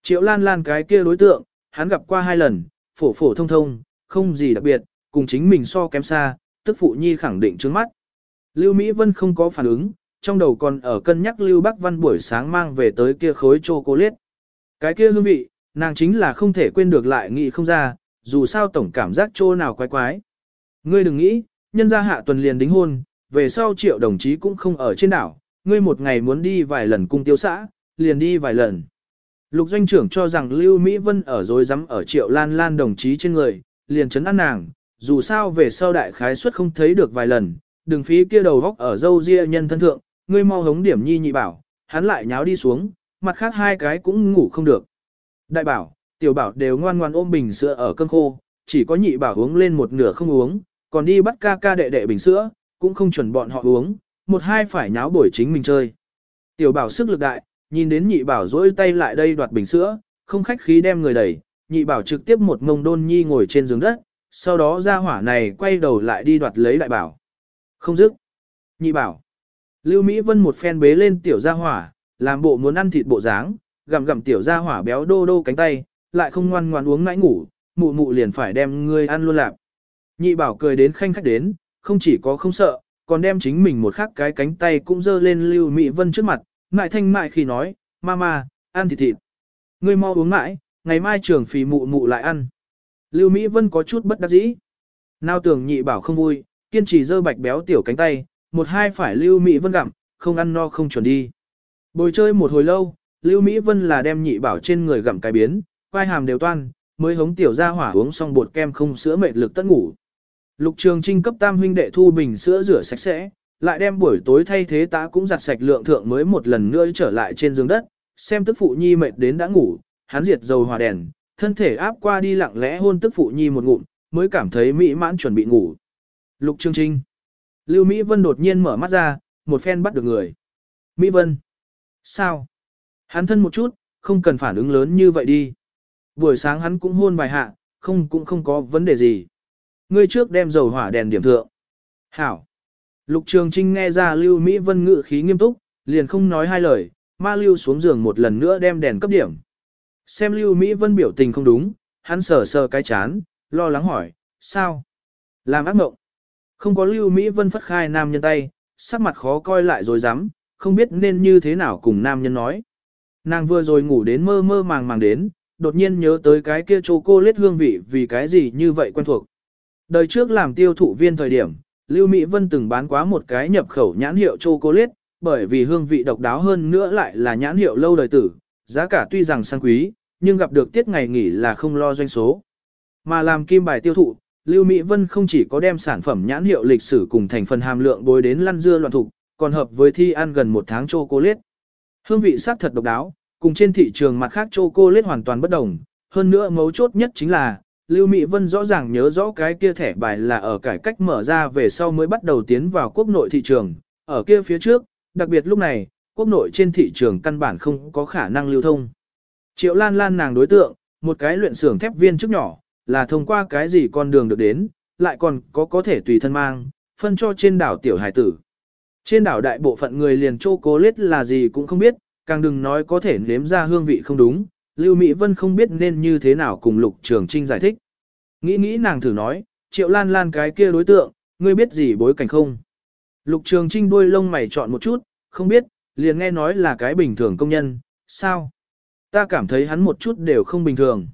Triệu Lan Lan cái kia đối tượng, hắn gặp qua hai lần, phổ phổ thông thông, không gì đặc biệt, cùng chính mình so kém xa, tức phụ nhi khẳng định trước mắt. Lưu Mỹ Vân không có phản ứng, trong đầu còn ở cân nhắc Lưu Bắc Văn buổi sáng mang về tới kia khối chocolate. Cái kia hương vị, nàng chính là không thể quên được lại nghĩ không ra, dù sao tổng cảm giác chỗ nào quái quái. Ngươi đừng nghĩ, nhân gia hạ tuần liền đính hôn, về sau triệu đồng chí cũng không ở trên đảo, ngươi một ngày muốn đi vài lần cung tiêu xã, liền đi vài lần. Lục doanh trưởng cho rằng Lưu Mỹ Vân ở dối rắm ở triệu lan lan đồng chí trên người, liền chấn an nàng, dù sao về sau đại khái suất không thấy được vài lần, đừng phí kia đầu góc ở dâu ria nhân thân thượng, ngươi mau hống điểm nhi nhị bảo, hắn lại nháo đi xuống, mặt khác hai cái cũng ngủ không được. Đại bảo, tiểu bảo đều ngoan ngoan ôm bình sữa ở cơn khô, chỉ có nhị bảo uống lên một nửa không uống, còn đi bắt ca ca đệ đệ bình sữa, cũng không chuẩn bọn họ uống, một hai phải nháo buổi chính mình chơi. Tiểu bảo sức lực đại, nhìn đến nhị bảo dỗi tay lại đây đoạt bình sữa, không khách khí đem người đẩy, nhị bảo trực tiếp một ngông đôn nhi ngồi trên giường đất, sau đó ra hỏa này quay đầu lại đi đoạt lấy đại bảo. Không dứt. Nhị bảo. Lưu Mỹ Vân một phen bế lên tiểu gia hỏa, làm bộ muốn ăn thịt bộ dáng, gặm gặm tiểu gia hỏa béo đô đô cánh tay, lại không ngoan ngoan uống nãi ngủ, mụ mụ liền phải đem ngươi ăn luôn lạc. Nhị bảo cười đến khanh khách đến, không chỉ có không sợ, còn đem chính mình một khắc cái cánh tay cũng dơ lên Lưu Mỹ Vân trước mặt, ngại thanh mại khi nói, mama, ăn thịt thịt. Ngươi mau uống mãi, ngày mai trường phì mụ mụ lại ăn. Lưu Mỹ Vân có chút bất đắc dĩ. Nào tưởng nhị bảo không vui, kiên trì dơ bạch béo tiểu cánh tay, một hai phải Lưu Mỹ Vân gặm, không ăn no không chuẩn đi. Bồi chơi một hồi lâu, Lưu Mỹ Vân là đem nhị bảo trên người gặm cái biến, quai hàm đều toan, mới hống tiểu ra hỏa uống xong bột kem không sữa mệt lực tất ngủ. Lục Trường Trinh cấp tam huynh đệ thu bình sữa rửa sạch sẽ, lại đem buổi tối thay thế tá cũng giặt sạch lượng thượng mới một lần nữa trở lại trên giường đất, xem tức phụ nhi mệt đến đã ngủ, hắn diệt dầu hòa đèn, thân thể áp qua đi lặng lẽ hôn tức phụ nhi một ngụm, mới cảm thấy mỹ mãn chuẩn bị ngủ. Lục Trường Trinh. Lưu Mỹ Vân đột nhiên mở mắt ra, một phen bắt được người. Mỹ Vân. Sao? Hắn thân một chút, không cần phản ứng lớn như vậy đi. Buổi sáng hắn cũng hôn vài hạ, không cũng không có vấn đề gì. Ngươi trước đem dầu hỏa đèn điểm thượng. Hảo. Lục Trường Trinh nghe ra Lưu Mỹ Vân ngự khí nghiêm túc, liền không nói hai lời, ma Lưu xuống giường một lần nữa đem đèn cấp điểm. Xem Lưu Mỹ Vân biểu tình không đúng, hắn sờ sờ cái chán, lo lắng hỏi, sao? Làm ác mộng. Không có Lưu Mỹ Vân phất khai nam nhân tay, sắc mặt khó coi lại rồi dám, không biết nên như thế nào cùng nam nhân nói. Nàng vừa rồi ngủ đến mơ mơ màng màng đến, đột nhiên nhớ tới cái kia chô cô lết hương vị vì cái gì như vậy quen thuộc. Đời trước làm tiêu thụ viên thời điểm, Lưu Mỹ Vân từng bán quá một cái nhập khẩu nhãn hiệu chocolate, bởi vì hương vị độc đáo hơn nữa lại là nhãn hiệu lâu đời tử, giá cả tuy rằng sang quý, nhưng gặp được tiết ngày nghỉ là không lo doanh số. Mà làm kim bài tiêu thụ, Lưu Mỹ Vân không chỉ có đem sản phẩm nhãn hiệu lịch sử cùng thành phần hàm lượng bối đến lăn dưa loạn thục, còn hợp với thi ăn gần một tháng chocolate. Hương vị sắc thật độc đáo, cùng trên thị trường mặt khác chocolate hoàn toàn bất đồng, hơn nữa mấu chốt nhất chính là, Lưu Mỹ Vân rõ ràng nhớ rõ cái kia thẻ bài là ở cải cách mở ra về sau mới bắt đầu tiến vào quốc nội thị trường, ở kia phía trước, đặc biệt lúc này, quốc nội trên thị trường căn bản không có khả năng lưu thông. Triệu Lan Lan nàng đối tượng, một cái luyện xưởng thép viên trước nhỏ, là thông qua cái gì con đường được đến, lại còn có có thể tùy thân mang, phân cho trên đảo tiểu hải tử. Trên đảo đại bộ phận người liền chô cố lết là gì cũng không biết, càng đừng nói có thể nếm ra hương vị không đúng, Lưu Mỹ Vân không biết nên như thế nào cùng Lục Trường Trinh giải thích. Nghĩ nghĩ nàng thử nói, Triệu Lan Lan cái kia đối tượng, ngươi biết gì bối cảnh không? Lục Trường Trinh đuôi lông mày chọn một chút, không biết, liền nghe nói là cái bình thường công nhân, sao? Ta cảm thấy hắn một chút đều không bình thường.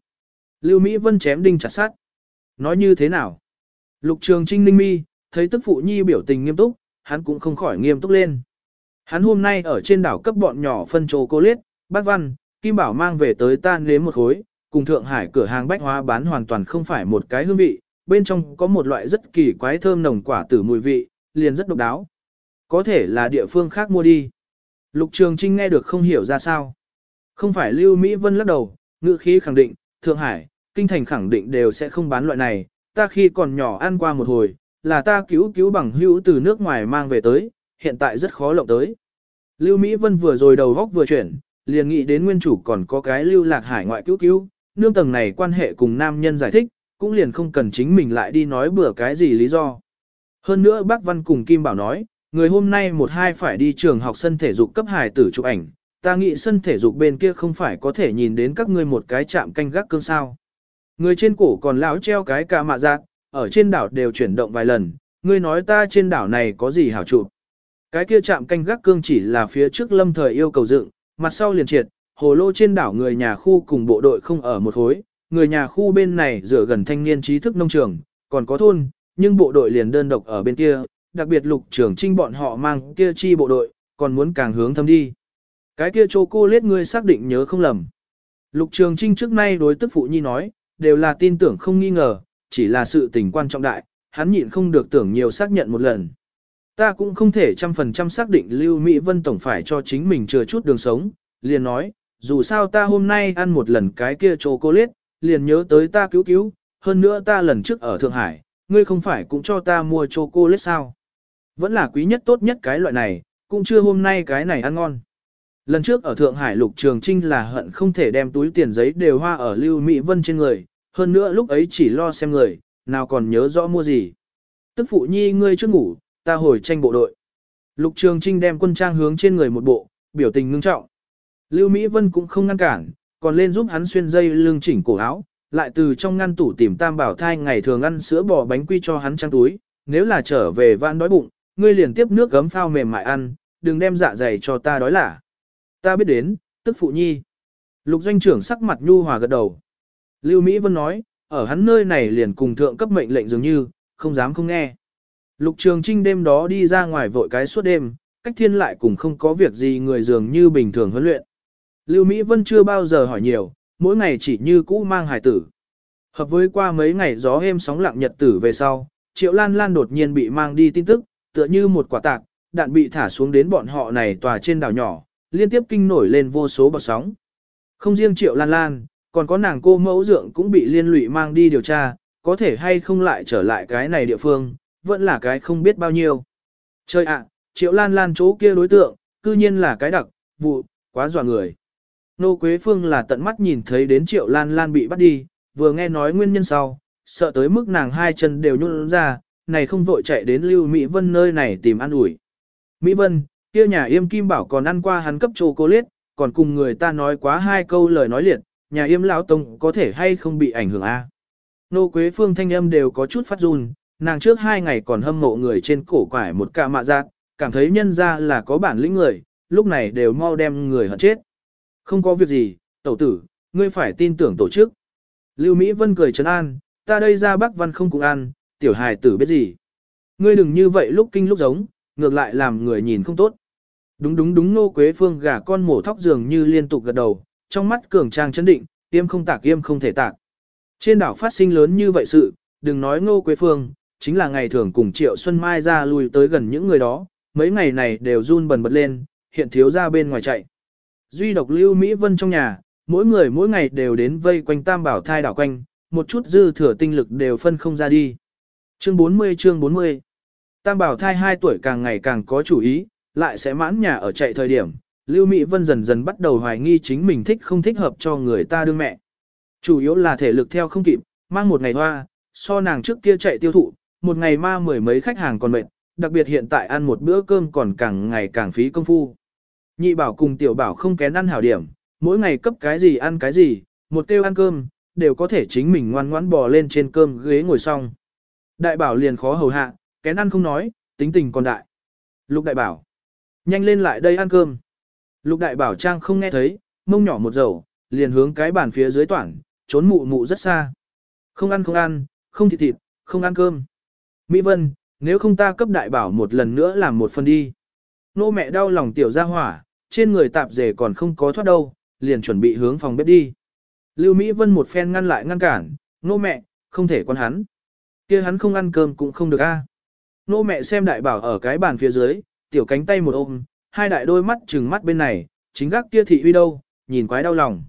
Lưu Mỹ Vân chém đinh chặt sát. Nói như thế nào? Lục Trường Trinh ninh mi, thấy tức phụ nhi biểu tình nghiêm túc, hắn cũng không khỏi nghiêm túc lên. Hắn hôm nay ở trên đảo cấp bọn nhỏ phân trồ cô liết, bác văn, Kim Bảo mang về tới ta nếm một khối, cùng Thượng Hải cửa hàng bách hóa bán hoàn toàn không phải một cái hương vị, bên trong có một loại rất kỳ quái thơm nồng quả tử mùi vị, liền rất độc đáo. Có thể là địa phương khác mua đi. Lục Trường Trinh nghe được không hiểu ra sao. Không phải Lưu Mỹ Vân lắc đầu, ngữ khí khẳng định, Thượng Hải, Kinh Thành khẳng định đều sẽ không bán loại này, ta khi còn nhỏ ăn qua một hồi, là ta cứu cứu bằng hữu từ nước ngoài mang về tới, hiện tại rất khó lộng tới. Lưu Mỹ Vân vừa rồi đầu góc vừa chuyển, liền nghĩ đến nguyên chủ còn có cái lưu lạc hải ngoại cứu cứu, nương tầng này quan hệ cùng nam nhân giải thích, cũng liền không cần chính mình lại đi nói bừa cái gì lý do. Hơn nữa bác Văn cùng Kim Bảo nói, người hôm nay một hai phải đi trường học sân thể dục cấp hải tử chụp ảnh, ta nghĩ sân thể dục bên kia không phải có thể nhìn đến các ngươi một cái chạm canh gác cương sao. Người trên cổ còn lão treo cái cả mạ giác, ở trên đảo đều chuyển động vài lần, ngươi nói ta trên đảo này có gì hảo chụp. Cái kia chạm canh gác cương chỉ là phía trước lâm thời yêu cầu dựng, mặt sau liền triệt, hồ lô trên đảo người nhà khu cùng bộ đội không ở một hối, người nhà khu bên này dựa gần thanh niên trí thức nông trường, còn có thôn, nhưng bộ đội liền đơn độc ở bên kia, đặc biệt lục trưởng trinh bọn họ mang kia chi bộ đội, còn muốn càng hướng thâm đi. Cái kia chô cô lết ngươi xác định nhớ không lầm. Lục trường trinh trước nay đối tức phụ nhi nói, đều là tin tưởng không nghi ngờ, chỉ là sự tình quan trọng đại, hắn nhịn không được tưởng nhiều xác nhận một lần. Ta cũng không thể trăm phần trăm xác định Lưu Mỹ Vân Tổng phải cho chính mình chừa chút đường sống, liền nói, dù sao ta hôm nay ăn một lần cái kia chocolate, liền nhớ tới ta cứu cứu, hơn nữa ta lần trước ở Thượng Hải, ngươi không phải cũng cho ta mua chocolate sao? Vẫn là quý nhất tốt nhất cái loại này, cũng chưa hôm nay cái này ăn ngon. Lần trước ở Thượng Hải Lục Trường Trinh là hận không thể đem túi tiền giấy đều hoa ở Lưu Mỹ Vân trên người, hơn nữa lúc ấy chỉ lo xem người, nào còn nhớ rõ mua gì. Tức phụ nhi ngươi chưa ngủ, ta hồi tranh bộ đội. Lục Trường Trinh đem quân trang hướng trên người một bộ, biểu tình ngưng trọng. Lưu Mỹ Vân cũng không ngăn cản, còn lên giúp hắn xuyên dây lưng chỉnh cổ áo, lại từ trong ngăn tủ tìm tam bảo thai ngày thường ăn sữa bò bánh quy cho hắn trang túi, nếu là trở về vãn đói bụng, ngươi liền tiếp nước gấm phao mềm mại ăn, đừng đem dạ dày cho ta đói lả. Ta biết đến, tức phụ nhi. Lục doanh trưởng sắc mặt nhu hòa gật đầu. Lưu Mỹ Vân nói, ở hắn nơi này liền cùng thượng cấp mệnh lệnh dường như, không dám không nghe. Lục Trường Trinh đêm đó đi ra ngoài vội cái suốt đêm, cách thiên lại cùng không có việc gì người dường như bình thường huấn luyện. Lưu Mỹ Vân chưa bao giờ hỏi nhiều, mỗi ngày chỉ như cũ mang hài tử. Hợp với qua mấy ngày gió êm sóng lặng nhật tử về sau, Triệu Lan Lan đột nhiên bị mang đi tin tức, tựa như một quả tạc, đạn bị thả xuống đến bọn họ này tòa trên đảo nhỏ, liên tiếp kinh nổi lên vô số bọt sóng. Không riêng Triệu Lan Lan, còn có nàng cô mẫu dượng cũng bị liên lụy mang đi điều tra, có thể hay không lại trở lại cái này địa phương, vẫn là cái không biết bao nhiêu. trời ạ, Triệu Lan Lan chỗ kia đối tượng, cư nhiên là cái đặc, vụ, quá dọa người. Nô Quế Phương là tận mắt nhìn thấy đến Triệu Lan Lan bị bắt đi, vừa nghe nói nguyên nhân sau, sợ tới mức nàng hai chân đều nhún ra, này không vội chạy đến Lưu Mỹ Vân nơi này tìm ăn ủi. Mỹ Vân, kia nhà yêm kim bảo còn ăn qua hắn cấp chocolate, còn cùng người ta nói quá hai câu lời nói liệt, nhà yêm lão tông có thể hay không bị ảnh hưởng a? Nô Quế Phương thanh âm đều có chút phát run, nàng trước hai ngày còn hâm mộ người trên cổ quải một ca mạ giác, cảm thấy nhân ra là có bản lĩnh người, lúc này đều mau đem người hận chết. Không có việc gì, tẩu tử, ngươi phải tin tưởng tổ chức. Lưu Mỹ Vân cười trấn an, ta đây ra Bắc Văn không cùng ăn, tiểu hài tử biết gì. Ngươi đừng như vậy lúc kinh lúc giống, ngược lại làm người nhìn không tốt. Đúng đúng đúng nô quế phương gà con mổ thóc dường như liên tục gật đầu, trong mắt cường trang chấn định, tiêm không tạc yêm không thể tạc. Trên đảo phát sinh lớn như vậy sự, đừng nói ngô quế phương, chính là ngày thường cùng Triệu Xuân Mai ra lui tới gần những người đó, mấy ngày này đều run bần bật lên, hiện thiếu ra bên ngoài chạy. Duy độc Lưu Mỹ Vân trong nhà, mỗi người mỗi ngày đều đến vây quanh tam bảo thai đảo quanh, một chút dư thừa tinh lực đều phân không ra đi. Chương 40 chương 40 Tam bảo thai 2 tuổi càng ngày càng có chủ ý, lại sẽ mãn nhà ở chạy thời điểm, Lưu Mỹ Vân dần dần bắt đầu hoài nghi chính mình thích không thích hợp cho người ta đương mẹ. Chủ yếu là thể lực theo không kịp, mang một ngày hoa, so nàng trước kia chạy tiêu thụ, một ngày ma mười mấy khách hàng còn mệt, đặc biệt hiện tại ăn một bữa cơm còn càng ngày càng phí công phu. Nhị bảo cùng tiểu bảo không kén ăn hảo điểm, mỗi ngày cấp cái gì ăn cái gì, một kêu ăn cơm, đều có thể chính mình ngoan ngoãn bò lên trên cơm ghế ngồi xong. Đại bảo liền khó hầu hạ, kén ăn không nói, tính tình còn đại. Lục đại bảo, nhanh lên lại đây ăn cơm. Lục đại bảo trang không nghe thấy, mông nhỏ một dầu, liền hướng cái bàn phía dưới toảng, trốn mụ mụ rất xa. Không ăn không ăn, không thịt thịt, không ăn cơm. Mỹ Vân, nếu không ta cấp đại bảo một lần nữa làm một phần đi. Nô mẹ đau lòng tiểu ra hỏa, trên người tạp dề còn không có thoát đâu, liền chuẩn bị hướng phòng bếp đi. Lưu Mỹ Vân một phen ngăn lại ngăn cản, nô mẹ, không thể quan hắn. kia hắn không ăn cơm cũng không được a. Nô mẹ xem đại bảo ở cái bàn phía dưới, tiểu cánh tay một ôm, hai đại đôi mắt trừng mắt bên này, chính gác kia thị uy đâu, nhìn quái đau lòng.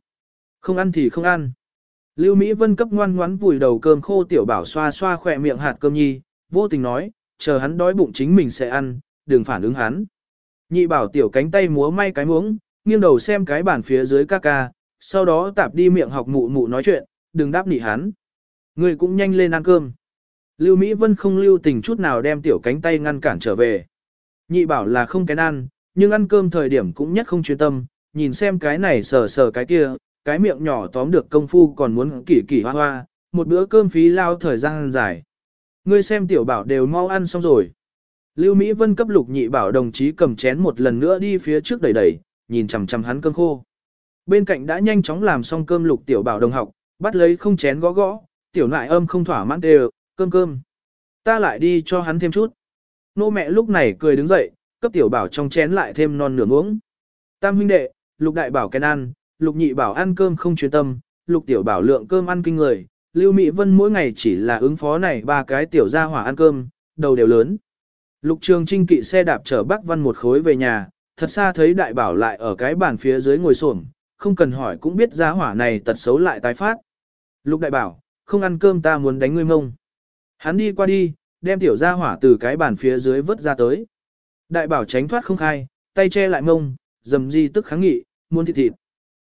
Không ăn thì không ăn. Lưu Mỹ Vân cấp ngoan ngoãn vùi đầu cơm khô tiểu bảo xoa xoa khỏe miệng hạt cơm nhi, vô tình nói, chờ hắn đói bụng chính mình sẽ ăn, đừng phản ứng hắn. Nhị bảo tiểu cánh tay múa may cái muống, nghiêng đầu xem cái bàn phía dưới ca ca, sau đó tạp đi miệng học mụ mụ nói chuyện, đừng đáp nỉ hắn. Người cũng nhanh lên ăn cơm. Lưu Mỹ Vân không lưu tình chút nào đem tiểu cánh tay ngăn cản trở về. Nhị bảo là không kén ăn, nhưng ăn cơm thời điểm cũng nhất không chuyên tâm, nhìn xem cái này sờ sờ cái kia, cái miệng nhỏ tóm được công phu còn muốn kỳ kỳ hoa hoa, một bữa cơm phí lao thời gian dài. Ngươi xem tiểu bảo đều mau ăn xong rồi. Lưu Mỹ Vân cấp lục nhị bảo đồng chí cầm chén một lần nữa đi phía trước đẩy đẩy, nhìn chằm chằm hắn cơm khô. Bên cạnh đã nhanh chóng làm xong cơm lục tiểu bảo đồng học, bắt lấy không chén gõ gõ, tiểu nại âm không thỏa mãn đều, cơm cơm. Ta lại đi cho hắn thêm chút. Nô mẹ lúc này cười đứng dậy, cấp tiểu bảo trong chén lại thêm non nửa uống. Tam huynh đệ, lục đại bảo kén ăn, lục nhị bảo ăn cơm không chuyên tâm, lục tiểu bảo lượng cơm ăn kinh người. Lưu Mỹ Vân mỗi ngày chỉ là ứng phó này ba cái tiểu gia hỏa ăn cơm, đầu đều lớn. Lục Trường Trinh kỵ xe đạp chở Bắc Văn một khối về nhà, thật xa thấy đại bảo lại ở cái bàn phía dưới ngồi xổm, không cần hỏi cũng biết gia hỏa này tật xấu lại tái phát. Lục đại bảo, không ăn cơm ta muốn đánh ngươi mông. Hắn đi qua đi, đem tiểu gia hỏa từ cái bàn phía dưới vớt ra tới. Đại bảo tránh thoát không khai, tay che lại mông, dầm di tức kháng nghị, muốn thịt thịt.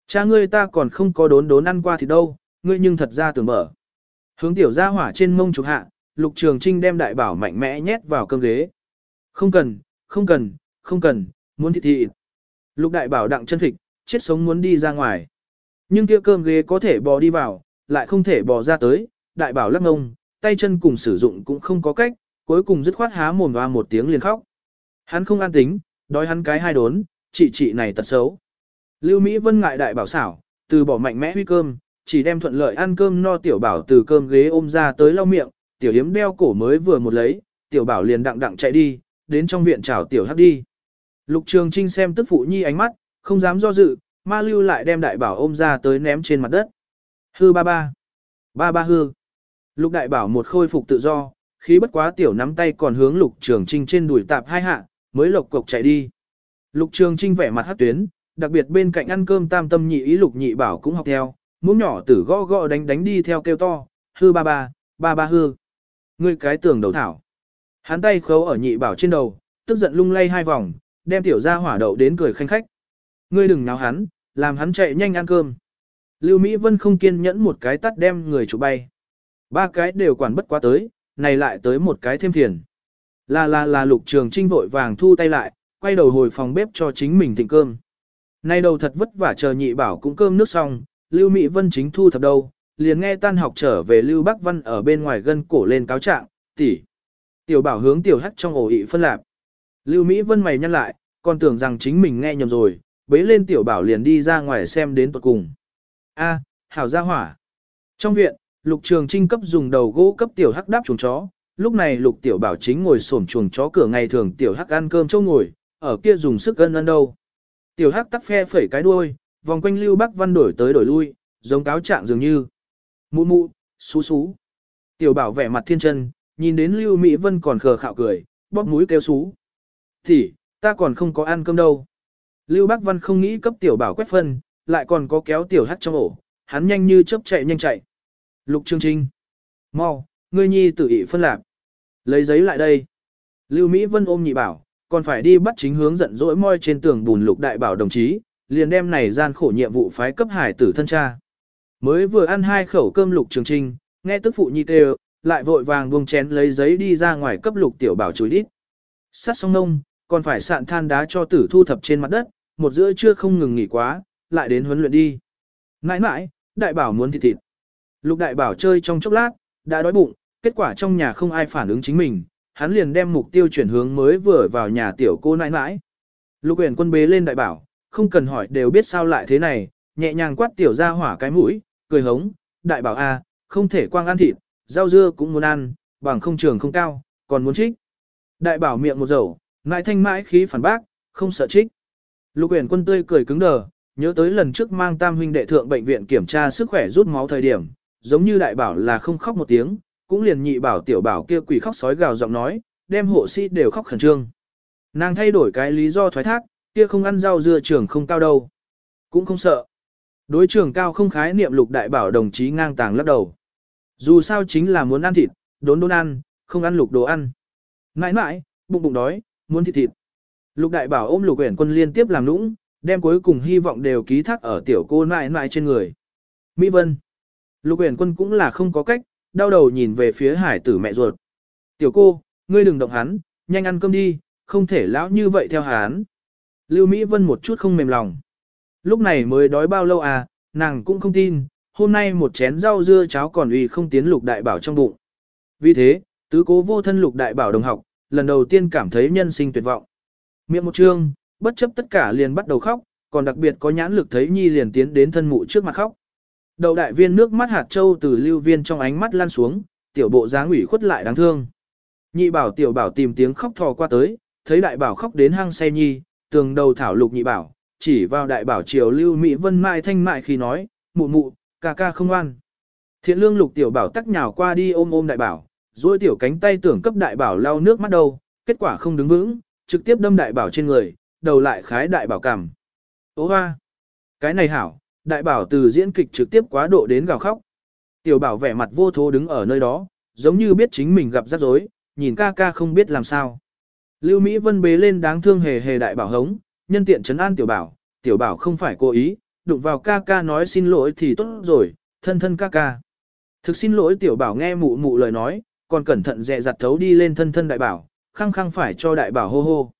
Cha ngươi ta còn không có đốn đốn ăn qua thì đâu, ngươi nhưng thật ra tưởng mở. Hướng tiểu gia hỏa trên mông chụp hạ, lục trường trinh đem đại bảo mạnh mẽ nhét vào cơm ghế. Không cần, không cần, không cần, muốn thịt thịt. Lục đại bảo đặng chân thịt, chết sống muốn đi ra ngoài. Nhưng kia cơm ghế có thể bò đi vào, lại không thể bò ra tới, đại bảo lắc ngông, tay chân cùng sử dụng cũng không có cách, cuối cùng dứt khoát há mồm và một tiếng liền khóc. Hắn không an tính, đói hắn cái hai đốn, chị chị này tật xấu. Lưu Mỹ Vân ngại đại bảo xảo, từ bỏ mạnh mẽ huy cơm, chỉ đem thuận lợi ăn cơm no tiểu bảo từ cơm ghế ôm ra tới lau miệng, tiểu hiếm đeo cổ mới vừa một lấy, tiểu bảo liền đặng đặng chạy đi, đến trong viện chào tiểu hắc đi. Lục Trường Trinh xem tức phụ nhi ánh mắt, không dám do dự, ma lưu lại đem đại bảo ôm ra tới ném trên mặt đất. Hư ba ba. Ba ba hư. Lục đại bảo một khôi phục tự do, khí bất quá tiểu nắm tay còn hướng lục trường trinh trên đùi tạp hai hạ, mới lộc cộc chạy đi. Lục trường trinh vẻ mặt hát tuyến, đặc biệt bên cạnh ăn cơm tam tâm nhị ý lục nhị bảo cũng học theo, muỗng nhỏ tử gõ gõ đánh đánh đi theo kêu to, hư ba ba, ba ba hư. Ngươi cái tường đầu thảo. Hắn tay khấu ở nhị bảo trên đầu, tức giận lung lay hai vòng, đem tiểu ra hỏa đậu đến cười khanh khách. Ngươi đừng náo hắn, làm hắn chạy nhanh ăn cơm. Lưu Mỹ Vân không kiên nhẫn một cái tắt đem người chủ bay. Ba cái đều quản bất quá tới, này lại tới một cái thêm phiền. Là là là lục trường trinh vội vàng thu tay lại, quay đầu hồi phòng bếp cho chính mình thịnh cơm. Nay đầu thật vất vả chờ nhị bảo cũng cơm nước xong, Lưu Mỹ Vân chính thu thập đâu, liền nghe tan học trở về Lưu Bắc Văn ở bên ngoài gân cổ lên cáo trạng, tỷ. Tiểu bảo hướng tiểu Hắc trong ổ ị phân lạp. Lưu Mỹ Vân mày nhăn lại, còn tưởng rằng chính mình nghe nhầm rồi, bế lên tiểu bảo liền đi ra ngoài xem đến tuật cùng. A, hảo gia hỏa. Trong viện, Lục Trường Trinh cấp dùng đầu gỗ cấp tiểu hắc đáp chuồng chó, lúc này Lục Tiểu Bảo chính ngồi xổm chuồng chó cửa ngày thường tiểu hắc ăn cơm châu ngồi, ở kia dùng sức gân ân đâu. Tiểu hắc tắc phe phẩy cái đuôi, vòng quanh Lưu Bắc Văn đổi tới đổi lui, giống cáo trạng dường như. Mụ mụ, xú xú. Tiểu Bảo vẻ mặt thiên chân, nhìn đến Lưu Mỹ Vân còn khờ khạo cười, bóp mũi kêu xú. Thì, ta còn không có ăn cơm đâu. Lưu Bắc Văn không nghĩ cấp Tiểu Bảo quét phân, lại còn có kéo Tiểu Hắt trong ổ, hắn nhanh như chớp chạy nhanh chạy. Lục Trương Trinh. Mau, ngươi nhi tự ị phân lạc. Lấy giấy lại đây. Lưu Mỹ Vân ôm nhị bảo, còn phải đi bắt chính hướng giận dỗi moi trên tường bùn lục đại bảo đồng chí, liền đem này gian khổ nhiệm vụ phái cấp hải tử thân cha. Mới vừa ăn hai khẩu cơm lục trường trinh, nghe tức phụ nhi kêu, lại vội vàng buông chén lấy giấy đi ra ngoài cấp lục tiểu bảo chối đít. Sát xong nông, còn phải sạn than đá cho tử thu thập trên mặt đất, một giữa trưa không ngừng nghỉ quá, lại đến huấn luyện đi. Nãi nãi, đại bảo muốn thịt thịt. Lục đại bảo chơi trong chốc lát, đã đói bụng, kết quả trong nhà không ai phản ứng chính mình, hắn liền đem mục tiêu chuyển hướng mới vừa vào nhà tiểu cô nãi nãi. Lục uyển quân bế lên đại bảo, không cần hỏi đều biết sao lại thế này, nhẹ nhàng quát tiểu ra hỏa cái mũi, cười hống, đại bảo a, không thể quang ăn thịt, rau dưa cũng muốn ăn, bằng không trường không cao, còn muốn trích. Đại bảo miệng một dầu, ngại thanh mãi khí phản bác, không sợ trích. Lục uyển quân tươi cười cứng đờ, nhớ tới lần trước mang tam huynh đệ thượng bệnh viện kiểm tra sức khỏe rút máu thời điểm, giống như đại bảo là không khóc một tiếng, cũng liền nhị bảo tiểu bảo kia quỷ khóc sói gào giọng nói, đem hộ sĩ đều khóc khẩn trương. Nàng thay đổi cái lý do thoái thác, kia không ăn rau dưa trường không cao đâu. Cũng không sợ. Đối trường cao không khái niệm lục đại bảo đồng chí ngang tàng lắc đầu. Dù sao chính là muốn ăn thịt, đốn đốn ăn, không ăn lục đồ ăn. Nãi nãi, bụng bụng đói, muốn thịt thịt. Lục đại bảo ôm lục quyển quân liên tiếp làm nũng, đem cuối cùng hy vọng đều ký thác ở tiểu cô nãi nãi trên người. Mỹ Vân. Lục uyển quân cũng là không có cách, đau đầu nhìn về phía hải tử mẹ ruột. Tiểu cô, ngươi đừng động hắn, nhanh ăn cơm đi, không thể lão như vậy theo hắn. Lưu Mỹ Vân một chút không mềm lòng. Lúc này mới đói bao lâu à, nàng cũng không tin, hôm nay một chén rau dưa cháo còn uy không tiến lục đại bảo trong bụng. Vì thế, tứ cố vô thân lục đại bảo đồng học, lần đầu tiên cảm thấy nhân sinh tuyệt vọng. Miệng một trương bất chấp tất cả liền bắt đầu khóc, còn đặc biệt có nhãn lực thấy nhi liền tiến đến thân mụ trước mặt khóc. Đầu đại viên nước mắt hạt châu từ lưu viên trong ánh mắt lan xuống, tiểu bộ dáng ủy khuất lại đáng thương. Nhị bảo tiểu bảo tìm tiếng khóc thò qua tới, thấy đại bảo khóc đến hang say nhi, tường đầu thảo lục nhị bảo, chỉ vào đại bảo triều lưu mỹ vân mại thanh mại khi nói, mụ mụ, ca ca không ngoan. Thiện lương lục tiểu bảo tắc nhào qua đi ôm ôm đại bảo, duỗi tiểu cánh tay tưởng cấp đại bảo lau nước mắt đầu, kết quả không đứng vững, trực tiếp đâm đại bảo trên người, đầu lại khái đại bảo cằm. Ô hoa! Cái này hảo, đại bảo từ diễn kịch trực tiếp quá độ đến gào khóc. Tiểu bảo vẻ mặt vô thố đứng ở nơi đó, giống như biết chính mình gặp rắc rối, nhìn ca ca không biết làm sao. Lưu Mỹ Vân bế lên đáng thương hề hề đại bảo hống, nhân tiện trấn an tiểu bảo, tiểu bảo không phải cố ý, đụng vào ca ca nói xin lỗi thì tốt rồi, thân thân ca ca. Thực xin lỗi tiểu bảo nghe mụ mụ lời nói, còn cẩn thận dè dặt thấu đi lên thân thân đại bảo, khăng khăng phải cho đại bảo hô hô.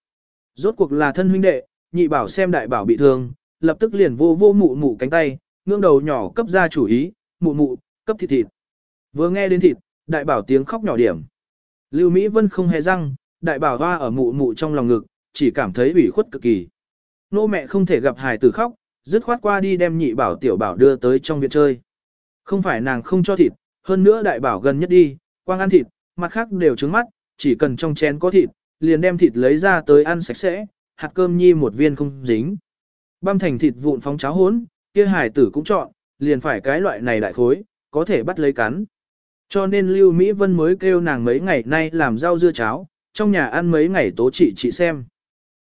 Rốt cuộc là thân huynh đệ, nhị bảo xem đại bảo bị thương, lập tức liền vô vô mụ mụ cánh tay, ngưỡng đầu nhỏ cấp ra chủ ý, mụ mụ, cấp thịt thịt. Vừa nghe đến thịt, đại bảo tiếng khóc nhỏ điểm. Lưu Mỹ Vân không hề răng, đại bảo hoa ở mụ mụ trong lòng ngực, chỉ cảm thấy ủy khuất cực kỳ. Nô mẹ không thể gặp hài tử khóc, dứt khoát qua đi đem nhị bảo tiểu bảo đưa tới trong viện chơi. Không phải nàng không cho thịt, hơn nữa đại bảo gần nhất đi, quang ăn thịt, mặt khác đều trứng mắt, chỉ cần trong chén có thịt, liền đem thịt lấy ra tới ăn sạch sẽ, hạt cơm nhi một viên không dính. Băm thành thịt vụn phóng cháo hốn, kia hải tử cũng chọn, liền phải cái loại này đại khối, có thể bắt lấy cắn. Cho nên Lưu Mỹ Vân mới kêu nàng mấy ngày nay làm rau dưa cháo, trong nhà ăn mấy ngày tố trị chị xem.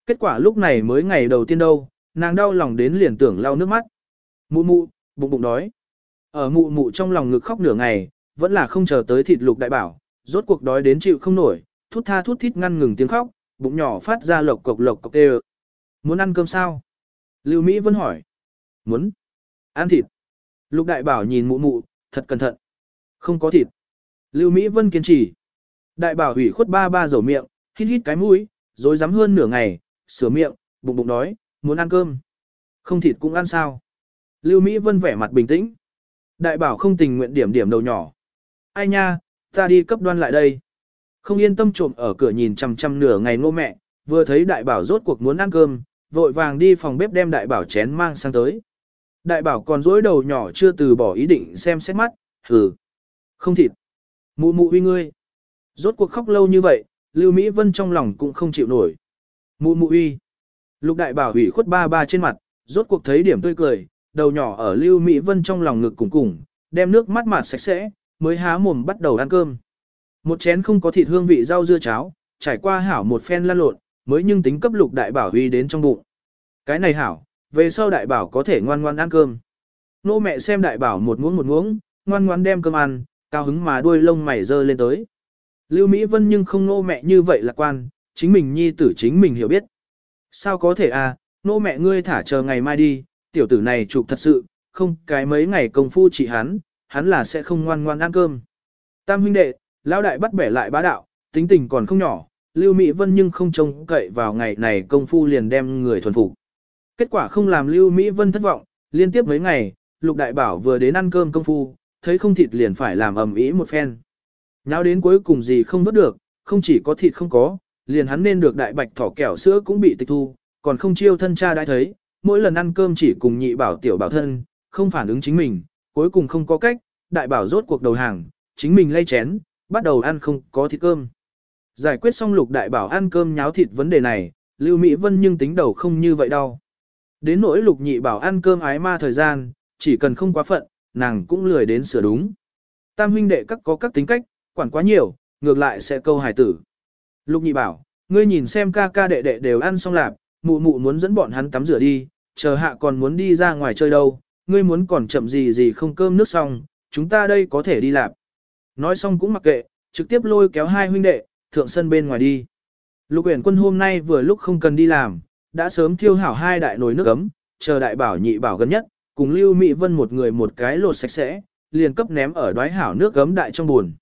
Kết quả lúc này mới ngày đầu tiên đâu, nàng đau lòng đến liền tưởng lau nước mắt. Mụ mụ, bụng bụng đói. Ở mụ mụ trong lòng ngực khóc nửa ngày, vẫn là không chờ tới thịt lục đại bảo, rốt cuộc đói đến chịu không nổi, thút tha thút thít ngăn ngừng tiếng khóc, bụng nhỏ phát ra lộc cộc lộc cộc đều. Muốn ăn cơm sao? Lưu Mỹ vẫn hỏi. Muốn. Ăn thịt. Lục đại bảo nhìn mụ mụ, thật cẩn thận. Không có thịt. Lưu Mỹ Vân kiên trì. Đại bảo hủy khuất ba ba dầu miệng, hít hít cái mũi, rồi dám hơn nửa ngày, sửa miệng, bụng bụng đói, muốn ăn cơm. Không thịt cũng ăn sao. Lưu Mỹ Vân vẻ mặt bình tĩnh. Đại bảo không tình nguyện điểm điểm đầu nhỏ. Ai nha, ta đi cấp đoan lại đây. Không yên tâm trộm ở cửa nhìn chằm chằm nửa ngày nô mẹ, vừa thấy đại bảo rốt cuộc muốn ăn cơm, vội vàng đi phòng bếp đem đại bảo chén mang sang tới. Đại bảo còn dối đầu nhỏ chưa từ bỏ ý định xem xét mắt, hừ. Không thịt. Mụ mụ uy ngươi. Rốt cuộc khóc lâu như vậy, Lưu Mỹ Vân trong lòng cũng không chịu nổi. Mụ mụ uy. Lục đại bảo ủy khuất ba ba trên mặt, rốt cuộc thấy điểm tươi cười, đầu nhỏ ở Lưu Mỹ Vân trong lòng ngực cùng cùng, đem nước mắt mạt sạch sẽ, mới há mồm bắt đầu ăn cơm. Một chén không có thịt hương vị rau dưa cháo, trải qua hảo một phen lăn lộn, mới nhưng tính cấp lục đại bảo huy đến trong bụng. Cái này hảo, về sau đại bảo có thể ngoan ngoan ăn cơm. Nô mẹ xem đại bảo một muỗng một muỗng, ngoan ngoan đem cơm ăn, cao hứng mà đuôi lông mày dơ lên tới. Lưu Mỹ Vân nhưng không nô mẹ như vậy lạc quan, chính mình nhi tử chính mình hiểu biết. Sao có thể à, nô mẹ ngươi thả chờ ngày mai đi, tiểu tử này chụp thật sự, không cái mấy ngày công phu chỉ hắn, hắn là sẽ không ngoan ngoan ăn cơm. Tam huynh đệ, lão đại bắt bẻ lại bá đạo, tính tình còn không nhỏ, Lưu Mỹ Vân nhưng không trông cậy vào ngày này công phu liền đem người thuần phục. Kết quả không làm Lưu Mỹ Vân thất vọng, liên tiếp mấy ngày, Lục Đại Bảo vừa đến ăn cơm công phu, thấy không thịt liền phải làm ầm ĩ một phen. Nào đến cuối cùng gì không vớt được, không chỉ có thịt không có, liền hắn nên được đại bạch thỏ kẹo sữa cũng bị tịch thu, còn không chiêu thân cha đã thấy, mỗi lần ăn cơm chỉ cùng nhị bảo tiểu bảo thân, không phản ứng chính mình, cuối cùng không có cách, đại bảo rốt cuộc đầu hàng, chính mình lay chén, bắt đầu ăn không có thịt cơm. Giải quyết xong lục đại bảo ăn cơm nháo thịt vấn đề này, Lưu Mỹ Vân nhưng tính đầu không như vậy đâu. Đến nỗi lục nhị bảo ăn cơm ái ma thời gian, chỉ cần không quá phận, nàng cũng lười đến sửa đúng. Tam huynh đệ các có các tính cách, quản quá nhiều, ngược lại sẽ câu hài tử. Lục nhị bảo, ngươi nhìn xem ca ca đệ đệ đều ăn xong lạp, mụ mụ muốn dẫn bọn hắn tắm rửa đi, chờ hạ còn muốn đi ra ngoài chơi đâu, ngươi muốn còn chậm gì gì không cơm nước xong, chúng ta đây có thể đi lạp. Nói xong cũng mặc kệ, trực tiếp lôi kéo hai huynh đệ, thượng sân bên ngoài đi. Lục uyển quân hôm nay vừa lúc không cần đi làm, đã sớm thiêu hảo hai đại nồi nước ấm, chờ đại bảo nhị bảo gần nhất, cùng Lưu Mỹ Vân một người một cái lột sạch sẽ, liền cấp ném ở đoái hảo nước gấm đại trong buồn.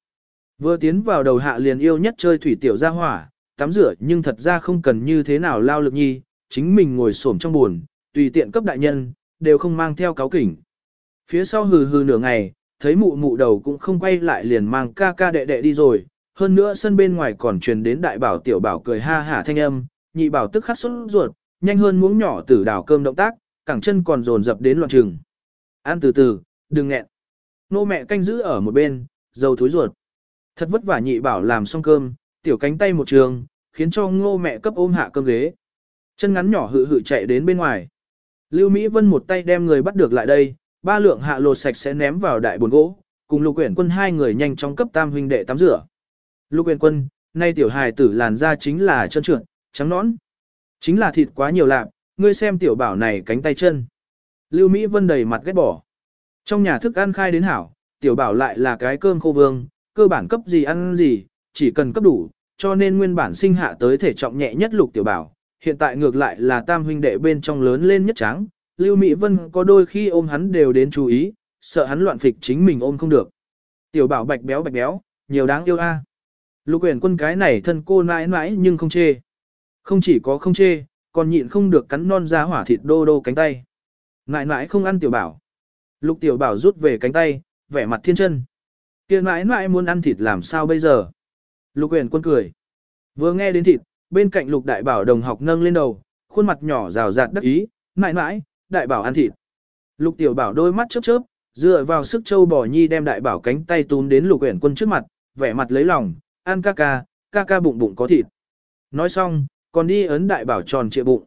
Vừa tiến vào đầu hạ liền yêu nhất chơi thủy tiểu ra hỏa, tắm rửa nhưng thật ra không cần như thế nào lao lực nhi, chính mình ngồi xổm trong buồn, tùy tiện cấp đại nhân, đều không mang theo cáo kỉnh. Phía sau hừ hừ nửa ngày, thấy mụ mụ đầu cũng không quay lại liền mang ca ca đệ đệ đi rồi, hơn nữa sân bên ngoài còn truyền đến đại bảo tiểu bảo cười ha hả thanh âm, nhị bảo tức khắc xuất ruột, nhanh hơn muỗng nhỏ tử đảo cơm động tác, cẳng chân còn dồn dập đến loạn trừng. Ăn từ từ, đừng nghẹn. Nô mẹ canh giữ ở một bên, dầu thối ruột. Thật vất vả nhị bảo làm xong cơm, tiểu cánh tay một trường, khiến cho ngô mẹ cấp ôm hạ cơm ghế. Chân ngắn nhỏ hự hự chạy đến bên ngoài. Lưu Mỹ Vân một tay đem người bắt được lại đây, ba lượng hạ lột sạch sẽ ném vào đại bồn gỗ, cùng lục quyển quân hai người nhanh chóng cấp tam huynh đệ tắm rửa. Lục quyển quân, nay tiểu hài tử làn da chính là trơn trượt, trắng nõn. Chính là thịt quá nhiều lạp, ngươi xem tiểu bảo này cánh tay chân. Lưu Mỹ Vân đầy mặt ghét bỏ. Trong nhà thức ăn khai đến hảo, tiểu bảo lại là cái cơm khô vương, cơ bản cấp gì ăn gì, chỉ cần cấp đủ, cho nên nguyên bản sinh hạ tới thể trọng nhẹ nhất lục tiểu bảo, hiện tại ngược lại là tam huynh đệ bên trong lớn lên nhất trắng, Lưu Mỹ Vân có đôi khi ôm hắn đều đến chú ý, sợ hắn loạn phịch chính mình ôm không được. Tiểu bảo bạch béo bạch béo, nhiều đáng yêu a. Lục uyển quân cái này thân cô mãi mãi nhưng không chê. Không chỉ có không chê, còn nhịn không được cắn non ra hỏa thịt đô đô cánh tay. Mãi mãi không ăn tiểu bảo. Lục tiểu bảo rút về cánh tay, vẻ mặt thiên chân kia mãi mãi muốn ăn thịt làm sao bây giờ? Lục Uyển quân cười. Vừa nghe đến thịt, bên cạnh lục đại bảo đồng học nâng lên đầu, khuôn mặt nhỏ rào rạt đắc ý, mãi mãi, đại bảo ăn thịt. Lục tiểu bảo đôi mắt chớp chớp, dựa vào sức châu bò nhi đem đại bảo cánh tay túm đến lục uyển quân trước mặt, vẻ mặt lấy lòng, ăn ca ca, ca ca bụng bụng có thịt. Nói xong, còn đi ấn đại bảo tròn trịa bụng.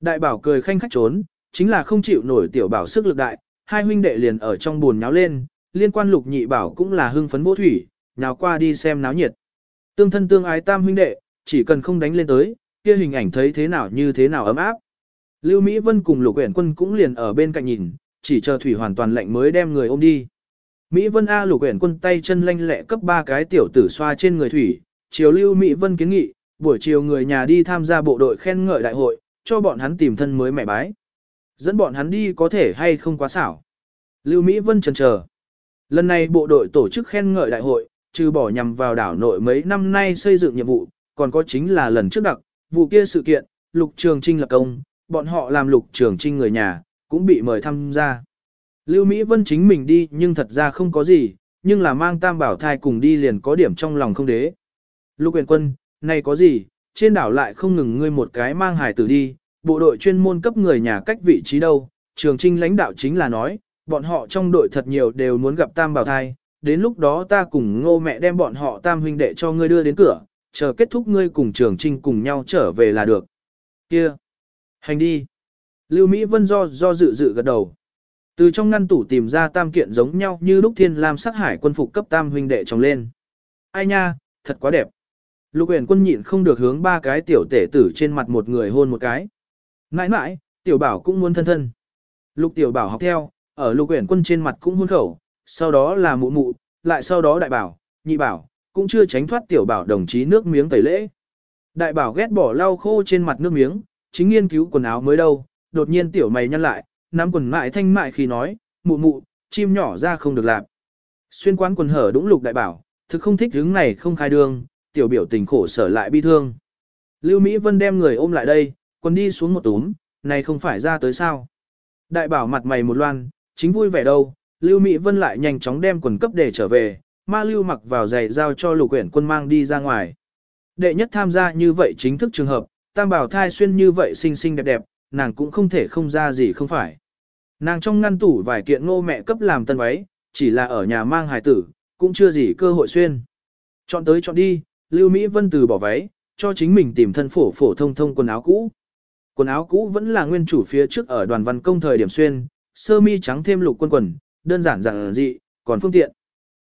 Đại bảo cười khanh khách trốn, chính là không chịu nổi tiểu bảo sức lực đại, hai huynh đệ liền ở trong buồn nháo lên, liên quan lục nhị bảo cũng là hưng phấn vô thủy, nào qua đi xem náo nhiệt. Tương thân tương ái tam huynh đệ, chỉ cần không đánh lên tới, kia hình ảnh thấy thế nào như thế nào ấm áp. Lưu Mỹ Vân cùng Lục Uyển Quân cũng liền ở bên cạnh nhìn, chỉ chờ thủy hoàn toàn lạnh mới đem người ôm đi. Mỹ Vân A Lục Uyển Quân tay chân lanh lẹ cấp ba cái tiểu tử xoa trên người thủy, chiều Lưu Mỹ Vân kiến nghị, buổi chiều người nhà đi tham gia bộ đội khen ngợi đại hội, cho bọn hắn tìm thân mới mẹ bái. Dẫn bọn hắn đi có thể hay không quá xảo. Lưu Mỹ Vân chần chờ. Lần này bộ đội tổ chức khen ngợi đại hội, trừ bỏ nhằm vào đảo nội mấy năm nay xây dựng nhiệm vụ, còn có chính là lần trước đặc, vụ kia sự kiện, Lục Trường Trinh lập công, bọn họ làm lục trường trinh người nhà, cũng bị mời tham gia. Lưu Mỹ Vân chính mình đi nhưng thật ra không có gì, nhưng là mang tam bảo thai cùng đi liền có điểm trong lòng không đế. Lục quyền quân, này có gì, trên đảo lại không ngừng ngươi một cái mang hải tử đi, bộ đội chuyên môn cấp người nhà cách vị trí đâu, trường trinh lãnh đạo chính là nói, bọn họ trong đội thật nhiều đều muốn gặp tam bảo thai, đến lúc đó ta cùng ngô mẹ đem bọn họ tam huynh đệ cho ngươi đưa đến cửa, chờ kết thúc ngươi cùng trường trinh cùng nhau trở về là được. Kia! Hành đi. Lưu Mỹ Vân do do dự dự gật đầu. Từ trong ngăn tủ tìm ra tam kiện giống nhau như lúc thiên lam sát hải quân phục cấp tam huynh đệ trồng lên. Ai nha, thật quá đẹp. Lục huyền quân nhịn không được hướng ba cái tiểu tể tử trên mặt một người hôn một cái. Nãi nãi, tiểu bảo cũng muốn thân thân. Lục tiểu bảo học theo, ở lục uyển quân trên mặt cũng hôn khẩu, sau đó là mụ mụ, lại sau đó đại bảo, nhị bảo, cũng chưa tránh thoát tiểu bảo đồng chí nước miếng tẩy lễ. Đại bảo ghét bỏ lau khô trên mặt nước miếng, chính nghiên cứu quần áo mới đâu, đột nhiên tiểu mày nhăn lại, nắm quần mại thanh mại khi nói, mụ mụ, chim nhỏ ra không được làm. Xuyên quán quần hở đũng lục đại bảo, thực không thích hướng này không khai đường, tiểu biểu tình khổ sở lại bi thương. Lưu Mỹ Vân đem người ôm lại đây, quần đi xuống một túm, này không phải ra tới sao. Đại bảo mặt mày một loan, chính vui vẻ đâu, Lưu Mỹ Vân lại nhanh chóng đem quần cấp để trở về, ma lưu mặc vào giày giao cho lục quyển quân mang đi ra ngoài. Đệ nhất tham gia như vậy chính thức trường hợp, tam bảo thai xuyên như vậy xinh xinh đẹp đẹp, nàng cũng không thể không ra gì không phải. Nàng trong ngăn tủ vài kiện ngô mẹ cấp làm tân váy, chỉ là ở nhà mang hài tử, cũng chưa gì cơ hội xuyên. Chọn tới chọn đi, Lưu Mỹ Vân từ bỏ váy, cho chính mình tìm thân phổ phổ thông thông quần áo cũ. Quần áo cũ vẫn là nguyên chủ phía trước ở đoàn văn công thời điểm xuyên, sơ mi trắng thêm lục quân quần, đơn giản giản dị, còn phương tiện.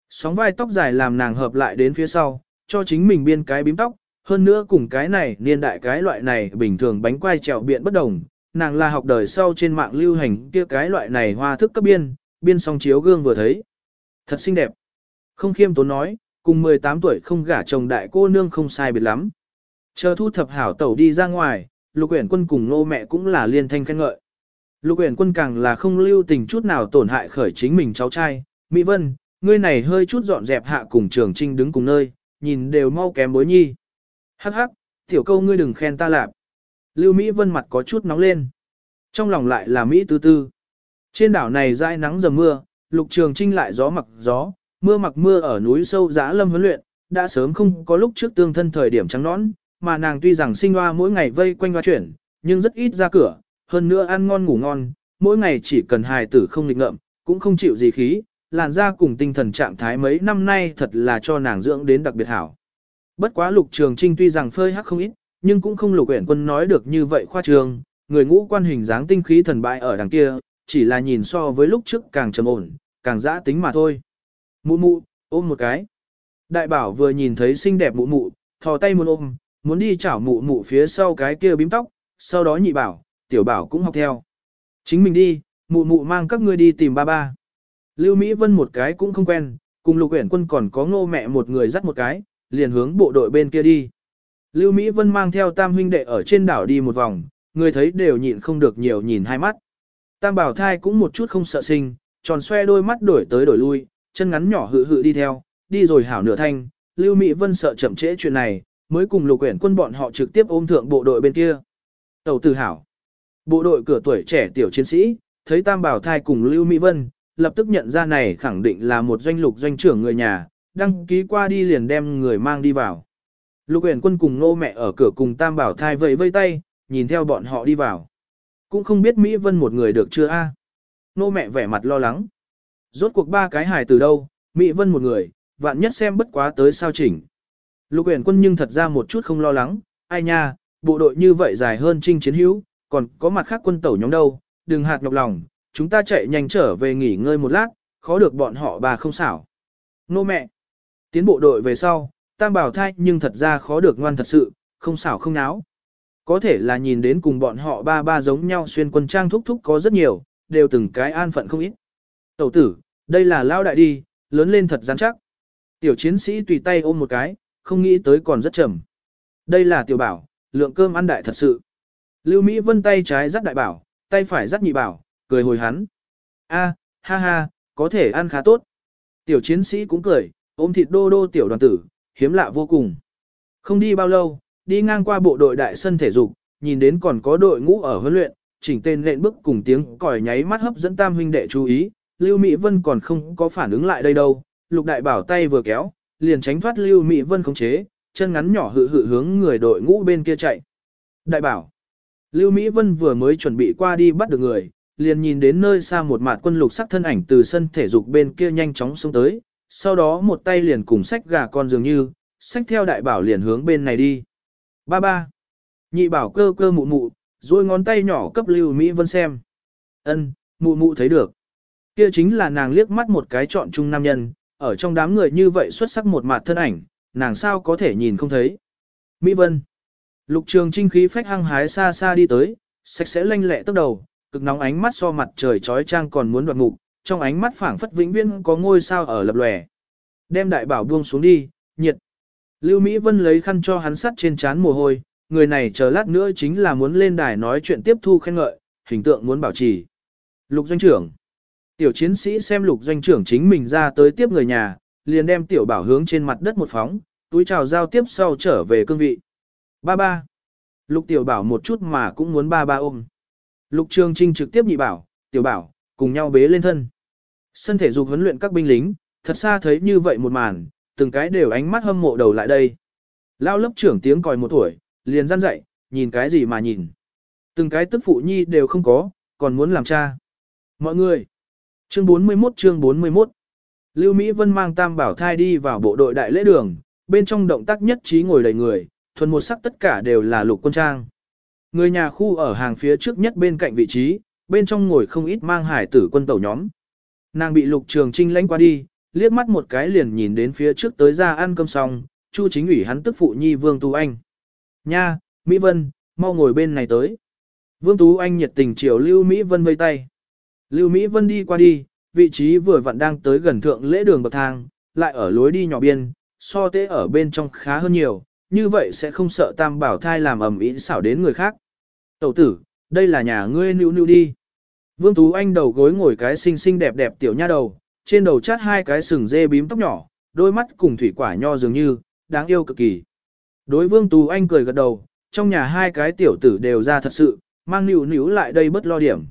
Sóng vai tóc dài làm nàng hợp lại đến phía sau, cho chính mình biên cái bím tóc, hơn nữa cùng cái này niên đại cái loại này bình thường bánh quai trèo biện bất đồng, nàng là học đời sau trên mạng lưu hành kia cái loại này hoa thức cấp biên, biên song chiếu gương vừa thấy. Thật xinh đẹp. Không khiêm tốn nói, cùng 18 tuổi không gả chồng đại cô nương không sai biệt lắm. Chờ thu thập hảo tẩu đi ra ngoài, lục uyển quân cùng nô mẹ cũng là liên thanh khen ngợi. Lục uyển quân càng là không lưu tình chút nào tổn hại khởi chính mình cháu trai. Mỹ Vân, ngươi này hơi chút dọn dẹp hạ cùng trường trinh đứng cùng nơi, nhìn đều mau kém bối nhi. Hắc hắc, Tiểu câu ngươi đừng khen ta lạp. Lưu Mỹ Vân mặt có chút nóng lên. Trong lòng lại là Mỹ tư tư. Trên đảo này dãi nắng dầm mưa, lục trường trinh lại gió mặc gió, mưa mặc mưa ở núi sâu giã lâm huấn luyện, đã sớm không có lúc trước tương thân thời điểm trắng nõn, mà nàng tuy rằng sinh hoa mỗi ngày vây quanh hoa chuyển, nhưng rất ít ra cửa, hơn nữa ăn ngon ngủ ngon, mỗi ngày chỉ cần hài tử không nghịch ngợm, cũng không chịu gì khí, làn da cùng tinh thần trạng thái mấy năm nay thật là cho nàng dưỡng đến đặc biệt hảo. Bất quá lục trường trinh tuy rằng phơi hắc không ít, nhưng cũng không lục uyển quân nói được như vậy khoa trường, người ngũ quan hình dáng tinh khí thần bại ở đằng kia, chỉ là nhìn so với lúc trước càng trầm ổn, càng dã tính mà thôi. Mụ mụ, ôm một cái. Đại bảo vừa nhìn thấy xinh đẹp mụ mụ, thò tay muốn ôm, muốn đi chảo mụ mụ phía sau cái kia bím tóc, sau đó nhị bảo, tiểu bảo cũng học theo. Chính mình đi, mụ mụ mang các ngươi đi tìm ba ba. Lưu Mỹ Vân một cái cũng không quen, cùng lục uyển quân còn có ngô mẹ một người dắt một cái, liền hướng bộ đội bên kia đi. Lưu Mỹ Vân mang theo tam huynh đệ ở trên đảo đi một vòng, người thấy đều nhịn không được nhiều nhìn hai mắt. Tam bảo thai cũng một chút không sợ sinh, tròn xoe đôi mắt đổi tới đổi lui, chân ngắn nhỏ hự hự đi theo, đi rồi hảo nửa thanh, Lưu Mỹ Vân sợ chậm trễ chuyện này, mới cùng lục quyển quân bọn họ trực tiếp ôm thượng bộ đội bên kia. Tàu tử hảo. Bộ đội cửa tuổi trẻ tiểu chiến sĩ, thấy Tam Bảo Thai cùng Lưu Mỹ Vân, lập tức nhận ra này khẳng định là một doanh lục doanh trưởng người nhà, đăng ký qua đi liền đem người mang đi vào. Lục uyển quân cùng nô mẹ ở cửa cùng Tam Bảo Thai vẫy vây tay, nhìn theo bọn họ đi vào. Cũng không biết Mỹ Vân một người được chưa a? Nô mẹ vẻ mặt lo lắng. Rốt cuộc ba cái hài từ đâu, Mỹ Vân một người, vạn nhất xem bất quá tới sao chỉnh. Lục uyển quân nhưng thật ra một chút không lo lắng, ai nha, bộ đội như vậy dài hơn trinh chiến hữu, còn có mặt khác quân tẩu nhóm đâu, đừng hạt nhọc lòng, chúng ta chạy nhanh trở về nghỉ ngơi một lát, khó được bọn họ bà không xảo. Nô mẹ, tiến bộ đội về sau, tam bảo thai nhưng thật ra khó được ngoan thật sự, không xảo không náo. Có thể là nhìn đến cùng bọn họ ba ba giống nhau xuyên quân trang thúc thúc có rất nhiều, đều từng cái an phận không ít. Tẩu tử, đây là lao đại đi, lớn lên thật rắn chắc. Tiểu chiến sĩ tùy tay ôm một cái, không nghĩ tới còn rất chậm. Đây là tiểu bảo, lượng cơm ăn đại thật sự. Lưu Mỹ Vân tay trái dắt đại bảo, tay phải dắt nhị bảo, cười hồi hắn. A, ha ha, có thể ăn khá tốt. Tiểu chiến sĩ cũng cười, ôm thịt đô đô tiểu đoàn tử, hiếm lạ vô cùng. Không đi bao lâu, đi ngang qua bộ đội đại sân thể dục, nhìn đến còn có đội ngũ ở huấn luyện, chỉnh tên lệnh bước cùng tiếng còi nháy mắt hấp dẫn tam huynh đệ chú ý, Lưu Mỹ Vân còn không có phản ứng lại đây đâu, Lục Đại Bảo tay vừa kéo, liền tránh thoát Lưu Mỹ Vân khống chế, chân ngắn nhỏ hự hự hướng người đội ngũ bên kia chạy. Đại Bảo Lưu Mỹ Vân vừa mới chuẩn bị qua đi bắt được người, liền nhìn đến nơi xa một mặt quân lục sắc thân ảnh từ sân thể dục bên kia nhanh chóng xuống tới, sau đó một tay liền cùng sách gà con dường như, sách theo đại bảo liền hướng bên này đi. Ba ba. Nhị bảo cơ cơ mụ mụ, rồi ngón tay nhỏ cấp Lưu Mỹ Vân xem. Ân, mụ mụ thấy được. Kia chính là nàng liếc mắt một cái chọn chung nam nhân, ở trong đám người như vậy xuất sắc một mặt thân ảnh, nàng sao có thể nhìn không thấy. Mỹ Vân. Lục trường trinh khí phách hăng hái xa xa đi tới, sạch sẽ lanh lẹ tốc đầu, cực nóng ánh mắt so mặt trời trói trang còn muốn đoạt ngục, trong ánh mắt phảng phất vĩnh viễn có ngôi sao ở lập lòe. Đem đại bảo buông xuống đi, nhiệt. Lưu Mỹ Vân lấy khăn cho hắn sắt trên trán mồ hôi, người này chờ lát nữa chính là muốn lên đài nói chuyện tiếp thu khen ngợi, hình tượng muốn bảo trì. Lục doanh trưởng. Tiểu chiến sĩ xem lục doanh trưởng chính mình ra tới tiếp người nhà, liền đem tiểu bảo hướng trên mặt đất một phóng, túi chào giao tiếp sau trở về cương vị. Ba ba. Lục tiểu bảo một chút mà cũng muốn ba ba ôm. Lục trường trinh trực tiếp nhị bảo, tiểu bảo, cùng nhau bế lên thân. Sân thể dục huấn luyện các binh lính, thật xa thấy như vậy một màn, từng cái đều ánh mắt hâm mộ đầu lại đây. Lao lớp trưởng tiếng còi một tuổi, liền gian dậy, nhìn cái gì mà nhìn. Từng cái tức phụ nhi đều không có, còn muốn làm cha. Mọi người. Chương 41 chương 41 Lưu Mỹ Vân mang tam bảo thai đi vào bộ đội đại lễ đường, bên trong động tác nhất trí ngồi đầy người, thuần một sắc tất cả đều là lục quân trang. Người nhà khu ở hàng phía trước nhất bên cạnh vị trí, bên trong ngồi không ít mang hải tử quân tẩu nhóm. Nàng bị lục trường trinh lánh qua đi, liếc mắt một cái liền nhìn đến phía trước tới ra ăn cơm xong, chu chính ủy hắn tức phụ nhi Vương Tú Anh. Nha, Mỹ Vân, mau ngồi bên này tới. Vương Tú Anh nhiệt tình chiều Lưu Mỹ Vân vây tay. Lưu Mỹ Vân đi qua đi, vị trí vừa vặn đang tới gần thượng lễ đường bậc thang, lại ở lối đi nhỏ biên, so tế ở bên trong khá hơn nhiều, như vậy sẽ không sợ tam bảo thai làm ầm ĩ xảo đến người khác. Tẩu tử, đây là nhà ngươi nữu nữu đi. Vương Tú Anh đầu gối ngồi cái xinh xinh đẹp đẹp tiểu nha đầu, trên đầu chát hai cái sừng dê bím tóc nhỏ, đôi mắt cùng thủy quả nho dường như, đáng yêu cực kỳ. Đối Vương Tú Anh cười gật đầu, trong nhà hai cái tiểu tử đều ra thật sự, mang nữu nữu lại đây bất lo điểm.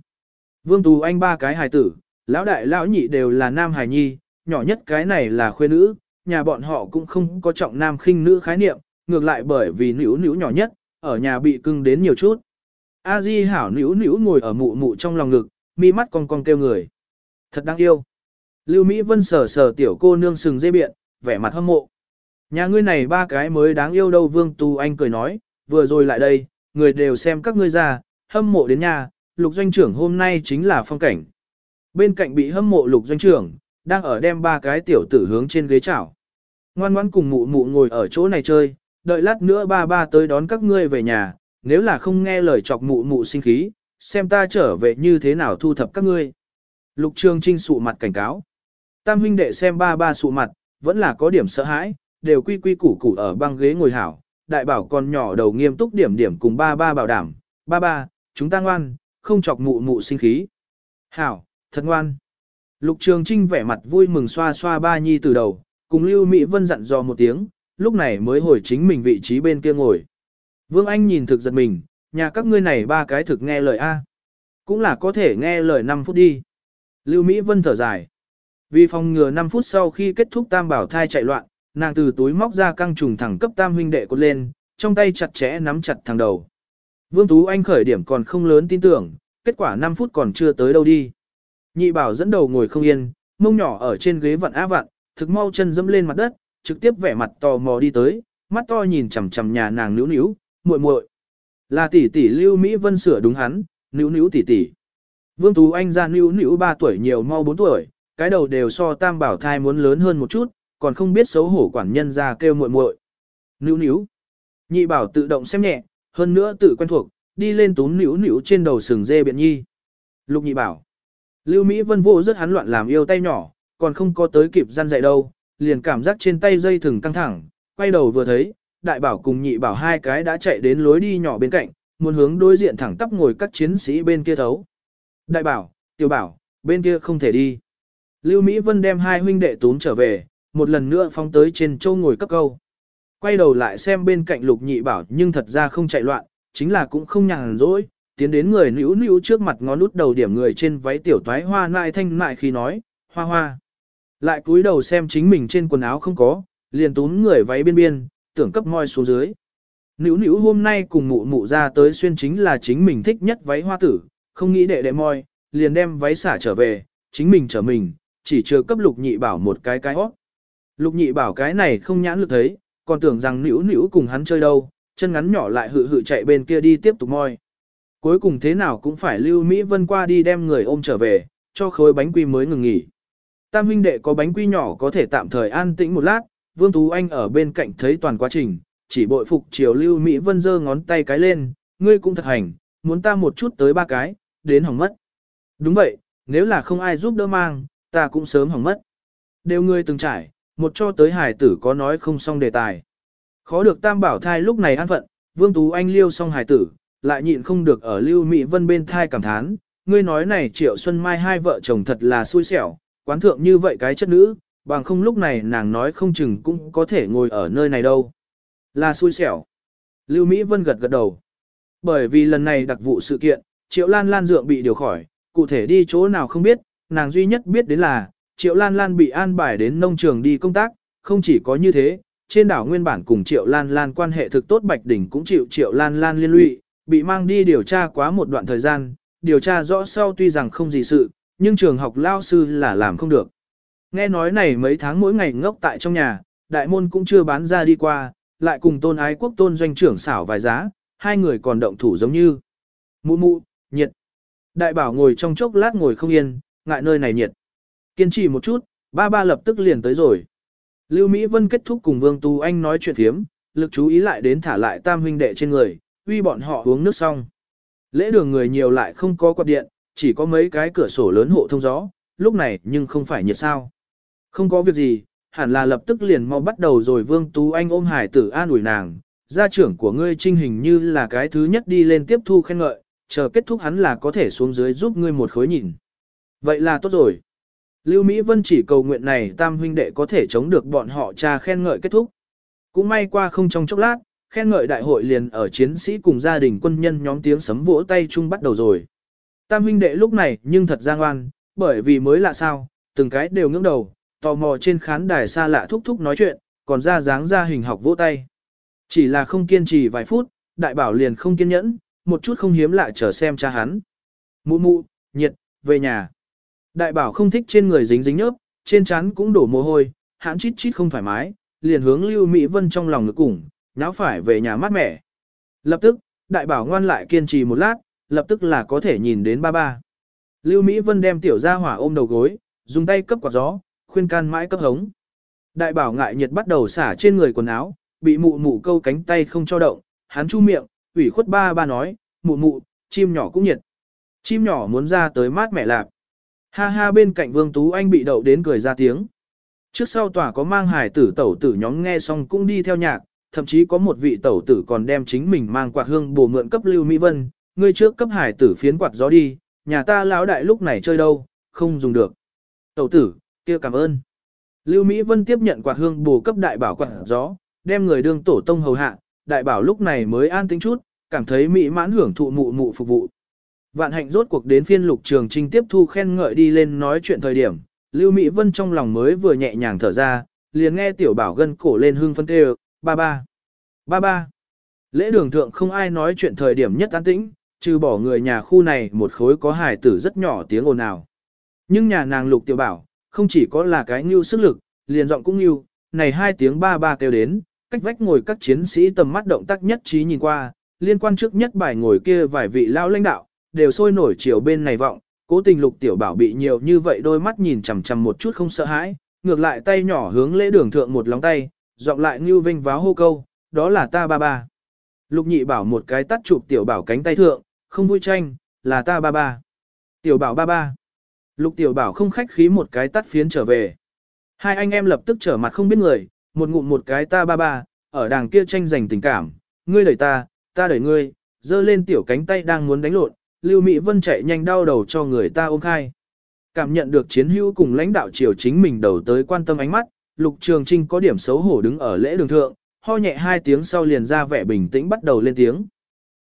Vương Tú Anh ba cái hài tử, lão đại lão nhị đều là nam hài nhi, nhỏ nhất cái này là khuê nữ, nhà bọn họ cũng không có trọng nam khinh nữ khái niệm, ngược lại bởi vì nữ nữ nhỏ nhất, ở nhà bị cưng đến nhiều chút. A Di hảo nữ nữ ngồi ở mụ mụ trong lòng ngực, mi mắt cong cong kêu người. Thật đáng yêu. Lưu Mỹ Vân sờ sờ tiểu cô nương sừng dây biện, vẻ mặt hâm mộ. Nhà ngươi này ba cái mới đáng yêu đâu Vương Tu Anh cười nói, vừa rồi lại đây, người đều xem các ngươi ra, hâm mộ đến nhà, lục doanh trưởng hôm nay chính là phong cảnh. Bên cạnh bị hâm mộ lục doanh trưởng, đang ở đem ba cái tiểu tử hướng trên ghế chảo. Ngoan ngoãn cùng mụ mụ ngồi ở chỗ này chơi, đợi lát nữa ba ba tới đón các ngươi về nhà, nếu là không nghe lời chọc mụ mụ sinh khí, xem ta trở về như thế nào thu thập các ngươi. Lục Trường Trinh sụ mặt cảnh cáo. Tam huynh đệ xem ba ba sụ mặt, vẫn là có điểm sợ hãi, đều quy quy củ củ ở băng ghế ngồi hảo. Đại bảo con nhỏ đầu nghiêm túc điểm điểm cùng ba ba bảo đảm, ba ba, chúng ta ngoan, không chọc mụ mụ sinh khí. Hảo, thật ngoan. Lục Trường Trinh vẻ mặt vui mừng xoa xoa ba nhi từ đầu, cùng Lưu Mỹ Vân dặn dò một tiếng, lúc này mới hồi chính mình vị trí bên kia ngồi. Vương Anh nhìn thực giật mình, nhà các ngươi này ba cái thực nghe lời A. Cũng là có thể nghe lời 5 phút đi. Lưu Mỹ Vân thở dài. Vì phòng ngừa 5 phút sau khi kết thúc tam bảo thai chạy loạn, nàng từ túi móc ra căng trùng thẳng cấp tam huynh đệ cột lên, trong tay chặt chẽ nắm chặt thằng đầu. Vương Tú Anh khởi điểm còn không lớn tin tưởng, kết quả 5 phút còn chưa tới đâu đi. Nhị bảo dẫn đầu ngồi không yên, mông nhỏ ở trên ghế vặn á vặn, thực mau chân dẫm lên mặt đất, trực tiếp vẻ mặt tò mò đi tới, mắt to nhìn chằm chằm nhà nàng nữu nữu, muội muội. Là tỷ tỷ Lưu Mỹ Vân sửa đúng hắn, nữu nữu tỷ tỷ. Vương Tú Anh ra nữu nữu 3 tuổi nhiều mau 4 tuổi, cái đầu đều so tam bảo thai muốn lớn hơn một chút, còn không biết xấu hổ quản nhân ra kêu muội muội. Nữu nữu. Nhị bảo tự động xem nhẹ, hơn nữa tự quen thuộc, đi lên túm nữu nữu trên đầu sừng dê biện nhi. Lục nhị bảo. Lưu Mỹ Vân vô rất hắn loạn làm yêu tay nhỏ, còn không có tới kịp gian dạy đâu, liền cảm giác trên tay dây thừng căng thẳng, quay đầu vừa thấy, đại bảo cùng nhị bảo hai cái đã chạy đến lối đi nhỏ bên cạnh, muốn hướng đối diện thẳng tắp ngồi các chiến sĩ bên kia thấu. Đại bảo, tiểu bảo, bên kia không thể đi. Lưu Mỹ Vân đem hai huynh đệ tún trở về, một lần nữa phóng tới trên châu ngồi cấp câu. Quay đầu lại xem bên cạnh lục nhị bảo nhưng thật ra không chạy loạn, chính là cũng không nhàn rỗi, tiến đến người nữ nữ trước mặt ngón út đầu điểm người trên váy tiểu toái hoa nại thanh nại khi nói, hoa hoa. Lại cúi đầu xem chính mình trên quần áo không có, liền túm người váy biên biên, tưởng cấp moi xuống dưới. Nữu nữu hôm nay cùng mụ mụ ra tới xuyên chính là chính mình thích nhất váy hoa tử, không nghĩ đệ đệ moi, liền đem váy xả trở về, chính mình trở mình, chỉ chưa cấp lục nhị bảo một cái cái hót. Lục nhị bảo cái này không nhãn lực thấy, còn tưởng rằng nữu nữu cùng hắn chơi đâu, chân ngắn nhỏ lại hự hự chạy bên kia đi tiếp tục moi. Cuối cùng thế nào cũng phải lưu Mỹ Vân qua đi đem người ôm trở về, cho khối bánh quy mới ngừng nghỉ. Tam huynh đệ có bánh quy nhỏ có thể tạm thời an tĩnh một lát, Vương Tú Anh ở bên cạnh thấy toàn quá trình, chỉ bội phục chiều lưu Mỹ Vân giơ ngón tay cái lên, ngươi cũng thật hành, muốn ta một chút tới ba cái, đến hỏng mất. Đúng vậy, nếu là không ai giúp đỡ mang, ta cũng sớm hỏng mất. Đều ngươi từng trải, một cho tới hải tử có nói không xong đề tài. Khó được tam bảo thai lúc này an phận, Vương Tú Anh liêu xong hải tử, lại nhịn không được ở lưu Mỹ Vân bên thai cảm thán, ngươi nói này triệu xuân mai hai vợ chồng thật là xui xẻo, quán thượng như vậy cái chất nữ, bằng không lúc này nàng nói không chừng cũng có thể ngồi ở nơi này đâu. Là xui xẻo. Lưu Mỹ Vân gật gật đầu. Bởi vì lần này đặc vụ sự kiện, Triệu Lan Lan dượng bị điều khỏi, cụ thể đi chỗ nào không biết, nàng duy nhất biết đến là, Triệu Lan Lan bị an bài đến nông trường đi công tác, không chỉ có như thế, trên đảo nguyên bản cùng Triệu Lan Lan quan hệ thực tốt Bạch Đỉnh cũng chịu Triệu Lan Lan liên lụy, bị mang đi điều tra quá một đoạn thời gian, điều tra rõ sau tuy rằng không gì sự, nhưng trường học lao sư là làm không được. Nghe nói này mấy tháng mỗi ngày ngốc tại trong nhà, đại môn cũng chưa bán ra đi qua, lại cùng tôn ái quốc tôn doanh trưởng xảo vài giá, hai người còn động thủ giống như. Mụ mụ, nhiệt. Đại bảo ngồi trong chốc lát ngồi không yên, ngại nơi này nhiệt. Kiên trì một chút, ba ba lập tức liền tới rồi. Lưu Mỹ Vân kết thúc cùng Vương Tu Anh nói chuyện thiếm, lực chú ý lại đến thả lại tam huynh đệ trên người, uy bọn họ uống nước xong. Lễ đường người nhiều lại không có quạt điện, chỉ có mấy cái cửa sổ lớn hộ thông gió, lúc này nhưng không phải nhiệt sao. Không có việc gì, hẳn là lập tức liền mau bắt đầu rồi Vương Tú Anh ôm hải tử an ủi nàng, gia trưởng của ngươi trinh hình như là cái thứ nhất đi lên tiếp thu khen ngợi, chờ kết thúc hắn là có thể xuống dưới giúp ngươi một khối nhìn. Vậy là tốt rồi. Lưu Mỹ Vân chỉ cầu nguyện này tam huynh đệ có thể chống được bọn họ cha khen ngợi kết thúc. Cũng may qua không trong chốc lát, khen ngợi đại hội liền ở chiến sĩ cùng gia đình quân nhân nhóm tiếng sấm vỗ tay chung bắt đầu rồi. Tam huynh đệ lúc này nhưng thật ra ngoan, bởi vì mới lạ sao, từng cái đều ngưỡng đầu, tò mò trên khán đài xa lạ thúc thúc nói chuyện, còn ra dáng ra hình học vỗ tay. Chỉ là không kiên trì vài phút, đại bảo liền không kiên nhẫn, một chút không hiếm lạ chờ xem cha hắn. Mụ mụ, nhiệt, về nhà. Đại bảo không thích trên người dính dính nhớp, trên trán cũng đổ mồ hôi, hãn chít chít không thoải mái, liền hướng Lưu Mỹ Vân trong lòng ngực cùng, nháo phải về nhà mát mẻ. Lập tức, đại bảo ngoan lại kiên trì một lát, lập tức là có thể nhìn đến ba ba. Lưu Mỹ Vân đem tiểu gia hỏa ôm đầu gối, dùng tay cấp quạt gió, khuyên can mãi cấp hống. Đại bảo ngại nhiệt bắt đầu xả trên người quần áo, bị mụ mụ câu cánh tay không cho động, hắn chu miệng, ủy khuất ba ba nói, mụ mụ, chim nhỏ cũng nhiệt. Chim nhỏ muốn ra tới mát mẻ lạp. Ha ha bên cạnh Vương Tú Anh bị đậu đến cười ra tiếng. Trước sau tòa có mang hải tử tẩu tử nhóm nghe xong cũng đi theo nhạc, thậm chí có một vị tẩu tử còn đem chính mình mang quạt hương bổ mượn cấp Lưu Mỹ Vân, ngươi trước cấp hải tử phiến quạt gió đi, nhà ta lão đại lúc này chơi đâu, không dùng được. Tẩu tử, kia cảm ơn. Lưu Mỹ Vân tiếp nhận quạt hương bổ cấp đại bảo quạt gió, đem người đương tổ tông hầu hạ, đại bảo lúc này mới an tĩnh chút, cảm thấy mỹ mãn hưởng thụ mụ mụ phục vụ. Vạn hạnh rốt cuộc đến phiên lục trường trinh tiếp thu khen ngợi đi lên nói chuyện thời điểm, Lưu Mỹ Vân trong lòng mới vừa nhẹ nhàng thở ra, liền nghe tiểu bảo gân cổ lên hương phân kêu, ba ba, ba ba. Lễ đường thượng không ai nói chuyện thời điểm nhất an tĩnh, trừ bỏ người nhà khu này một khối có hài tử rất nhỏ tiếng ồn ào. Nhưng nhà nàng lục tiểu bảo, không chỉ có là cái ngưu sức lực, liền giọng cũng ngưu, này hai tiếng ba ba kêu đến, cách vách ngồi các chiến sĩ tầm mắt động tác nhất trí nhìn qua, liên quan trước nhất bài ngồi kia vài vị lao lãnh đạo, đều sôi nổi chiều bên này vọng, cố tình lục tiểu bảo bị nhiều như vậy đôi mắt nhìn chằm chằm một chút không sợ hãi, ngược lại tay nhỏ hướng lễ đường thượng một lóng tay, giọng lại như vinh váo hô câu, đó là ta ba ba. Lục nhị bảo một cái tắt chụp tiểu bảo cánh tay thượng, không vui tranh, là ta ba ba. Tiểu bảo ba ba. Lục tiểu bảo không khách khí một cái tắt phiến trở về. Hai anh em lập tức trở mặt không biết người, một ngụm một cái ta ba ba, ở đàng kia tranh giành tình cảm, ngươi đẩy ta, ta đẩy ngươi, dơ lên tiểu cánh tay đang muốn đánh lộn, Lưu Mỹ Vân chạy nhanh đau đầu cho người ta ôm khai. Cảm nhận được chiến hữu cùng lãnh đạo triều chính mình đầu tới quan tâm ánh mắt, Lục Trường Trinh có điểm xấu hổ đứng ở lễ đường thượng, ho nhẹ hai tiếng sau liền ra vẻ bình tĩnh bắt đầu lên tiếng.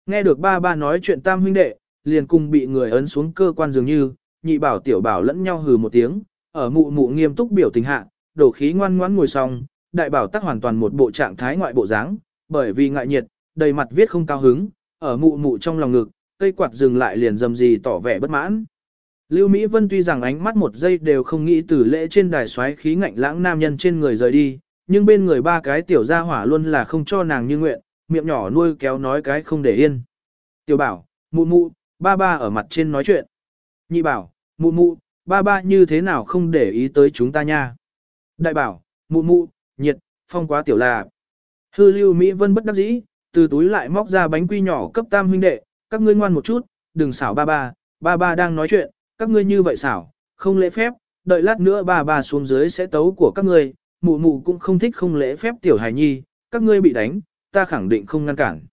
Nghe được ba ba nói chuyện tam huynh đệ, liền cùng bị người ấn xuống cơ quan dường như, nhị bảo tiểu bảo lẫn nhau hừ một tiếng, ở mụ mụ nghiêm túc biểu tình hạ, đổ khí ngoan ngoãn ngồi xong, đại bảo tắc hoàn toàn một bộ trạng thái ngoại bộ dáng, bởi vì ngại nhiệt, đầy mặt viết không cao hứng, ở mụ mụ trong lòng ngực, cây quạt dừng lại liền dầm gì tỏ vẻ bất mãn. Lưu Mỹ Vân tuy rằng ánh mắt một giây đều không nghĩ từ lễ trên đài xoáy khí ngạnh lãng nam nhân trên người rời đi, nhưng bên người ba cái tiểu gia hỏa luôn là không cho nàng như nguyện, miệng nhỏ nuôi kéo nói cái không để yên. Tiểu bảo, mụ mụ, ba ba ở mặt trên nói chuyện. Nhị bảo, mụ mụ, ba ba như thế nào không để ý tới chúng ta nha. Đại bảo, mụ mụ, nhiệt, phong quá tiểu là. Hư lưu Mỹ Vân bất đắc dĩ, từ túi lại móc ra bánh quy nhỏ cấp tam huynh đệ, các ngươi ngoan một chút, đừng xảo ba ba, ba ba đang nói chuyện, các ngươi như vậy xảo, không lễ phép, đợi lát nữa ba ba xuống dưới sẽ tấu của các ngươi, mụ mụ cũng không thích không lễ phép tiểu hài nhi, các ngươi bị đánh, ta khẳng định không ngăn cản.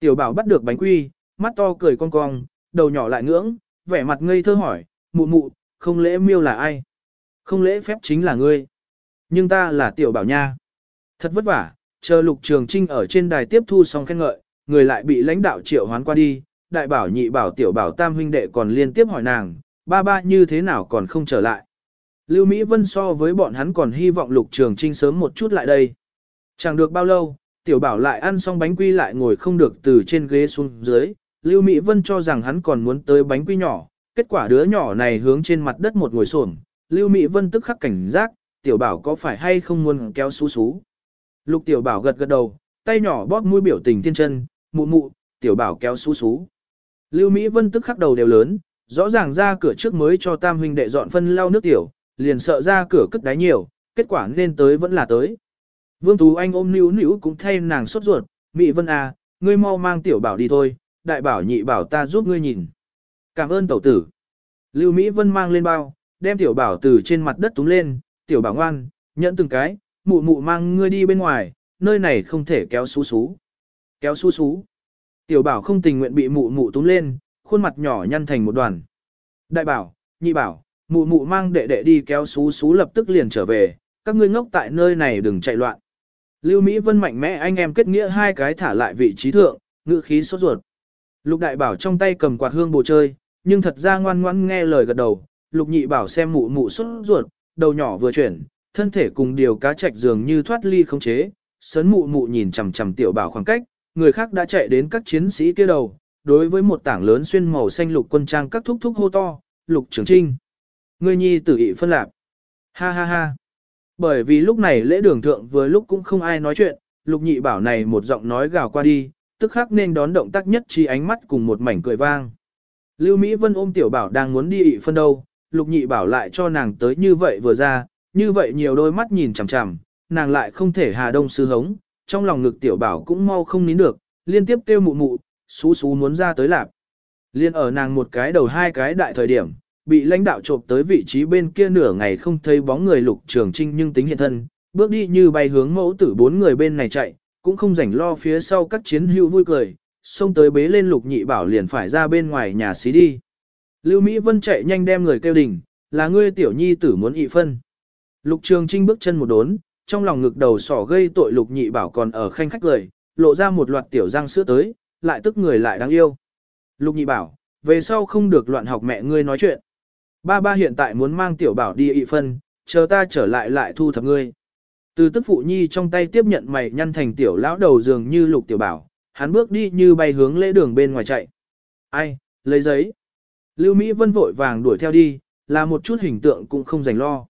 Tiểu bảo bắt được bánh quy, mắt to cười cong cong, đầu nhỏ lại ngưỡng, vẻ mặt ngây thơ hỏi, mụ mụ, không lễ miêu là ai? Không lễ phép chính là ngươi. Nhưng ta là tiểu bảo nha. Thật vất vả, chờ lục trường trinh ở trên đài tiếp thu xong khen ngợi, người lại bị lãnh đạo triệu hoán qua đi, đại bảo nhị bảo tiểu bảo tam huynh đệ còn liên tiếp hỏi nàng, ba ba như thế nào còn không trở lại. Lưu Mỹ Vân so với bọn hắn còn hy vọng lục trường trinh sớm một chút lại đây. Chẳng được bao lâu, tiểu bảo lại ăn xong bánh quy lại ngồi không được từ trên ghế xuống dưới, Lưu Mỹ Vân cho rằng hắn còn muốn tới bánh quy nhỏ, kết quả đứa nhỏ này hướng trên mặt đất một ngồi xổm, Lưu Mỹ Vân tức khắc cảnh giác, tiểu bảo có phải hay không muốn kéo xú xú. Lục tiểu bảo gật gật đầu, tay nhỏ bóp mũi biểu tình thiên chân, mụ mụ, tiểu bảo kéo xú xú. Lưu Mỹ Vân tức khắc đầu đều lớn, rõ ràng ra cửa trước mới cho tam huynh đệ dọn phân lau nước tiểu, liền sợ ra cửa cất đáy nhiều, kết quả nên tới vẫn là tới. Vương Tú Anh ôm níu níu cũng thay nàng sốt ruột, Mỹ Vân à, ngươi mau mang tiểu bảo đi thôi, đại bảo nhị bảo ta giúp ngươi nhìn. Cảm ơn tẩu tử. Lưu Mỹ Vân mang lên bao, đem tiểu bảo từ trên mặt đất túm lên, tiểu bảo ngoan, nhẫn từng cái, mụ mụ mang ngươi đi bên ngoài, nơi này không thể kéo xú xú. Kéo xú xú. Tiểu bảo không tình nguyện bị mụ mụ túm lên, khuôn mặt nhỏ nhăn thành một đoàn. Đại bảo, nhị bảo, mụ mụ mang đệ đệ đi kéo xú xú lập tức liền trở về, các ngươi ngốc tại nơi này đừng chạy loạn. Lưu Mỹ Vân mạnh mẽ anh em kết nghĩa hai cái thả lại vị trí thượng, ngữ khí sốt ruột. Lục đại bảo trong tay cầm quạt hương bồ chơi, nhưng thật ra ngoan ngoãn nghe lời gật đầu. Lục nhị bảo xem mụ mụ sốt ruột, đầu nhỏ vừa chuyển, thân thể cùng điều cá chạch dường như thoát ly không chế. sấn mụ mụ nhìn chằm chằm tiểu bảo khoảng cách, người khác đã chạy đến các chiến sĩ kia đầu. Đối với một tảng lớn xuyên màu xanh lục quân trang các thúc thúc hô to, lục trường trinh. Người nhi tử ị phân lạc. Ha ha ha. Bởi vì lúc này lễ đường thượng vừa lúc cũng không ai nói chuyện, lục nhị bảo này một giọng nói gào qua đi, tức khắc nên đón động tác nhất chi ánh mắt cùng một mảnh cười vang. Lưu Mỹ Vân ôm tiểu bảo đang muốn đi ị phân đâu, lục nhị bảo lại cho nàng tới như vậy vừa ra, như vậy nhiều đôi mắt nhìn chằm chằm, nàng lại không thể hà đông sư hống, trong lòng ngực tiểu bảo cũng mau không nín được, liên tiếp kêu mụ mụ, xú xú muốn ra tới lạp. Liên ở nàng một cái đầu hai cái đại thời điểm, bị lãnh đạo trộm tới vị trí bên kia nửa ngày không thấy bóng người lục trường trinh nhưng tính hiện thân, bước đi như bay hướng mẫu tử bốn người bên này chạy, cũng không rảnh lo phía sau các chiến hữu vui cười, xông tới bế lên lục nhị bảo liền phải ra bên ngoài nhà xí đi. Lưu Mỹ Vân chạy nhanh đem người kêu đỉnh, là ngươi tiểu nhi tử muốn ị phân. Lục trường trinh bước chân một đốn, trong lòng ngực đầu sỏ gây tội lục nhị bảo còn ở khanh khách cười, lộ ra một loạt tiểu răng sữa tới, lại tức người lại đáng yêu. Lục nhị bảo, về sau không được loạn học mẹ ngươi nói chuyện. Ba ba hiện tại muốn mang tiểu bảo đi ị phân, chờ ta trở lại lại thu thập ngươi. Từ tức phụ nhi trong tay tiếp nhận mày nhăn thành tiểu lão đầu dường như lục tiểu bảo, hắn bước đi như bay hướng lễ đường bên ngoài chạy. Ai, lấy giấy. Lưu Mỹ Vân vội vàng đuổi theo đi, là một chút hình tượng cũng không dành lo.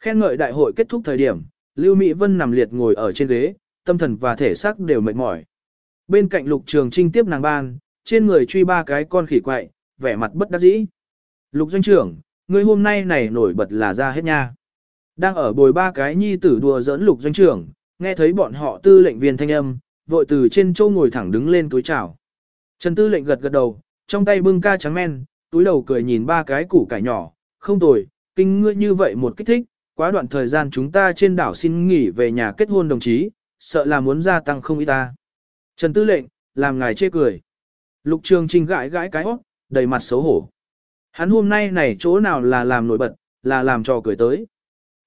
Khen ngợi đại hội kết thúc thời điểm, Lưu Mỹ Vân nằm liệt ngồi ở trên ghế, tâm thần và thể xác đều mệt mỏi. Bên cạnh lục trường trinh tiếp nàng ban, trên người truy ba cái con khỉ quậy, vẻ mặt bất đắc dĩ. Lục doanh trưởng, ngươi hôm nay này nổi bật là ra hết nha. Đang ở bồi ba cái nhi tử đùa giỡn lục doanh trưởng, nghe thấy bọn họ tư lệnh viên thanh âm, vội từ trên châu ngồi thẳng đứng lên túi chào. Trần tư lệnh gật gật đầu, trong tay bưng ca trắng men, túi đầu cười nhìn ba cái củ cải nhỏ, không tồi, kinh ngươi như vậy một kích thích, quá đoạn thời gian chúng ta trên đảo xin nghỉ về nhà kết hôn đồng chí, sợ là muốn gia tăng không ít ta. Trần tư lệnh, làm ngài chê cười. Lục trường trình gãi gãi cái óc, đầy mặt xấu hổ. Hắn hôm nay này chỗ nào là làm nổi bật, là làm trò cười tới.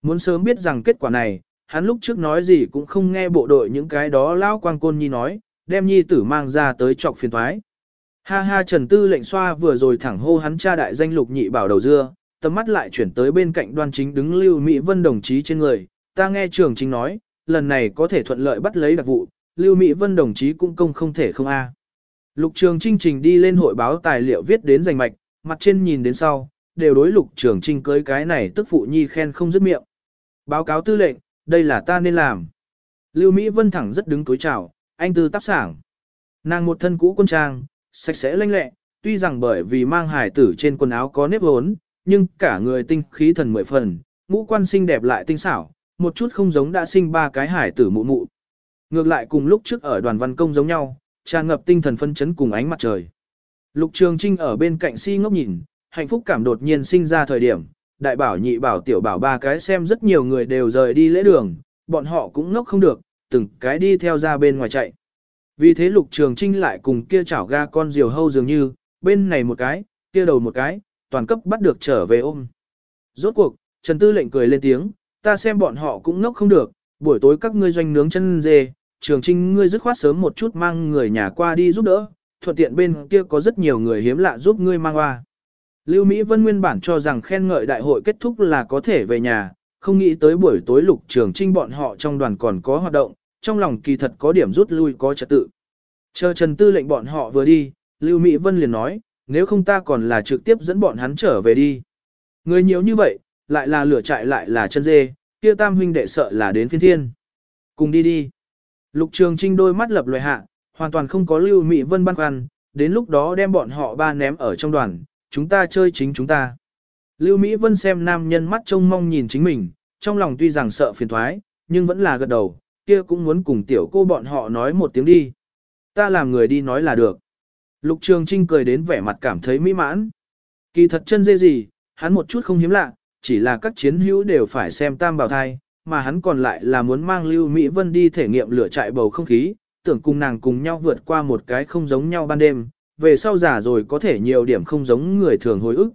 Muốn sớm biết rằng kết quả này, hắn lúc trước nói gì cũng không nghe bộ đội những cái đó lão quang côn nhi nói, đem nhi tử mang ra tới trọc phiền thoái. Ha ha Trần Tư lệnh xoa vừa rồi thẳng hô hắn cha đại danh lục nhị bảo đầu dưa, tầm mắt lại chuyển tới bên cạnh đoan chính đứng Lưu Mỹ Vân đồng chí trên người, ta nghe trường chính nói, lần này có thể thuận lợi bắt lấy đặc vụ, Lưu Mỹ Vân đồng chí cũng công không thể không a. Lục trường trinh trình đi lên hội báo tài liệu viết đến giành mạch, mặt trên nhìn đến sau, đều đối lục trường trinh cưới cái này tức phụ nhi khen không dứt miệng. Báo cáo tư lệnh, đây là ta nên làm. Lưu Mỹ Vân thẳng rất đứng tối chào, anh tư tác sảng. Nàng một thân cũ quân trang, sạch sẽ lanh lẹ, tuy rằng bởi vì mang hải tử trên quần áo có nếp hốn, nhưng cả người tinh khí thần mười phần, ngũ quan xinh đẹp lại tinh xảo, một chút không giống đã sinh ba cái hải tử mụ mụ. Ngược lại cùng lúc trước ở đoàn văn công giống nhau, tràn ngập tinh thần phân chấn cùng ánh mặt trời. Lục Trường Trinh ở bên cạnh si ngốc nhìn, hạnh phúc cảm đột nhiên sinh ra thời điểm, đại bảo nhị bảo tiểu bảo ba cái xem rất nhiều người đều rời đi lễ đường, bọn họ cũng ngốc không được, từng cái đi theo ra bên ngoài chạy. Vì thế Lục Trường Trinh lại cùng kia chảo ga con diều hâu dường như, bên này một cái, kia đầu một cái, toàn cấp bắt được trở về ôm. Rốt cuộc, Trần Tư lệnh cười lên tiếng, ta xem bọn họ cũng ngốc không được, buổi tối các ngươi doanh nướng chân dê, Trường Trinh ngươi dứt khoát sớm một chút mang người nhà qua đi giúp đỡ, thuận tiện bên kia có rất nhiều người hiếm lạ giúp ngươi mang qua. Lưu Mỹ Vân nguyên bản cho rằng khen ngợi đại hội kết thúc là có thể về nhà, không nghĩ tới buổi tối lục trường trinh bọn họ trong đoàn còn có hoạt động, trong lòng kỳ thật có điểm rút lui có trật tự. Chờ Trần Tư lệnh bọn họ vừa đi, Lưu Mỹ Vân liền nói, nếu không ta còn là trực tiếp dẫn bọn hắn trở về đi. Người nhiều như vậy, lại là lửa trại lại là chân dê, kia tam huynh đệ sợ là đến phiên thiên. Cùng đi đi. Lục trường trinh đôi mắt lập loài hạ, hoàn toàn không có Lưu Mỹ Vân băn khoăn, đến lúc đó đem bọn họ ba ném ở trong đoàn, chúng ta chơi chính chúng ta. Lưu Mỹ Vân xem nam nhân mắt trông mong nhìn chính mình, trong lòng tuy rằng sợ phiền thoái, nhưng vẫn là gật đầu, kia cũng muốn cùng tiểu cô bọn họ nói một tiếng đi. Ta làm người đi nói là được. Lục Trường Trinh cười đến vẻ mặt cảm thấy mỹ mãn. Kỳ thật chân dê gì, hắn một chút không hiếm lạ, chỉ là các chiến hữu đều phải xem tam bảo thai, mà hắn còn lại là muốn mang Lưu Mỹ Vân đi thể nghiệm lửa trại bầu không khí, tưởng cùng nàng cùng nhau vượt qua một cái không giống nhau ban đêm, về sau già rồi có thể nhiều điểm không giống người thường hồi ức.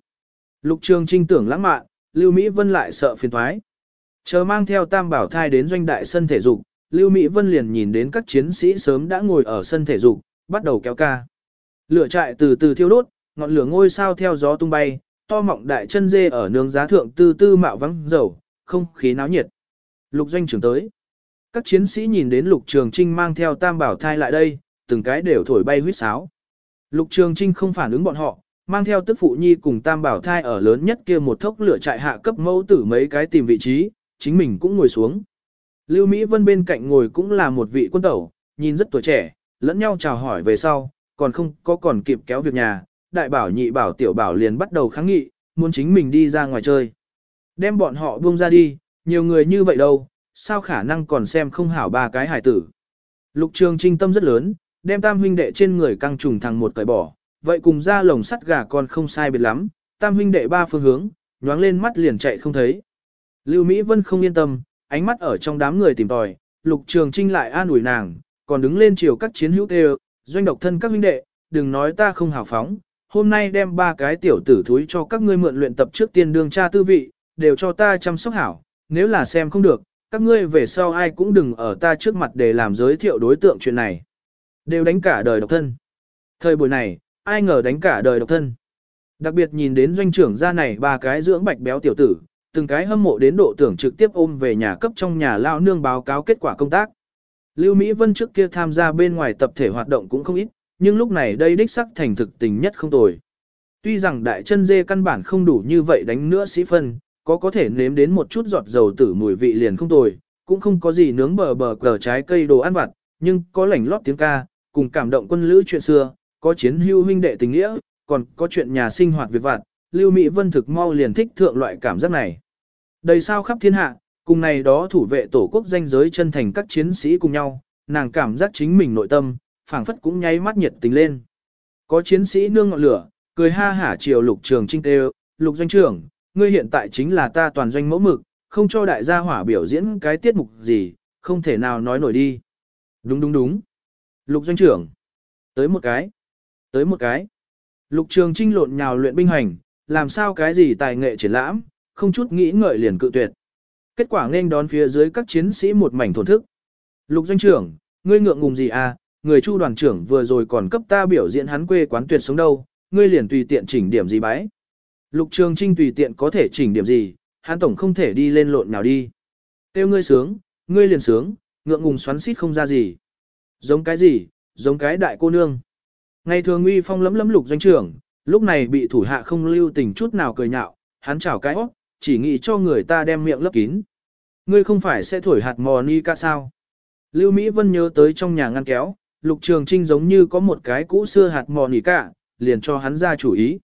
Lục Trường Trinh tưởng lãng mạn, Lưu Mỹ Vân lại sợ phiền thoái. Chờ mang theo tam bảo thai đến doanh đại sân thể dục, Lưu Mỹ Vân liền nhìn đến các chiến sĩ sớm đã ngồi ở sân thể dục, bắt đầu kéo ca. Lửa trại từ từ thiêu đốt, ngọn lửa ngôi sao theo gió tung bay, to mọng đại chân dê ở nướng giá thượng tư tư mạo vắng dầu, không khí náo nhiệt. Lục doanh trưởng tới. Các chiến sĩ nhìn đến Lục Trường Trinh mang theo tam bảo thai lại đây, từng cái đều thổi bay huyết sáo. Lục Trường Trinh không phản ứng bọn họ, mang theo tức phụ nhi cùng tam bảo thai ở lớn nhất kia một thốc lửa trại hạ cấp mẫu tử mấy cái tìm vị trí, chính mình cũng ngồi xuống. Lưu Mỹ Vân bên cạnh ngồi cũng là một vị quân tẩu, nhìn rất tuổi trẻ, lẫn nhau chào hỏi về sau, còn không có còn kịp kéo việc nhà, đại bảo nhị bảo tiểu bảo liền bắt đầu kháng nghị, muốn chính mình đi ra ngoài chơi. Đem bọn họ buông ra đi, nhiều người như vậy đâu, sao khả năng còn xem không hảo ba cái hải tử. Lục trường trinh tâm rất lớn, đem tam huynh đệ trên người căng trùng thằng một cởi bỏ, vậy cùng ra lồng sắt gà con không sai biệt lắm, tam huynh đệ ba phương hướng, nhoáng lên mắt liền chạy không thấy. Lưu Mỹ Vân không yên tâm, ánh mắt ở trong đám người tìm tòi, lục trường trinh lại an ủi nàng, còn đứng lên chiều các chiến hữu đều, doanh độc thân các huynh đệ, đừng nói ta không hào phóng, hôm nay đem ba cái tiểu tử thúi cho các ngươi mượn luyện tập trước tiên đương tra tư vị, đều cho ta chăm sóc hảo, nếu là xem không được, các ngươi về sau ai cũng đừng ở ta trước mặt để làm giới thiệu đối tượng chuyện này. Đều đánh cả đời độc thân. Thời buổi này, ai ngờ đánh cả đời độc thân. Đặc biệt nhìn đến doanh trưởng gia này ba cái dưỡng bạch béo tiểu tử, từng cái hâm mộ đến độ tưởng trực tiếp ôm về nhà cấp trong nhà lao nương báo cáo kết quả công tác. Lưu Mỹ Vân trước kia tham gia bên ngoài tập thể hoạt động cũng không ít, nhưng lúc này đây đích sắc thành thực tình nhất không tồi. Tuy rằng đại chân dê căn bản không đủ như vậy đánh nữa sĩ phân, có có thể nếm đến một chút giọt dầu tử mùi vị liền không tồi, cũng không có gì nướng bờ bờ cờ trái cây đồ ăn vặt, nhưng có lảnh lót tiếng ca, cùng cảm động quân lữ chuyện xưa, có chiến hưu huynh đệ tình nghĩa, còn có chuyện nhà sinh hoạt việc vặt, Lưu Mỹ Vân thực mau liền thích thượng loại cảm giác này. Đầy sao khắp thiên hạ, cùng này đó thủ vệ tổ quốc danh giới chân thành các chiến sĩ cùng nhau, nàng cảm giác chính mình nội tâm, phảng phất cũng nháy mắt nhiệt tình lên. Có chiến sĩ nương ngọn lửa, cười ha hả chiều lục trường trinh tê lục doanh trưởng, ngươi hiện tại chính là ta toàn doanh mẫu mực, không cho đại gia hỏa biểu diễn cái tiết mục gì, không thể nào nói nổi đi. Đúng đúng đúng. Lục doanh trưởng. Tới một cái. Tới một cái. Lục trường trinh lộn nhào luyện binh hành, làm sao cái gì tài nghệ triển lãm, không chút nghĩ ngợi liền cự tuyệt. Kết quả nên đón phía dưới các chiến sĩ một mảnh thổn thức. Lục doanh trưởng, ngươi ngượng ngùng gì à, người chu đoàn trưởng vừa rồi còn cấp ta biểu diễn hắn quê quán tuyệt sống đâu, ngươi liền tùy tiện chỉnh điểm gì bái. Lục Trường Trinh tùy tiện có thể chỉnh điểm gì, hắn tổng không thể đi lên lộn nào đi. Tiêu ngươi sướng, ngươi liền sướng, ngượng ngùng xoắn xít không ra gì. Giống cái gì, giống cái đại cô nương. Ngày thường uy phong lấm lấm lục doanh trưởng, lúc này bị thủ hạ không lưu tình chút nào cười nhạo, hắn chảo cái óc, chỉ nghĩ cho người ta đem miệng lấp kín. Ngươi không phải sẽ thổi hạt mò ni ca sao? Lưu Mỹ Vân nhớ tới trong nhà ngăn kéo, Lục Trường Trinh giống như có một cái cũ xưa hạt mò nỉ cả, liền cho hắn ra chủ ý.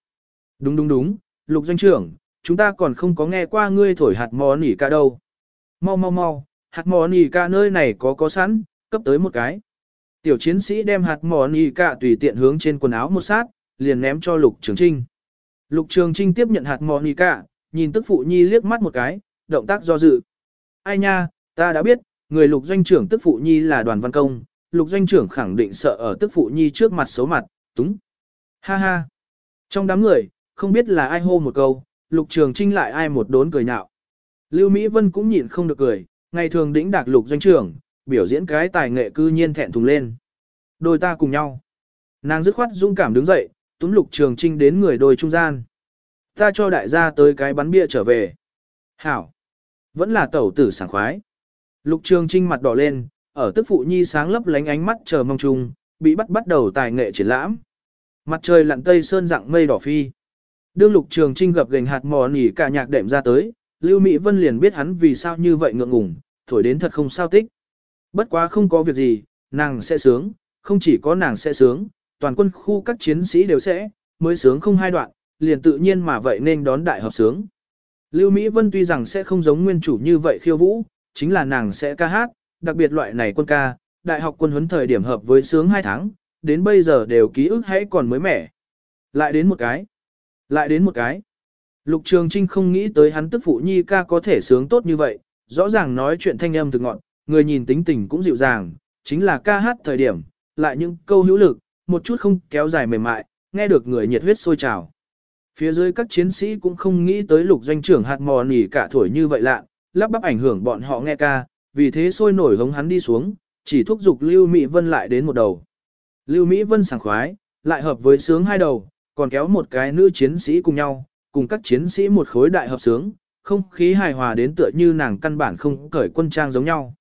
Đúng đúng đúng, Lục Doanh trưởng, chúng ta còn không có nghe qua ngươi thổi hạt mò nỉ cả đâu. Mau mau mau, hạt mò nỉ cả nơi này có có sẵn, cấp tới một cái. Tiểu chiến sĩ đem hạt mò nỉ cả tùy tiện hướng trên quần áo một sát, liền ném cho Lục Trường Trinh. Lục Trường Trinh tiếp nhận hạt mò nỉ cả, nhìn tức phụ nhi liếc mắt một cái, động tác do dự. Ai nha, ta đã biết, người lục doanh trưởng tức phụ nhi là đoàn văn công, lục doanh trưởng khẳng định sợ ở tức phụ nhi trước mặt xấu mặt, túng. Ha ha. Trong đám người, không biết là ai hô một câu, lục trường trinh lại ai một đốn cười nhạo. Lưu Mỹ Vân cũng nhịn không được cười, ngày thường đĩnh đạc lục doanh trưởng, biểu diễn cái tài nghệ cư nhiên thẹn thùng lên. Đôi ta cùng nhau. Nàng dứt khoát dung cảm đứng dậy, túm lục trường trinh đến người đôi trung gian. Ta cho đại gia tới cái bắn bia trở về. Hảo. Vẫn là tẩu tử sảng khoái. Lục trường trinh mặt đỏ lên, ở tức phụ nhi sáng lấp lánh ánh mắt chờ mong chung, bị bắt bắt đầu tài nghệ triển lãm. Mặt trời lặn tây sơn dạng mây đỏ phi. Đương lục trường trinh gặp gành hạt mò nỉ cả nhạc đệm ra tới, Lưu Mỹ Vân liền biết hắn vì sao như vậy ngượng ngùng, thổi đến thật không sao tích. Bất quá không có việc gì, nàng sẽ sướng, không chỉ có nàng sẽ sướng, toàn quân khu các chiến sĩ đều sẽ, mới sướng không hai đoạn, liền tự nhiên mà vậy nên đón đại hợp sướng. Lưu Mỹ Vân tuy rằng sẽ không giống nguyên chủ như vậy khiêu vũ, chính là nàng sẽ ca hát, đặc biệt loại này quân ca, đại học quân huấn thời điểm hợp với sướng hai tháng, đến bây giờ đều ký ức hãy còn mới mẻ. Lại đến một cái. Lại đến một cái. Lục Trường Trinh không nghĩ tới hắn tức phụ nhi ca có thể sướng tốt như vậy, rõ ràng nói chuyện thanh âm từ ngọn, người nhìn tính tình cũng dịu dàng, chính là ca hát thời điểm, lại những câu hữu lực, một chút không kéo dài mềm mại, nghe được người nhiệt huyết sôi trào. Phía dưới các chiến sĩ cũng không nghĩ tới lục doanh trưởng hạt mò nỉ cả thổi như vậy lạ, lắp bắp ảnh hưởng bọn họ nghe ca, vì thế sôi nổi hống hắn đi xuống, chỉ thúc giục Lưu Mỹ Vân lại đến một đầu. Lưu Mỹ Vân sảng khoái, lại hợp với sướng hai đầu, còn kéo một cái nữ chiến sĩ cùng nhau, cùng các chiến sĩ một khối đại hợp sướng, không khí hài hòa đến tựa như nàng căn bản không cởi quân trang giống nhau.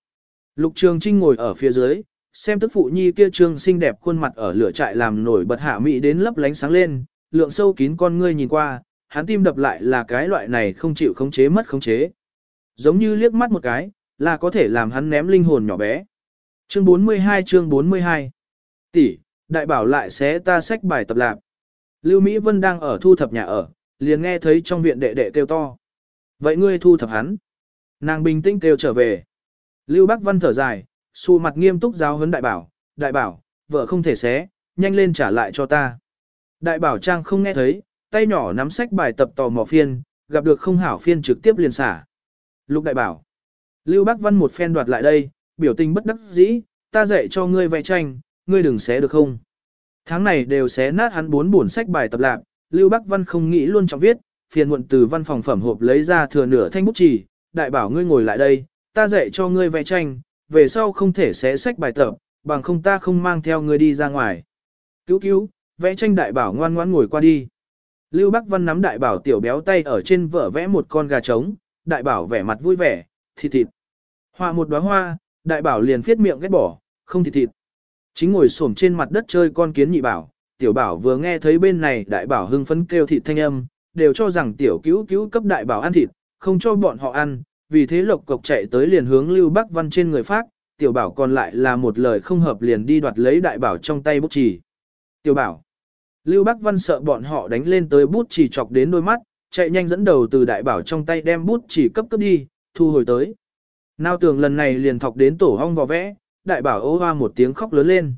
Lục Trường Trinh ngồi ở phía dưới, xem tức phụ nhi kia trương xinh đẹp khuôn mặt ở lửa trại làm nổi bật hạ mỹ đến lấp lánh sáng lên, lượng sâu kín con ngươi nhìn qua, hắn tim đập lại là cái loại này không chịu khống chế mất khống chế. Giống như liếc mắt một cái, là có thể làm hắn ném linh hồn nhỏ bé. Chương 42 chương 42 Tỷ, đại bảo lại sẽ ta sách bài tập lạc. Lưu Mỹ Vân đang ở thu thập nhà ở, liền nghe thấy trong viện đệ đệ kêu to. Vậy ngươi thu thập hắn. Nàng bình tĩnh kêu trở về. Lưu Bắc Văn thở dài, xù mặt nghiêm túc giáo huấn đại bảo, đại bảo, vợ không thể xé, nhanh lên trả lại cho ta. Đại bảo trang không nghe thấy, tay nhỏ nắm sách bài tập tò mò phiên, gặp được không hảo phiên trực tiếp liền xả. Lục đại bảo. Lưu Bắc Văn một phen đoạt lại đây, biểu tình bất đắc dĩ, ta dạy cho ngươi vẽ tranh, ngươi đừng xé được không. Tháng này đều xé nát hắn bốn buồn sách bài tập lạc, Lưu Bắc Văn không nghĩ luôn trong viết, phiền muộn từ văn phòng phẩm hộp lấy ra thừa nửa thanh bút chì, đại bảo ngươi ngồi lại đây, ta dạy cho ngươi vẽ tranh, về sau không thể xé sách bài tập, bằng không ta không mang theo ngươi đi ra ngoài. Cứu cứu, vẽ tranh đại bảo ngoan ngoãn ngồi qua đi. Lưu Bắc Văn nắm đại bảo tiểu béo tay ở trên vở vẽ một con gà trống, đại bảo vẻ mặt vui vẻ, thịt thịt. Họa một đóa hoa, đại bảo liền phiết miệng ghét bỏ, không thịt thịt. Chính ngồi xổm trên mặt đất chơi con kiến nhị bảo, tiểu bảo vừa nghe thấy bên này đại bảo hưng phấn kêu thịt thanh âm, đều cho rằng tiểu cứu cứu cấp đại bảo ăn thịt, không cho bọn họ ăn, vì thế lộc cộc chạy tới liền hướng Lưu Bắc Văn trên người phát, tiểu bảo còn lại là một lời không hợp liền đi đoạt lấy đại bảo trong tay bút chì. Tiểu bảo, Lưu Bắc Văn sợ bọn họ đánh lên tới bút chì chọc đến đôi mắt, chạy nhanh dẫn đầu từ đại bảo trong tay đem bút chì cấp cấp đi, thu hồi tới. Nào tưởng lần này liền thọc đến tổ hong vò vẽ, đại bảo ô hoa một tiếng khóc lớn lên.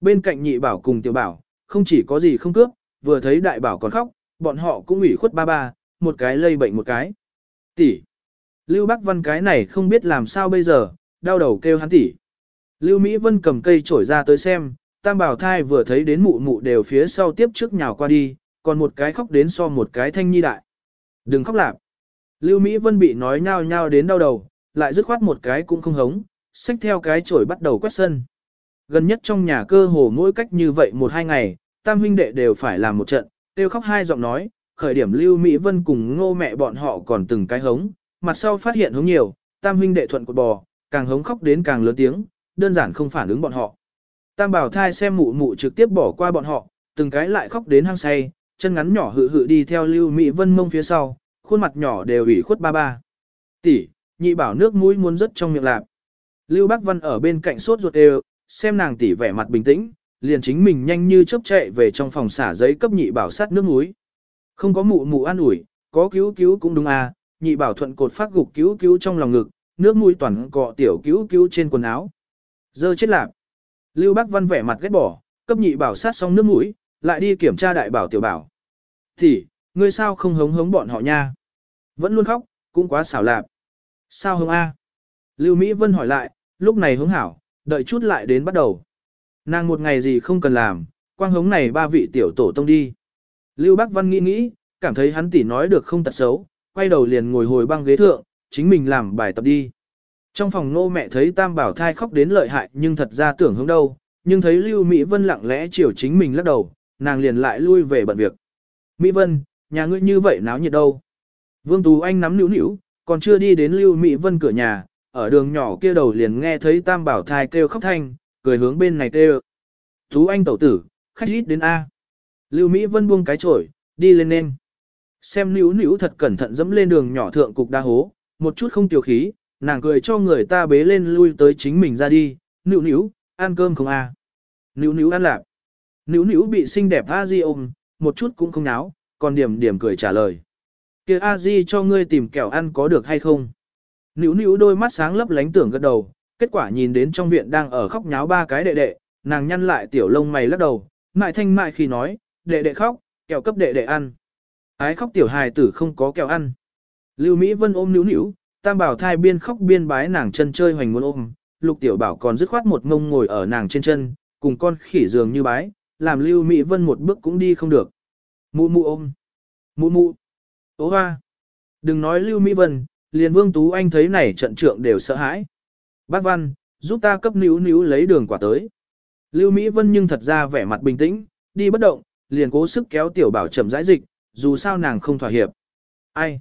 Bên cạnh nhị bảo cùng tiểu bảo, không chỉ có gì không cướp, vừa thấy đại bảo còn khóc, bọn họ cũng ủy khuất ba ba, một cái lây bệnh một cái. Tỷ. Lưu Bắc Văn cái này không biết làm sao bây giờ, đau đầu kêu hắn tỷ. Lưu Mỹ Vân cầm cây trổi ra tới xem, tam bảo thai vừa thấy đến mụ mụ đều phía sau tiếp trước nhào qua đi, còn một cái khóc đến so một cái thanh nhi đại. Đừng khóc lạp. Lưu Mỹ Vân bị nói nhao nhao đến đau đầu, lại dứt khoát một cái cũng không hống, xách theo cái chổi bắt đầu quét sân. Gần nhất trong nhà cơ hồ mỗi cách như vậy một hai ngày, tam huynh đệ đều phải làm một trận, tiêu khóc hai giọng nói, khởi điểm Lưu Mỹ Vân cùng ngô mẹ bọn họ còn từng cái hống, mặt sau phát hiện hống nhiều, tam huynh đệ thuận cột bò, càng hống khóc đến càng lớn tiếng, đơn giản không phản ứng bọn họ. Tam bảo thai xem mụ mụ trực tiếp bỏ qua bọn họ, từng cái lại khóc đến hăng say, chân ngắn nhỏ hự hự đi theo Lưu Mỹ Vân mông phía sau, khuôn mặt nhỏ đều ủy khuất ba ba. Tỷ, nhị bảo nước mũi muốn rất trong miệng lạp. Lưu Bác Văn ở bên cạnh sốt ruột đều, xem nàng tỷ vẻ mặt bình tĩnh, liền chính mình nhanh như chớp chạy về trong phòng xả giấy cấp nhị bảo sát nước muối. Không có mụ mụ an ủi, có cứu cứu cũng đúng à, nhị bảo thuận cột phát gục cứu cứu trong lòng ngực, nước mũi toàn cọ tiểu cứu cứu trên quần áo. Dơ chết lạc! Lưu Bác Văn vẻ mặt ghét bỏ, cấp nhị bảo sát xong nước mũi, lại đi kiểm tra đại bảo tiểu bảo. Thì, ngươi sao không hống hống bọn họ nha? Vẫn luôn khóc, cũng quá xảo lạp. Sao hống A? Lưu Mỹ Vân hỏi lại, lúc này hướng hảo, đợi chút lại đến bắt đầu. Nàng một ngày gì không cần làm, quang hống này ba vị tiểu tổ tông đi. Lưu Bắc Văn nghĩ nghĩ, cảm thấy hắn tỉ nói được không tật xấu, quay đầu liền ngồi hồi băng ghế thượng, chính mình làm bài tập đi. Trong phòng nô mẹ thấy tam bảo thai khóc đến lợi hại nhưng thật ra tưởng hướng đâu, nhưng thấy Lưu Mỹ Vân lặng lẽ chiều chính mình lắc đầu, nàng liền lại lui về bận việc. Mỹ Vân, nhà ngươi như vậy náo nhiệt đâu? Vương Tú Anh nắm nữu nữu, còn chưa đi đến Lưu Mỹ Vân cửa nhà, ở đường nhỏ kia đầu liền nghe thấy tam bảo thai kêu khóc thanh, cười hướng bên này kêu. Tú Anh tẩu tử, khách ít đến A. Lưu Mỹ Vân buông cái chổi, đi lên nên. Xem nữ nữu thật cẩn thận dẫm lên đường nhỏ thượng cục đa hố, một chút không tiểu khí, nàng cười cho người ta bế lên lui tới chính mình ra đi, nữ nữu, ăn cơm không a? Nữ nữu ăn lạc. Nữ nữu bị xinh đẹp a di ôm, một chút cũng không náo, còn điểm điểm cười trả lời. kia a di cho ngươi tìm kẹo ăn có được hay không? Nữu nữu đôi mắt sáng lấp lánh tưởng gật đầu, kết quả nhìn đến trong viện đang ở khóc nháo ba cái đệ đệ, nàng nhăn lại tiểu lông mày lắc đầu, mại thanh mại khi nói, đệ đệ khóc, kẹo cấp đệ đệ ăn. Ái khóc tiểu hài tử không có kẹo ăn. Lưu Mỹ Vân ôm nữu nữu, tam bảo thai biên khóc biên bái nàng chân chơi hoành muốn ôm, lục tiểu bảo còn dứt khoát một ngông ngồi ở nàng trên chân, cùng con khỉ giường như bái, làm Lưu Mỹ Vân một bước cũng đi không được. Mụ mụ ôm. Mụ mụ. Ô hoa. Đừng nói Lưu Mỹ Vân, liền Vương Tú Anh thấy này trận trượng đều sợ hãi. Bác Văn, giúp ta cấp níu níu lấy đường quả tới. Lưu Mỹ Vân nhưng thật ra vẻ mặt bình tĩnh, đi bất động, liền cố sức kéo tiểu bảo chậm rãi dịch, dù sao nàng không thỏa hiệp. Ai?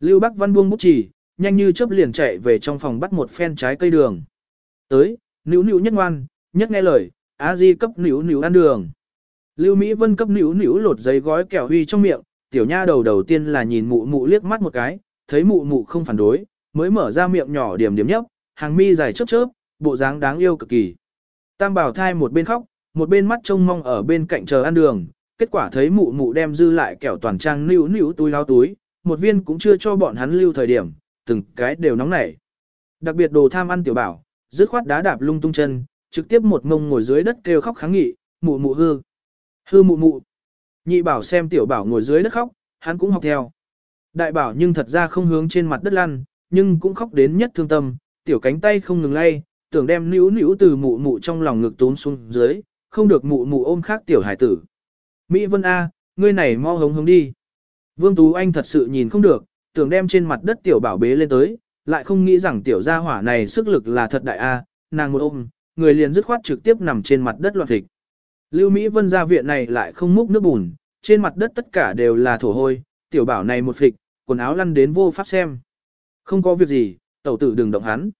Lưu Bắc Văn buông bút chỉ, nhanh như chớp liền chạy về trong phòng bắt một phen trái cây đường. Tới, níu níu nhất ngoan, nhất nghe lời, a di cấp níu níu ăn đường. Lưu Mỹ Vân cấp níu níu lột giấy gói kẹo huy trong miệng, tiểu nha đầu đầu tiên là nhìn mụ mụ liếc mắt một cái, thấy mụ mụ không phản đối, mới mở ra miệng nhỏ điểm điểm nhấp, hàng mi dài chớp chớp, bộ dáng đáng yêu cực kỳ. Tam bảo thai một bên khóc, một bên mắt trông mong ở bên cạnh chờ ăn đường, kết quả thấy mụ mụ đem dư lại kẹo toàn trang níu níu túi lao túi, một viên cũng chưa cho bọn hắn lưu thời điểm, từng cái đều nóng nảy. Đặc biệt đồ tham ăn tiểu bảo, dứt khoát đá đạp lung tung chân, trực tiếp một mông ngồi dưới đất kêu khóc kháng nghị, mụ mụ hư. Hư mụ mụ. Nhị bảo xem tiểu bảo ngồi dưới đất khóc, hắn cũng học theo. Đại bảo nhưng thật ra không hướng trên mặt đất lăn, nhưng cũng khóc đến nhất thương tâm, tiểu cánh tay không ngừng lay, tưởng đem níu níu từ mụ mụ trong lòng ngực tốn xuống dưới, không được mụ mụ ôm khác tiểu hải tử. Mỹ Vân A, ngươi này mau hống hống đi. Vương Tú Anh thật sự nhìn không được, tưởng đem trên mặt đất tiểu bảo bế lên tới, lại không nghĩ rằng tiểu gia hỏa này sức lực là thật đại A, nàng một ôm, người liền dứt khoát trực tiếp nằm trên mặt đất loạn thịt. Lưu Mỹ Vân gia viện này lại không múc nước bùn, trên mặt đất tất cả đều là thổ hôi, tiểu bảo này một phịch, quần áo lăn đến vô pháp xem. Không có việc gì, tẩu tử đừng động hắn.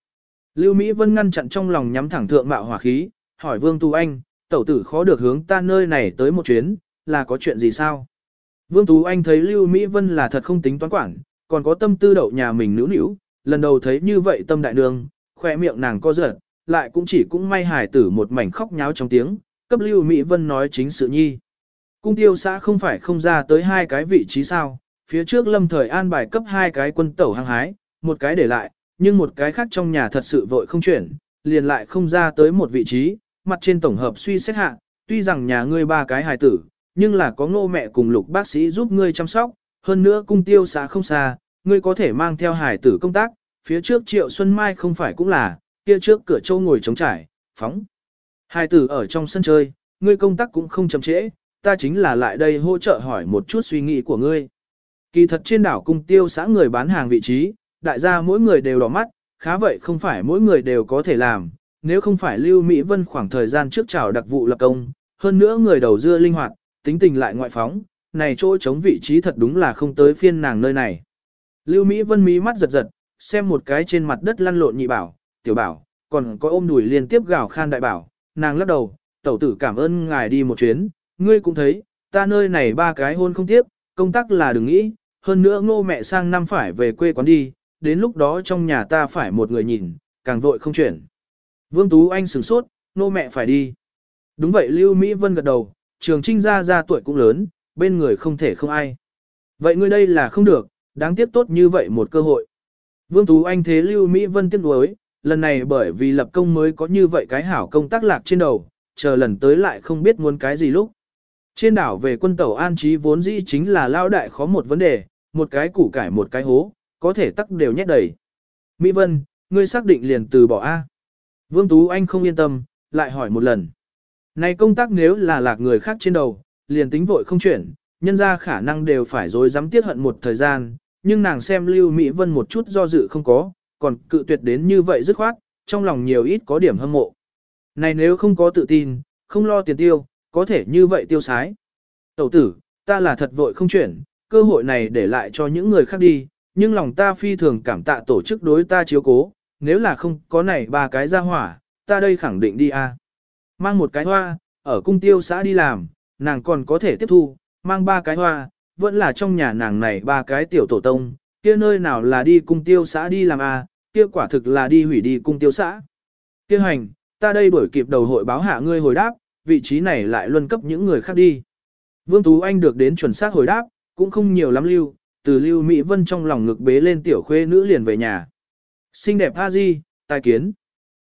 Lưu Mỹ Vân ngăn chặn trong lòng nhắm thẳng thượng mạo hỏa khí, hỏi Vương Tú Anh, tẩu tử khó được hướng ta nơi này tới một chuyến, là có chuyện gì sao? Vương Tú Anh thấy Lưu Mỹ Vân là thật không tính toán quản, còn có tâm tư đậu nhà mình nữ nữ, lần đầu thấy như vậy tâm đại nương, khoe miệng nàng co giật, lại cũng chỉ cũng may hài tử một mảnh khóc nháo trong tiếng, cấp Lưu Mỹ Vân nói chính sự nhi. Cung tiêu xã không phải không ra tới hai cái vị trí sao, phía trước lâm thời an bài cấp hai cái quân tẩu hăng hái, một cái để lại, nhưng một cái khác trong nhà thật sự vội không chuyển, liền lại không ra tới một vị trí, mặt trên tổng hợp suy xét hạ, tuy rằng nhà ngươi ba cái hài tử, nhưng là có ngô mẹ cùng lục bác sĩ giúp ngươi chăm sóc, hơn nữa cung tiêu xã không xa, ngươi có thể mang theo hài tử công tác, phía trước triệu Xuân Mai không phải cũng là, kia trước cửa châu ngồi trống trải, phóng. Hài tử ở trong sân chơi, ngươi công tác cũng không chậm trễ, ta chính là lại đây hỗ trợ hỏi một chút suy nghĩ của ngươi. Kỳ thật trên đảo cung tiêu xã người bán hàng vị trí, đại gia mỗi người đều đỏ mắt, khá vậy không phải mỗi người đều có thể làm, nếu không phải Lưu Mỹ Vân khoảng thời gian trước chào đặc vụ lập công, hơn nữa người đầu dưa linh hoạt, tính tình lại ngoại phóng, này chỗ chống vị trí thật đúng là không tới phiên nàng nơi này. Lưu Mỹ Vân mí mắt giật giật, xem một cái trên mặt đất lăn lộn nhị bảo, tiểu bảo, còn có ôm đùi liên tiếp gào khan đại bảo, nàng lắc đầu, tẩu tử cảm ơn ngài đi một chuyến, ngươi cũng thấy, ta nơi này ba cái hôn không tiếp, công tác là đừng nghĩ, hơn nữa ngô mẹ sang năm phải về quê quán đi, đến lúc đó trong nhà ta phải một người nhìn, càng vội không chuyển. Vương Tú Anh sửng sốt, ngô mẹ phải đi. Đúng vậy Lưu Mỹ Vân gật đầu, trường trinh ra ra tuổi cũng lớn, bên người không thể không ai. Vậy ngươi đây là không được, đáng tiếc tốt như vậy một cơ hội. Vương Tú Anh thế Lưu Mỹ Vân tiếc nuối, lần này bởi vì lập công mới có như vậy cái hảo công tác lạc trên đầu, chờ lần tới lại không biết muốn cái gì lúc. Trên đảo về quân tàu an trí vốn dĩ chính là lao đại khó một vấn đề, một cái củ cải một cái hố, có thể tắc đều nhét đầy. Mỹ Vân, ngươi xác định liền từ bỏ A. Vương Tú Anh không yên tâm, lại hỏi một lần. Này công tác nếu là lạc người khác trên đầu, liền tính vội không chuyển, nhân ra khả năng đều phải dối dám tiết hận một thời gian, nhưng nàng xem Lưu Mỹ Vân một chút do dự không có, còn cự tuyệt đến như vậy dứt khoát, trong lòng nhiều ít có điểm hâm mộ. Này nếu không có tự tin, không lo tiền tiêu, có thể như vậy tiêu sái. Tẩu tử, ta là thật vội không chuyển, cơ hội này để lại cho những người khác đi, nhưng lòng ta phi thường cảm tạ tổ chức đối ta chiếu cố, nếu là không có này ba cái ra hỏa, ta đây khẳng định đi a. Mang một cái hoa, ở cung tiêu xã đi làm, nàng còn có thể tiếp thu, mang ba cái hoa, vẫn là trong nhà nàng này ba cái tiểu tổ tông, kia nơi nào là đi cung tiêu xã đi làm a, kia quả thực là đi hủy đi cung tiêu xã. Kia hành, ta đây đuổi kịp đầu hội báo hạ ngươi hồi đáp, vị trí này lại luân cấp những người khác đi. Vương Tú Anh được đến chuẩn xác hồi đáp, cũng không nhiều lắm lưu, từ lưu Mỹ Vân trong lòng ngực bế lên tiểu khuê nữ liền về nhà. Xinh đẹp tha di, tài kiến.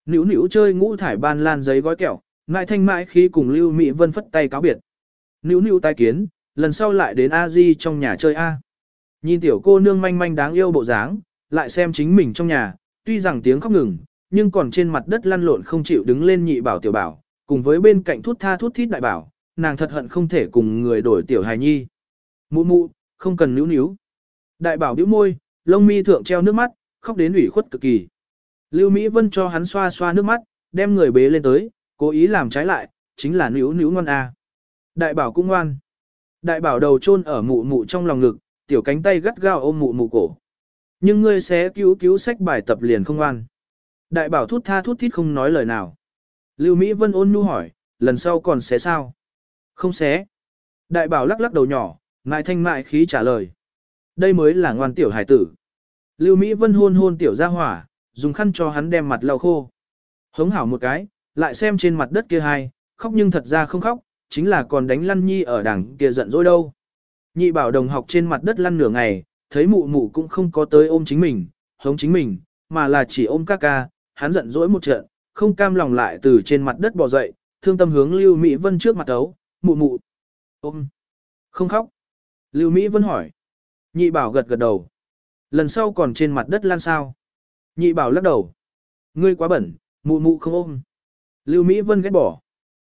Nữu nữu chơi ngũ thải ban lan giấy gói kẹo, ngại thanh mãi khi cùng lưu Mỹ Vân phất tay cáo biệt. Nữu nữu tài kiến, lần sau lại đến a di trong nhà chơi a. Nhìn tiểu cô nương manh manh đáng yêu bộ dáng, lại xem chính mình trong nhà, tuy rằng tiếng khóc ngừng, nhưng còn trên mặt đất lăn lộn không chịu đứng lên nhị bảo tiểu bảo, cùng với bên cạnh thút tha thút thít đại bảo, nàng thật hận không thể cùng người đổi tiểu hài nhi. Mụ mụ, không cần níu níu. Đại bảo bĩu môi, lông mi thượng treo nước mắt, khóc đến ủy khuất cực kỳ. Lưu Mỹ Vân cho hắn xoa xoa nước mắt, đem người bế lên tới, cố ý làm trái lại, chính là níu níu ngoan a. Đại bảo cũng ngoan. Đại bảo đầu chôn ở mụ mụ trong lòng ngực, tiểu cánh tay gắt gao ôm mụ mụ cổ. Nhưng ngươi sẽ cứu cứu sách bài tập liền không ngoan. Đại bảo thút tha thút thít không nói lời nào. Lưu Mỹ Vân ôn nhu hỏi, lần sau còn sẽ sao? Không xé. Đại bảo lắc lắc đầu nhỏ, ngại thanh mại khí trả lời. Đây mới là ngoan tiểu hải tử. Lưu Mỹ Vân hôn hôn tiểu ra hỏa, dùng khăn cho hắn đem mặt lau khô. Hống hảo một cái, lại xem trên mặt đất kia hai, khóc nhưng thật ra không khóc, chính là còn đánh lăn nhi ở đằng kia giận dỗi đâu. Nhị bảo đồng học trên mặt đất lăn nửa ngày, thấy mụ mụ cũng không có tới ôm chính mình, hống chính mình, mà là chỉ ôm các ca, hắn giận dỗi một trận, không cam lòng lại từ trên mặt đất bò dậy, thương tâm hướng Lưu Mỹ Vân trước mặt ấu, mụ mụ. Ôm. Không khóc. Lưu Mỹ Vân hỏi. Nhị bảo gật gật đầu. Lần sau còn trên mặt đất lan sao. Nhị bảo lắc đầu. Ngươi quá bẩn, mụ mụ không ôm. Lưu Mỹ Vân ghét bỏ.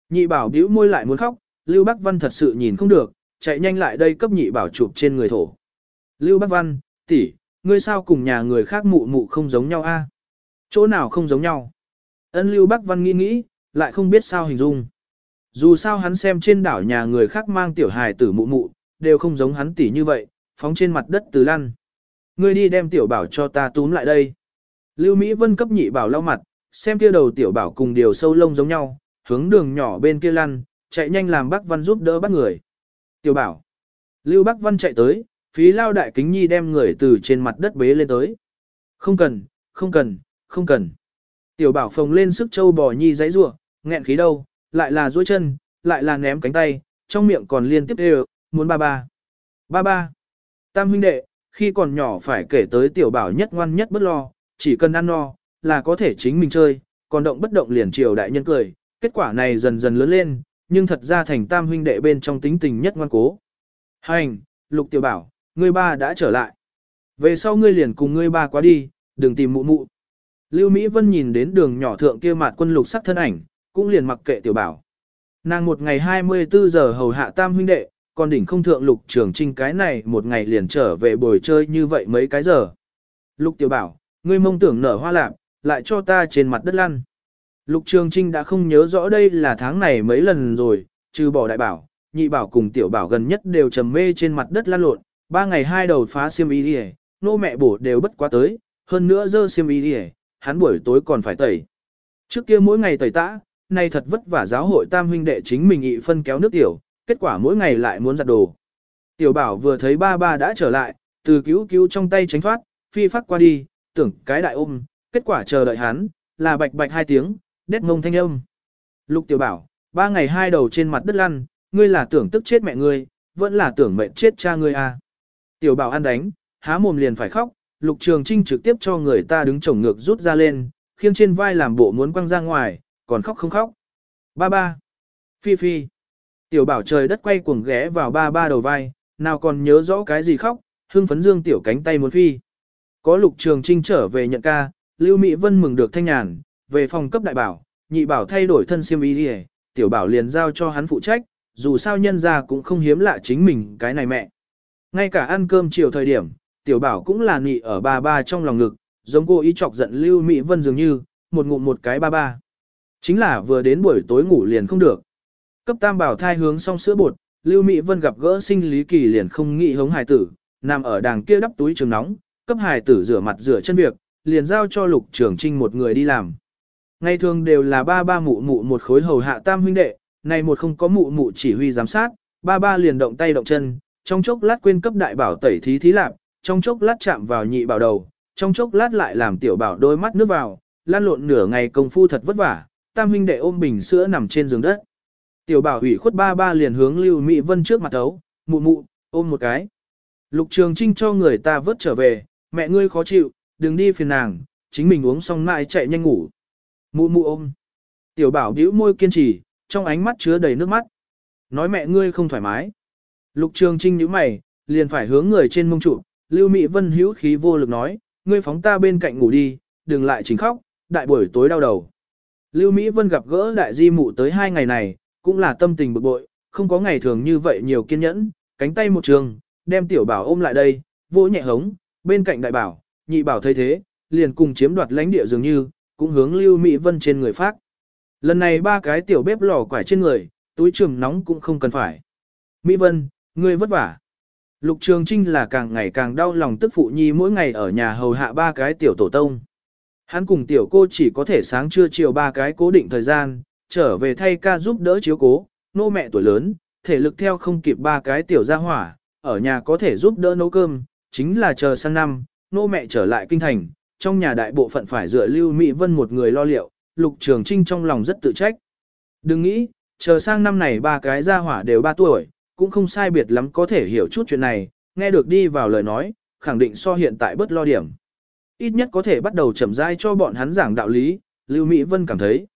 Nhị bảo bĩu môi lại muốn khóc, Lưu Bắc Văn thật sự nhìn không được, chạy nhanh lại đây cấp nhị bảo chụp trên người thổ. Lưu Bắc Văn, tỷ, ngươi sao cùng nhà người khác mụ mụ không giống nhau a? Chỗ nào không giống nhau? Ân Lưu Bắc Văn nghĩ nghĩ, lại không biết sao hình dung. Dù sao hắn xem trên đảo nhà người khác mang tiểu hài tử mụ mụ, đều không giống hắn tỉ như vậy, phóng trên mặt đất từ lăn. Ngươi đi đem tiểu bảo cho ta túm lại đây. Lưu Mỹ Vân cấp nhị bảo lau mặt, xem kia đầu tiểu bảo cùng điều sâu lông giống nhau, hướng đường nhỏ bên kia lăn, chạy nhanh làm bác văn giúp đỡ bắt người. Tiểu bảo. Lưu Bác Văn chạy tới, phí lao đại kính nhi đem người từ trên mặt đất bế lên tới. Không cần, không cần, không cần. Tiểu bảo phồng lên sức châu bò nhi giấy rủa nghẹn khí đâu, lại là duỗi chân, lại là ném cánh tay, trong miệng còn liên tiếp đều, muốn ba ba. Ba ba. Tam huynh đệ, khi còn nhỏ phải kể tới tiểu bảo nhất ngoan nhất bất lo, chỉ cần ăn no, là có thể chính mình chơi, còn động bất động liền chiều đại nhân cười. Kết quả này dần dần lớn lên, nhưng thật ra thành tam huynh đệ bên trong tính tình nhất ngoan cố. Hành, lục tiểu bảo, ngươi ba đã trở lại. Về sau ngươi liền cùng ngươi ba quá đi, đừng tìm mụ mụ. Lưu Mỹ Vân nhìn đến đường nhỏ thượng kia mặt quân lục sắc thân ảnh, cũng liền mặc kệ tiểu bảo. Nàng một ngày 24 giờ hầu hạ tam huynh đệ, còn đỉnh không thượng lục trường trinh cái này một ngày liền trở về bồi chơi như vậy mấy cái giờ. Lục tiểu bảo, ngươi mông tưởng nở hoa lạc, lại cho ta trên mặt đất lăn. Lục trường trinh đã không nhớ rõ đây là tháng này mấy lần rồi, trừ bỏ đại bảo, nhị bảo cùng tiểu bảo gần nhất đều trầm mê trên mặt đất lăn lộn, ba ngày hai đầu phá xiêm y đi nô mẹ bổ đều bất quá tới, hơn nữa dơ xiêm y đi hắn buổi tối còn phải tẩy. Trước kia mỗi ngày tẩy tã, nay thật vất vả giáo hội tam huynh đệ chính mình ị phân kéo nước tiểu, kết quả mỗi ngày lại muốn giặt đồ. Tiểu bảo vừa thấy ba ba đã trở lại, từ cứu cứu trong tay tránh thoát, phi phát qua đi, tưởng cái đại ôm, kết quả chờ đợi hắn, là bạch bạch hai tiếng, đét ngông thanh âm. Lục tiểu bảo, ba ngày hai đầu trên mặt đất lăn, ngươi là tưởng tức chết mẹ ngươi, vẫn là tưởng mệnh chết cha ngươi à. Tiểu bảo ăn đánh, há mồm liền phải khóc, lục trường trinh trực tiếp cho người ta đứng chồng ngược rút ra lên, khiêng trên vai làm bộ muốn quăng ra ngoài, còn khóc không khóc. Ba ba. Phi phi. Tiểu bảo trời đất quay cuồng ghé vào ba ba đầu vai, nào còn nhớ rõ cái gì khóc, hưng phấn dương tiểu cánh tay muốn phi. Có lục trường trinh trở về nhận ca, Lưu Mỹ Vân mừng được thanh nhàn, về phòng cấp đại bảo, nhị bảo thay đổi thân siêm ý đi tiểu bảo liền giao cho hắn phụ trách, dù sao nhân ra cũng không hiếm lạ chính mình cái này mẹ. Ngay cả ăn cơm chiều thời điểm, tiểu bảo cũng là nị ở ba ba trong lòng ngực, giống cô ý chọc giận Lưu Mỹ Vân dường như, một ngụm một cái ba ba. Chính là vừa đến buổi tối ngủ liền không được. Cấp tam bảo thai hướng xong sữa bột, Lưu Mỹ Vân gặp gỡ sinh lý kỳ liền không nghĩ hống hài tử, nằm ở đàng kia đắp túi trường nóng, cấp hài tử rửa mặt rửa chân việc, liền giao cho lục trường trinh một người đi làm. Ngày thường đều là ba ba mụ mụ một khối hầu hạ tam huynh đệ, này một không có mụ mụ chỉ huy giám sát, ba ba liền động tay động chân, trong chốc lát quên cấp đại bảo tẩy thí thí lạp, trong chốc lát chạm vào nhị bảo đầu, trong chốc lát lại làm tiểu bảo đôi mắt nước vào, lan lộn nửa ngày công phu thật vất vả, tam huynh đệ ôm bình sữa nằm trên giường đất. Tiểu bảo ủy khuất ba ba liền hướng Lưu Mỹ Vân trước mặt ấu, mụ mụ, ôm một cái. Lục Trường Trinh cho người ta vớt trở về, mẹ ngươi khó chịu, đừng đi phiền nàng, chính mình uống xong mãi chạy nhanh ngủ. Mụ mụ ôm. Tiểu bảo bĩu môi kiên trì, trong ánh mắt chứa đầy nước mắt. Nói mẹ ngươi không thoải mái. Lục Trường Trinh nhíu mày, liền phải hướng người trên mông trụ, Lưu Mỹ Vân hữu khí vô lực nói, ngươi phóng ta bên cạnh ngủ đi, đừng lại chính khóc, đại buổi tối đau đầu. Lưu Mỹ Vân gặp gỡ đại di mụ tới hai ngày này, cũng là tâm tình bực bội, không có ngày thường như vậy nhiều kiên nhẫn, cánh tay một trường, đem tiểu bảo ôm lại đây, vỗ nhẹ hống, bên cạnh đại bảo, nhị bảo thấy thế, liền cùng chiếm đoạt lãnh địa dường như, cũng hướng Lưu Mỹ Vân trên người phát. Lần này ba cái tiểu bếp lò quải trên người, túi trường nóng cũng không cần phải. Mỹ Vân, ngươi vất vả. Lục Trường Trinh là càng ngày càng đau lòng tức phụ nhi mỗi ngày ở nhà hầu hạ ba cái tiểu tổ tông. Hắn cùng tiểu cô chỉ có thể sáng trưa chiều ba cái cố định thời gian, trở về thay ca giúp đỡ chiếu cố, nô mẹ tuổi lớn, thể lực theo không kịp ba cái tiểu gia hỏa, ở nhà có thể giúp đỡ nấu cơm, chính là chờ sang năm, nô mẹ trở lại kinh thành, trong nhà đại bộ phận phải dựa Lưu Mỹ Vân một người lo liệu, Lục Trường Trinh trong lòng rất tự trách. Đừng nghĩ, chờ sang năm này ba cái gia hỏa đều ba tuổi, cũng không sai biệt lắm có thể hiểu chút chuyện này, nghe được đi vào lời nói, khẳng định so hiện tại bất lo điểm. Ít nhất có thể bắt đầu chậm rãi cho bọn hắn giảng đạo lý, Lưu Mỹ Vân cảm thấy.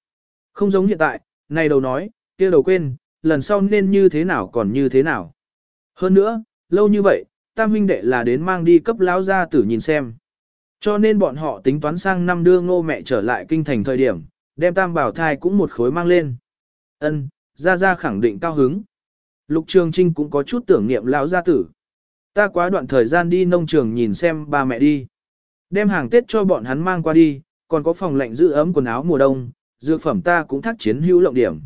Không giống hiện tại, này đầu nói, kia đầu quên, lần sau nên như thế nào còn như thế nào. Hơn nữa, lâu như vậy, tam huynh đệ là đến mang đi cấp lão gia tử nhìn xem. Cho nên bọn họ tính toán sang năm đưa ngô mẹ trở lại kinh thành thời điểm, đem tam bảo thai cũng một khối mang lên. Ân, gia gia khẳng định cao hứng. Lục Trường Trinh cũng có chút tưởng niệm lão gia tử. Ta quá đoạn thời gian đi nông trường nhìn xem ba mẹ đi. Đem hàng Tết cho bọn hắn mang qua đi, còn có phòng lạnh giữ ấm quần áo mùa đông, dược phẩm ta cũng thác chiến hữu lộng điểm.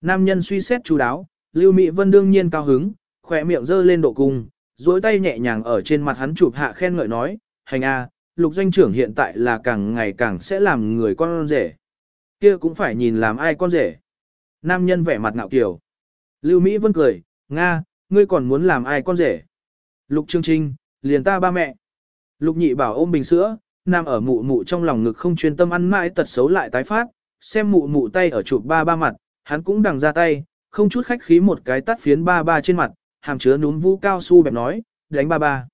Nam nhân suy xét chú đáo, Lưu Mỹ Vân đương nhiên cao hứng, khỏe miệng dơ lên độ cung, duỗi tay nhẹ nhàng ở trên mặt hắn chụp hạ khen ngợi nói, hành a, lục doanh trưởng hiện tại là càng ngày càng sẽ làm người con rể. Kia cũng phải nhìn làm ai con rể. Nam nhân vẻ mặt ngạo kiều. Lưu Mỹ Vân cười, Nga, ngươi còn muốn làm ai con rể? Lục Trương Trinh, liền ta ba mẹ. Lục nhị bảo ôm bình sữa, nam ở mụ mụ trong lòng ngực không chuyên tâm ăn mãi tật xấu lại tái phát, xem mụ mụ tay ở chụp ba ba mặt, hắn cũng đằng ra tay, không chút khách khí một cái tắt phiến ba ba trên mặt, hàm chứa núm vũ cao su bẹp nói, đánh ba ba.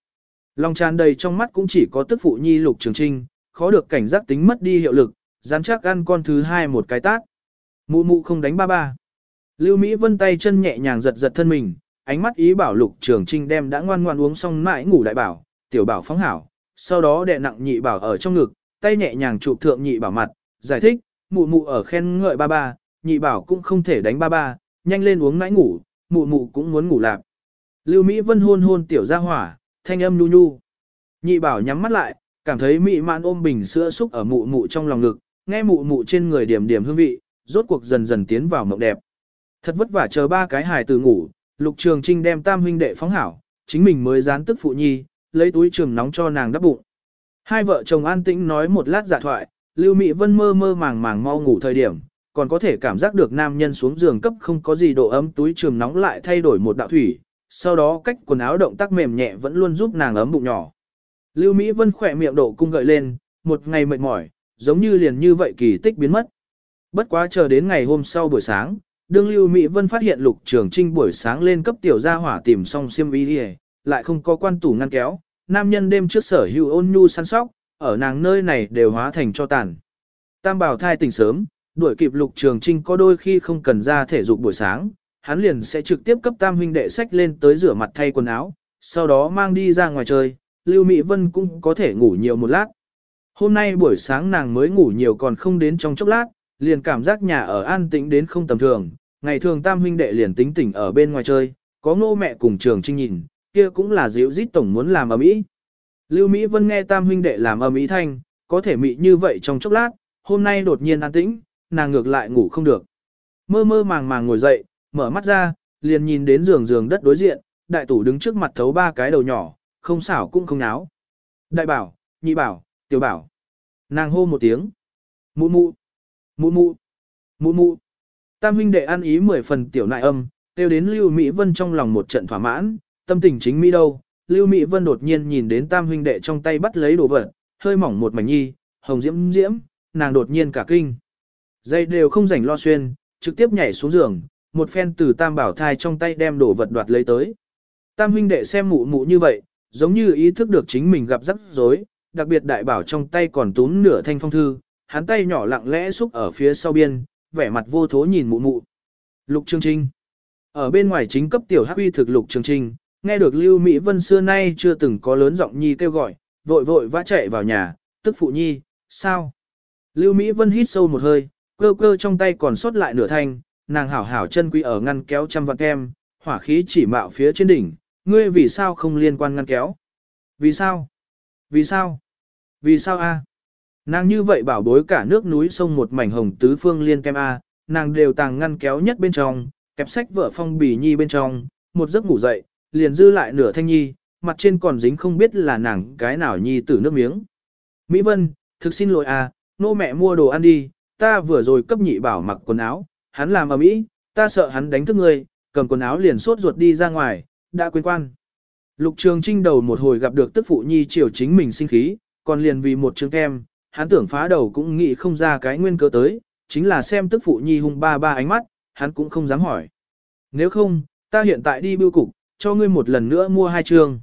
Lòng tràn đầy trong mắt cũng chỉ có tức phụ nhi lục trường trinh, khó được cảnh giác tính mất đi hiệu lực, dán chắc ăn con thứ hai một cái tát. Mụ mụ không đánh ba ba. Lưu Mỹ Vân tay chân nhẹ nhàng giật giật thân mình, ánh mắt ý bảo lục trường trinh đem đã ngoan ngoan uống xong mãi ngủ đại bảo, tiểu bảo phóng hảo, sau đó đè nặng nhị bảo ở trong ngực, tay nhẹ nhàng chụp thượng nhị bảo mặt, giải thích, mụ mụ ở khen ngợi ba ba, nhị bảo cũng không thể đánh ba ba, nhanh lên uống mãi ngủ, mụ mụ cũng muốn ngủ lạc. Lưu Mỹ Vân hôn hôn tiểu gia hỏa, thanh âm nhu nhu. Nhị bảo nhắm mắt lại, cảm thấy mị mạn ôm bình sữa xúc ở mụ mụ trong lòng ngực, nghe mụ mụ trên người điểm điểm hương vị, rốt cuộc dần dần tiến vào mộng đẹp. Thật vất vả chờ ba cái hài từ ngủ, Lục Trường Trinh đem tam huynh đệ phóng hảo, chính mình mới dán tức phụ nhi, lấy túi trường nóng cho nàng đắp bụng. Hai vợ chồng an tĩnh nói một lát giả thoại, Lưu Mị Vân mơ mơ màng màng mau ngủ thời điểm, còn có thể cảm giác được nam nhân xuống giường cấp không có gì độ ấm túi trường nóng lại thay đổi một đạo thủy, sau đó cách quần áo động tác mềm nhẹ vẫn luôn giúp nàng ấm bụng nhỏ. Lưu Mỹ Vân khỏe miệng độ cung gợi lên, một ngày mệt mỏi, giống như liền như vậy kỳ tích biến mất. Bất quá chờ đến ngày hôm sau buổi sáng, đương Lưu Mỹ Vân phát hiện Lục Trường Trinh buổi sáng lên cấp tiểu gia hỏa tìm xong xiêm y lại không có quan tủ ngăn kéo, nam nhân đêm trước sở hữu ôn nhu săn sóc, ở nàng nơi này đều hóa thành cho tàn. Tam bảo thai tỉnh sớm, đuổi kịp Lục Trường Trinh có đôi khi không cần ra thể dục buổi sáng, hắn liền sẽ trực tiếp cấp tam huynh đệ sách lên tới rửa mặt thay quần áo, sau đó mang đi ra ngoài chơi, Lưu Mỹ Vân cũng có thể ngủ nhiều một lát. Hôm nay buổi sáng nàng mới ngủ nhiều còn không đến trong chốc lát, liền cảm giác nhà ở an tĩnh đến không tầm thường, ngày thường tam huynh đệ liền tính tỉnh ở bên ngoài chơi, có ngô mẹ cùng trường trinh nhìn, kia cũng là dịu dít tổng muốn làm ở mỹ. Lưu Mỹ Vân nghe tam huynh đệ làm âm mỹ thanh, có thể mị như vậy trong chốc lát, hôm nay đột nhiên an tĩnh, nàng ngược lại ngủ không được. Mơ mơ màng màng ngồi dậy, mở mắt ra, liền nhìn đến giường giường đất đối diện, đại tủ đứng trước mặt thấu ba cái đầu nhỏ, không xảo cũng không náo. Đại bảo, nhị bảo, tiểu bảo. Nàng hô một tiếng. Mụ mụ, mụ mụ, mụ mụ. Tam huynh đệ ăn ý mười phần tiểu nại âm, tiêu đến Lưu Mỹ Vân trong lòng một trận thỏa mãn, tâm tình chính Mỹ đâu. Lưu Mỹ Vân đột nhiên nhìn đến tam huynh đệ trong tay bắt lấy đồ vật, hơi mỏng một mảnh nhi, hồng diễm diễm, nàng đột nhiên cả kinh. Dây đều không rảnh lo xuyên, trực tiếp nhảy xuống giường, một phen từ tam bảo thai trong tay đem đồ vật đoạt lấy tới. Tam huynh đệ xem mụ mụ như vậy, giống như ý thức được chính mình gặp rắc rối, đặc biệt đại bảo trong tay còn túm nửa thanh phong thư, hắn tay nhỏ lặng lẽ xúc ở phía sau biên, vẻ mặt vô thố nhìn mụ mụ. Lục Trương Trinh Ở bên ngoài chính cấp tiểu hắc uy thực Lục Trương Trinh, nghe được Lưu Mỹ Vân xưa nay chưa từng có lớn giọng nhi kêu gọi, vội vội vã chạy vào nhà, tức phụ nhi, sao? Lưu Mỹ Vân hít sâu một hơi, cơ cơ trong tay còn sót lại nửa thanh, nàng hảo hảo chân quý ở ngăn kéo trăm vạn kem, hỏa khí chỉ mạo phía trên đỉnh, ngươi vì sao không liên quan ngăn kéo? Vì sao? Vì sao? Vì sao a? Nàng như vậy bảo bối cả nước núi sông một mảnh hồng tứ phương liên kem A, nàng đều tàng ngăn kéo nhất bên trong, kẹp sách vợ phong bì nhi bên trong, một giấc ngủ dậy, liền dư lại nửa thanh nhi, mặt trên còn dính không biết là nàng cái nào nhi tử nước miếng. Mỹ Vân, thực xin lỗi à, nô mẹ mua đồ ăn đi, ta vừa rồi cấp nhị bảo mặc quần áo, hắn làm ở Mỹ, ta sợ hắn đánh thức ngươi, cầm quần áo liền sốt ruột đi ra ngoài, đã quên quan. Lục Trường Trinh đầu một hồi gặp được tức phụ nhi chiều chính mình sinh khí, còn liền vì một chương kem, hắn tưởng phá đầu cũng nghĩ không ra cái nguyên cơ tới, chính là xem tức phụ nhi hung ba ba ánh mắt, hắn cũng không dám hỏi. Nếu không, ta hiện tại đi bưu cục, cho ngươi một lần nữa mua hai chương.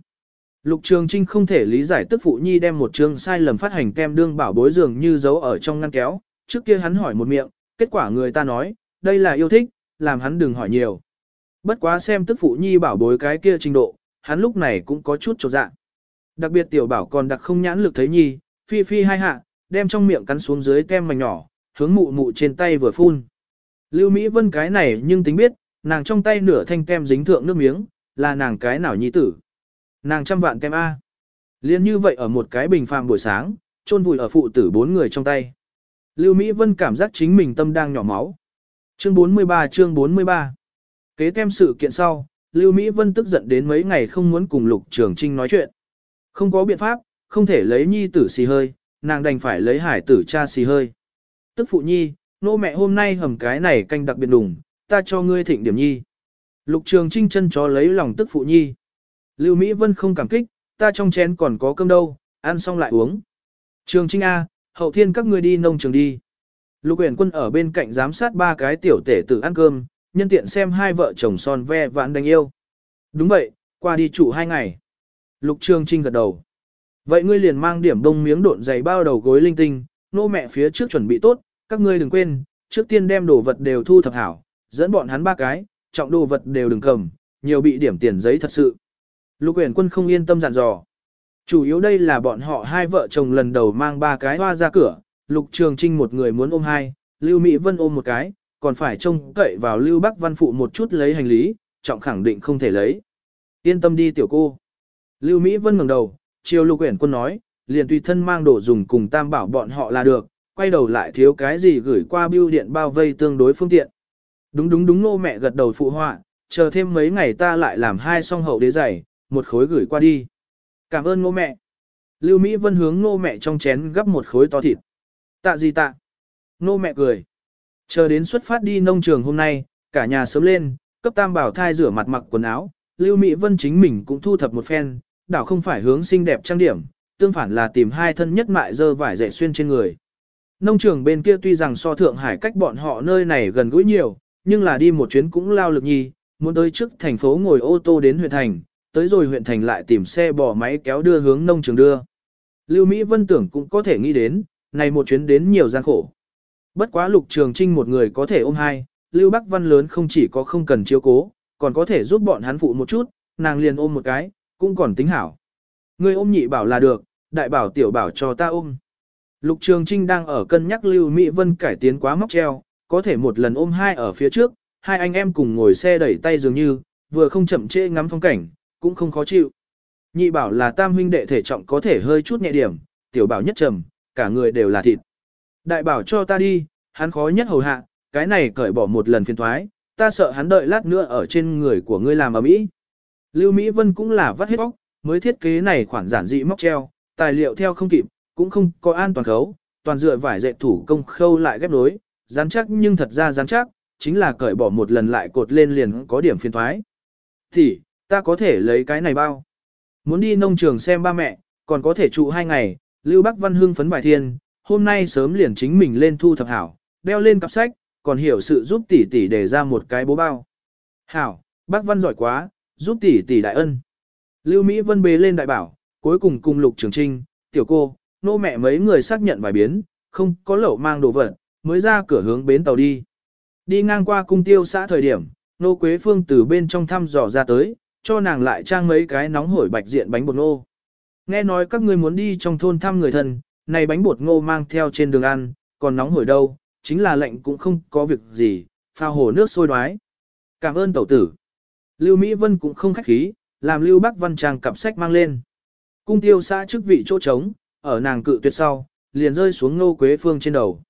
Lục Trường Trinh không thể lý giải tức phụ nhi đem một chương sai lầm phát hành kem đương bảo bối dường như giấu ở trong ngăn kéo, trước kia hắn hỏi một miệng, kết quả người ta nói, đây là yêu thích, làm hắn đừng hỏi nhiều. Bất quá xem tức phụ nhi bảo bối cái kia trình độ, hắn lúc này cũng có chút chột dạ. Đặc biệt tiểu bảo còn đặc không nhãn lực thấy nhi, phi phi hai hạ, đem trong miệng cắn xuống dưới kem mảnh nhỏ, hướng mụ mụ trên tay vừa phun. Lưu Mỹ Vân cái này nhưng tính biết, nàng trong tay nửa thanh kem dính thượng nước miếng, là nàng cái nào nhi tử. Nàng trăm vạn kem A. Liên như vậy ở một cái bình phàm buổi sáng, chôn vùi ở phụ tử bốn người trong tay. Lưu Mỹ Vân cảm giác chính mình tâm đang nhỏ máu. Chương 43 chương 43 Kế thêm sự kiện sau, Lưu Mỹ Vân tức giận đến mấy ngày không muốn cùng Lục Trường Trinh nói chuyện. Không có biện pháp, không thể lấy nhi tử xì hơi, nàng đành phải lấy hải tử cha xì hơi. Tức phụ nhi, nô mẹ hôm nay hầm cái này canh đặc biệt đùng, ta cho ngươi thịnh điểm nhi. Lục Trường Trinh chân chó lấy lòng tức phụ nhi. Lưu Mỹ Vân không cảm kích, ta trong chén còn có cơm đâu, ăn xong lại uống. Trường Trinh A, hậu thiên các ngươi đi nông trường đi. Lục Uyển Quân ở bên cạnh giám sát ba cái tiểu tể tử ăn cơm, nhân tiện xem hai vợ chồng son ve vãn đánh yêu. Đúng vậy, qua đi trụ hai ngày. Lục Trường Trinh gật đầu. Vậy ngươi liền mang điểm đông miếng độn dày bao đầu gối linh tinh, nô mẹ phía trước chuẩn bị tốt, các ngươi đừng quên, trước tiên đem đồ vật đều thu thập hảo, dẫn bọn hắn ba cái, trọng đồ vật đều đừng cầm, nhiều bị điểm tiền giấy thật sự. Lục Uyển Quân không yên tâm dặn dò. Chủ yếu đây là bọn họ hai vợ chồng lần đầu mang ba cái hoa ra cửa, Lục Trường Trinh một người muốn ôm hai, Lưu Mỹ Vân ôm một cái, còn phải trông cậy vào Lưu Bắc Văn phụ một chút lấy hành lý, trọng khẳng định không thể lấy. Yên tâm đi tiểu cô. Lưu Mỹ Vân ngẩng đầu, chiều Lục Uyển Quân nói, liền tùy thân mang đồ dùng cùng tam bảo bọn họ là được, quay đầu lại thiếu cái gì gửi qua bưu điện bao vây tương đối phương tiện. Đúng đúng đúng nô mẹ gật đầu phụ họa, chờ thêm mấy ngày ta lại làm hai song hậu đế giày, một khối gửi qua đi. Cảm ơn nô mẹ. Lưu Mỹ Vân hướng nô mẹ trong chén gấp một khối to thịt. Tạ gì tạ? Nô mẹ cười. Chờ đến xuất phát đi nông trường hôm nay, cả nhà sớm lên, cấp tam bảo thai rửa mặt mặc quần áo, Lưu Mỹ Vân chính mình cũng thu thập một phen, đảo không phải hướng xinh đẹp trang điểm, tương phản là tìm hai thân nhất mại dơ vải dệt xuyên trên người. Nông trường bên kia tuy rằng so Thượng Hải cách bọn họ nơi này gần gũi nhiều, nhưng là đi một chuyến cũng lao lực nhi, muốn tới trước thành phố ngồi ô tô đến huyện thành, tới rồi huyện thành lại tìm xe bỏ máy kéo đưa hướng nông trường đưa. Lưu Mỹ Vân tưởng cũng có thể nghĩ đến, này một chuyến đến nhiều gian khổ. Bất quá lục trường trinh một người có thể ôm hai, Lưu Bắc Văn lớn không chỉ có không cần chiếu cố, còn có thể giúp bọn hắn phụ một chút, nàng liền ôm một cái, cũng còn tính hảo. Người ôm nhị bảo là được, đại bảo tiểu bảo cho ta ôm. Lục Trường Trinh đang ở cân nhắc Lưu Mỹ Vân cải tiến quá móc treo, có thể một lần ôm hai ở phía trước, hai anh em cùng ngồi xe đẩy tay dường như, vừa không chậm trễ ngắm phong cảnh, cũng không khó chịu. Nhị bảo là tam huynh đệ thể trọng có thể hơi chút nhẹ điểm, tiểu bảo nhất trầm, cả người đều là thịt. Đại bảo cho ta đi, hắn khó nhất hầu hạ, cái này cởi bỏ một lần phiền thoái, ta sợ hắn đợi lát nữa ở trên người của ngươi làm ở mỹ. Lưu Mỹ Vân cũng là vắt hết bóc, mới thiết kế này khoản giản dị móc treo, tài liệu theo không kịp, cũng không có an toàn khấu, toàn dựa vải dệt thủ công khâu lại ghép nối, rắn chắc nhưng thật ra rắn chắc, chính là cởi bỏ một lần lại cột lên liền có điểm phiền thoái. Thì, ta có thể lấy cái này bao. Muốn đi nông trường xem ba mẹ, còn có thể trụ hai ngày, Lưu Bắc Văn hưng phấn bài thiên, hôm nay sớm liền chính mình lên thu thập hảo, đeo lên cặp sách, còn hiểu sự giúp tỷ tỷ để ra một cái bố bao. Hảo, Bắc Văn giỏi quá, giúp tỷ tỷ đại ân. Lưu Mỹ Vân bế lên đại bảo, cuối cùng cùng Lục Trường Trinh, tiểu cô, nô mẹ mấy người xác nhận vài biến, không có lẩu mang đồ vật, mới ra cửa hướng bến tàu đi. Đi ngang qua cung tiêu xã thời điểm, nô Quế Phương từ bên trong thăm dò ra tới, cho nàng lại trang mấy cái nóng hổi bạch diện bánh bột ngô. Nghe nói các ngươi muốn đi trong thôn thăm người thân, này bánh bột ngô mang theo trên đường ăn, còn nóng hổi đâu, chính là lệnh cũng không có việc gì, pha hồ nước sôi đoái. Cảm ơn tẩu tử. Lưu Mỹ Vân cũng không khách khí, làm Lưu Bắc Văn Trang cặp sách mang lên. Cung tiêu xã chức vị chỗ trống, ở nàng cự tuyệt sau, liền rơi xuống Ngô Quế Phương trên đầu.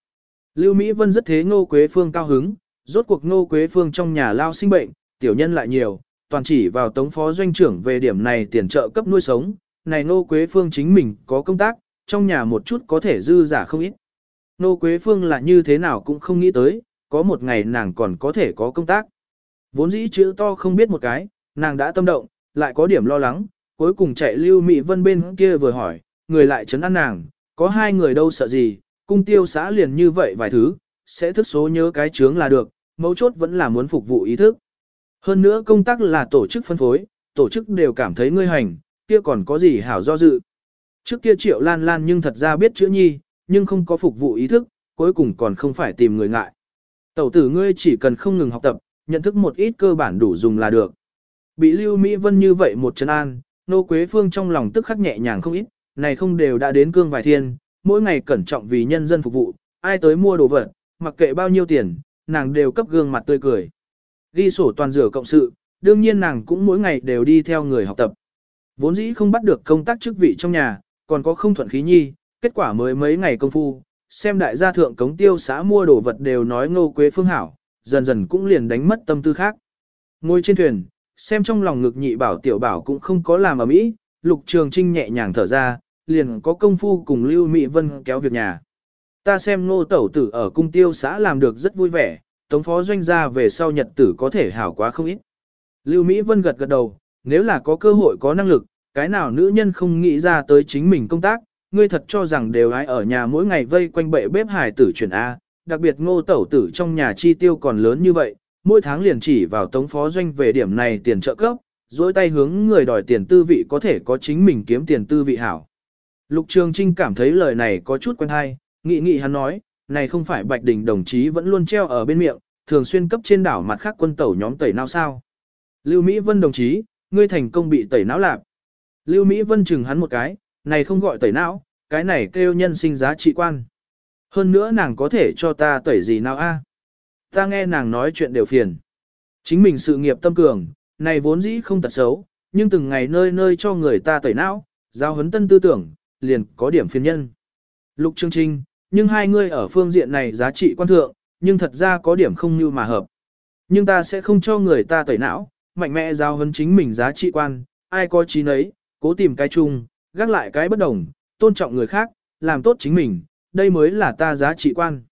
Lưu Mỹ Vân rất thế Ngô Quế Phương cao hứng, rốt cuộc Ngô Quế Phương trong nhà lao sinh bệnh, tiểu nhân lại nhiều, toàn chỉ vào tống phó doanh trưởng về điểm này tiền trợ cấp nuôi sống, này Ngô Quế Phương chính mình có công tác, trong nhà một chút có thể dư giả không ít. Ngô Quế Phương là như thế nào cũng không nghĩ tới, có một ngày nàng còn có thể có công tác. Vốn dĩ chữ to không biết một cái, nàng đã tâm động, lại có điểm lo lắng, cuối cùng chạy Lưu Mỹ Vân bên kia vừa hỏi, người lại chấn an nàng, có hai người đâu sợ gì, cung tiêu xã liền như vậy vài thứ, sẽ thức số nhớ cái chướng là được, mấu chốt vẫn là muốn phục vụ ý thức. Hơn nữa công tác là tổ chức phân phối, tổ chức đều cảm thấy ngươi hành, kia còn có gì hảo do dự. Trước kia triệu lan lan nhưng thật ra biết chữ nhi, nhưng không có phục vụ ý thức, cuối cùng còn không phải tìm người ngại. Tẩu tử ngươi chỉ cần không ngừng học tập, nhận thức một ít cơ bản đủ dùng là được. Bị Lưu Mỹ Vân như vậy một chân an, Nô Quế Phương trong lòng tức khắc nhẹ nhàng không ít, này không đều đã đến cương vài thiên, mỗi ngày cẩn trọng vì nhân dân phục vụ, ai tới mua đồ vật, mặc kệ bao nhiêu tiền, nàng đều cấp gương mặt tươi cười. Ghi sổ toàn rửa cộng sự, đương nhiên nàng cũng mỗi ngày đều đi theo người học tập. Vốn dĩ không bắt được công tác chức vị trong nhà, còn có không thuận khí nhi, kết quả mới mấy ngày công phu, xem đại gia thượng cống tiêu xã mua đồ vật đều nói ngô quế phương hảo, dần dần cũng liền đánh mất tâm tư khác. Ngồi trên thuyền, xem trong lòng ngực nhị bảo tiểu bảo cũng không có làm ở mỹ, lục trường trinh nhẹ nhàng thở ra, liền có công phu cùng Lưu Mỹ Vân kéo việc nhà. Ta xem ngô tẩu tử ở cung tiêu xã làm được rất vui vẻ, tống phó doanh gia về sau nhật tử có thể hảo quá không ít. Lưu Mỹ Vân gật gật đầu, nếu là có cơ hội có năng lực, cái nào nữ nhân không nghĩ ra tới chính mình công tác, ngươi thật cho rằng đều ai ở nhà mỗi ngày vây quanh bệ bếp hải tử chuyển A, đặc biệt ngô tẩu tử trong nhà chi tiêu còn lớn như vậy, mỗi tháng liền chỉ vào tống phó doanh về điểm này tiền trợ cấp, dối tay hướng người đòi tiền tư vị có thể có chính mình kiếm tiền tư vị hảo. Lục Trường Trinh cảm thấy lời này có chút quen hay, nghị nghị hắn nói, này không phải Bạch Đình đồng chí vẫn luôn treo ở bên miệng, thường xuyên cấp trên đảo mặt khác quân tẩu nhóm tẩy não sao. Lưu Mỹ Vân đồng chí, ngươi thành công bị tẩy não lạc. Lưu Mỹ Vân chừng hắn một cái, này không gọi tẩy não, cái này kêu nhân sinh giá trị quan. Hơn nữa nàng có thể cho ta tẩy gì nào a? Ta nghe nàng nói chuyện đều phiền. Chính mình sự nghiệp tâm cường, này vốn dĩ không tật xấu, nhưng từng ngày nơi nơi cho người ta tẩy não, giao hấn tân tư tưởng, liền có điểm phiền nhân. Lục Trương Trinh, nhưng hai người ở phương diện này giá trị quan thượng, nhưng thật ra có điểm không như mà hợp. Nhưng ta sẽ không cho người ta tẩy não, mạnh mẽ giao hấn chính mình giá trị quan, ai có trí nấy, cố tìm cái chung, gác lại cái bất đồng, tôn trọng người khác, làm tốt chính mình, đây mới là ta giá trị quan.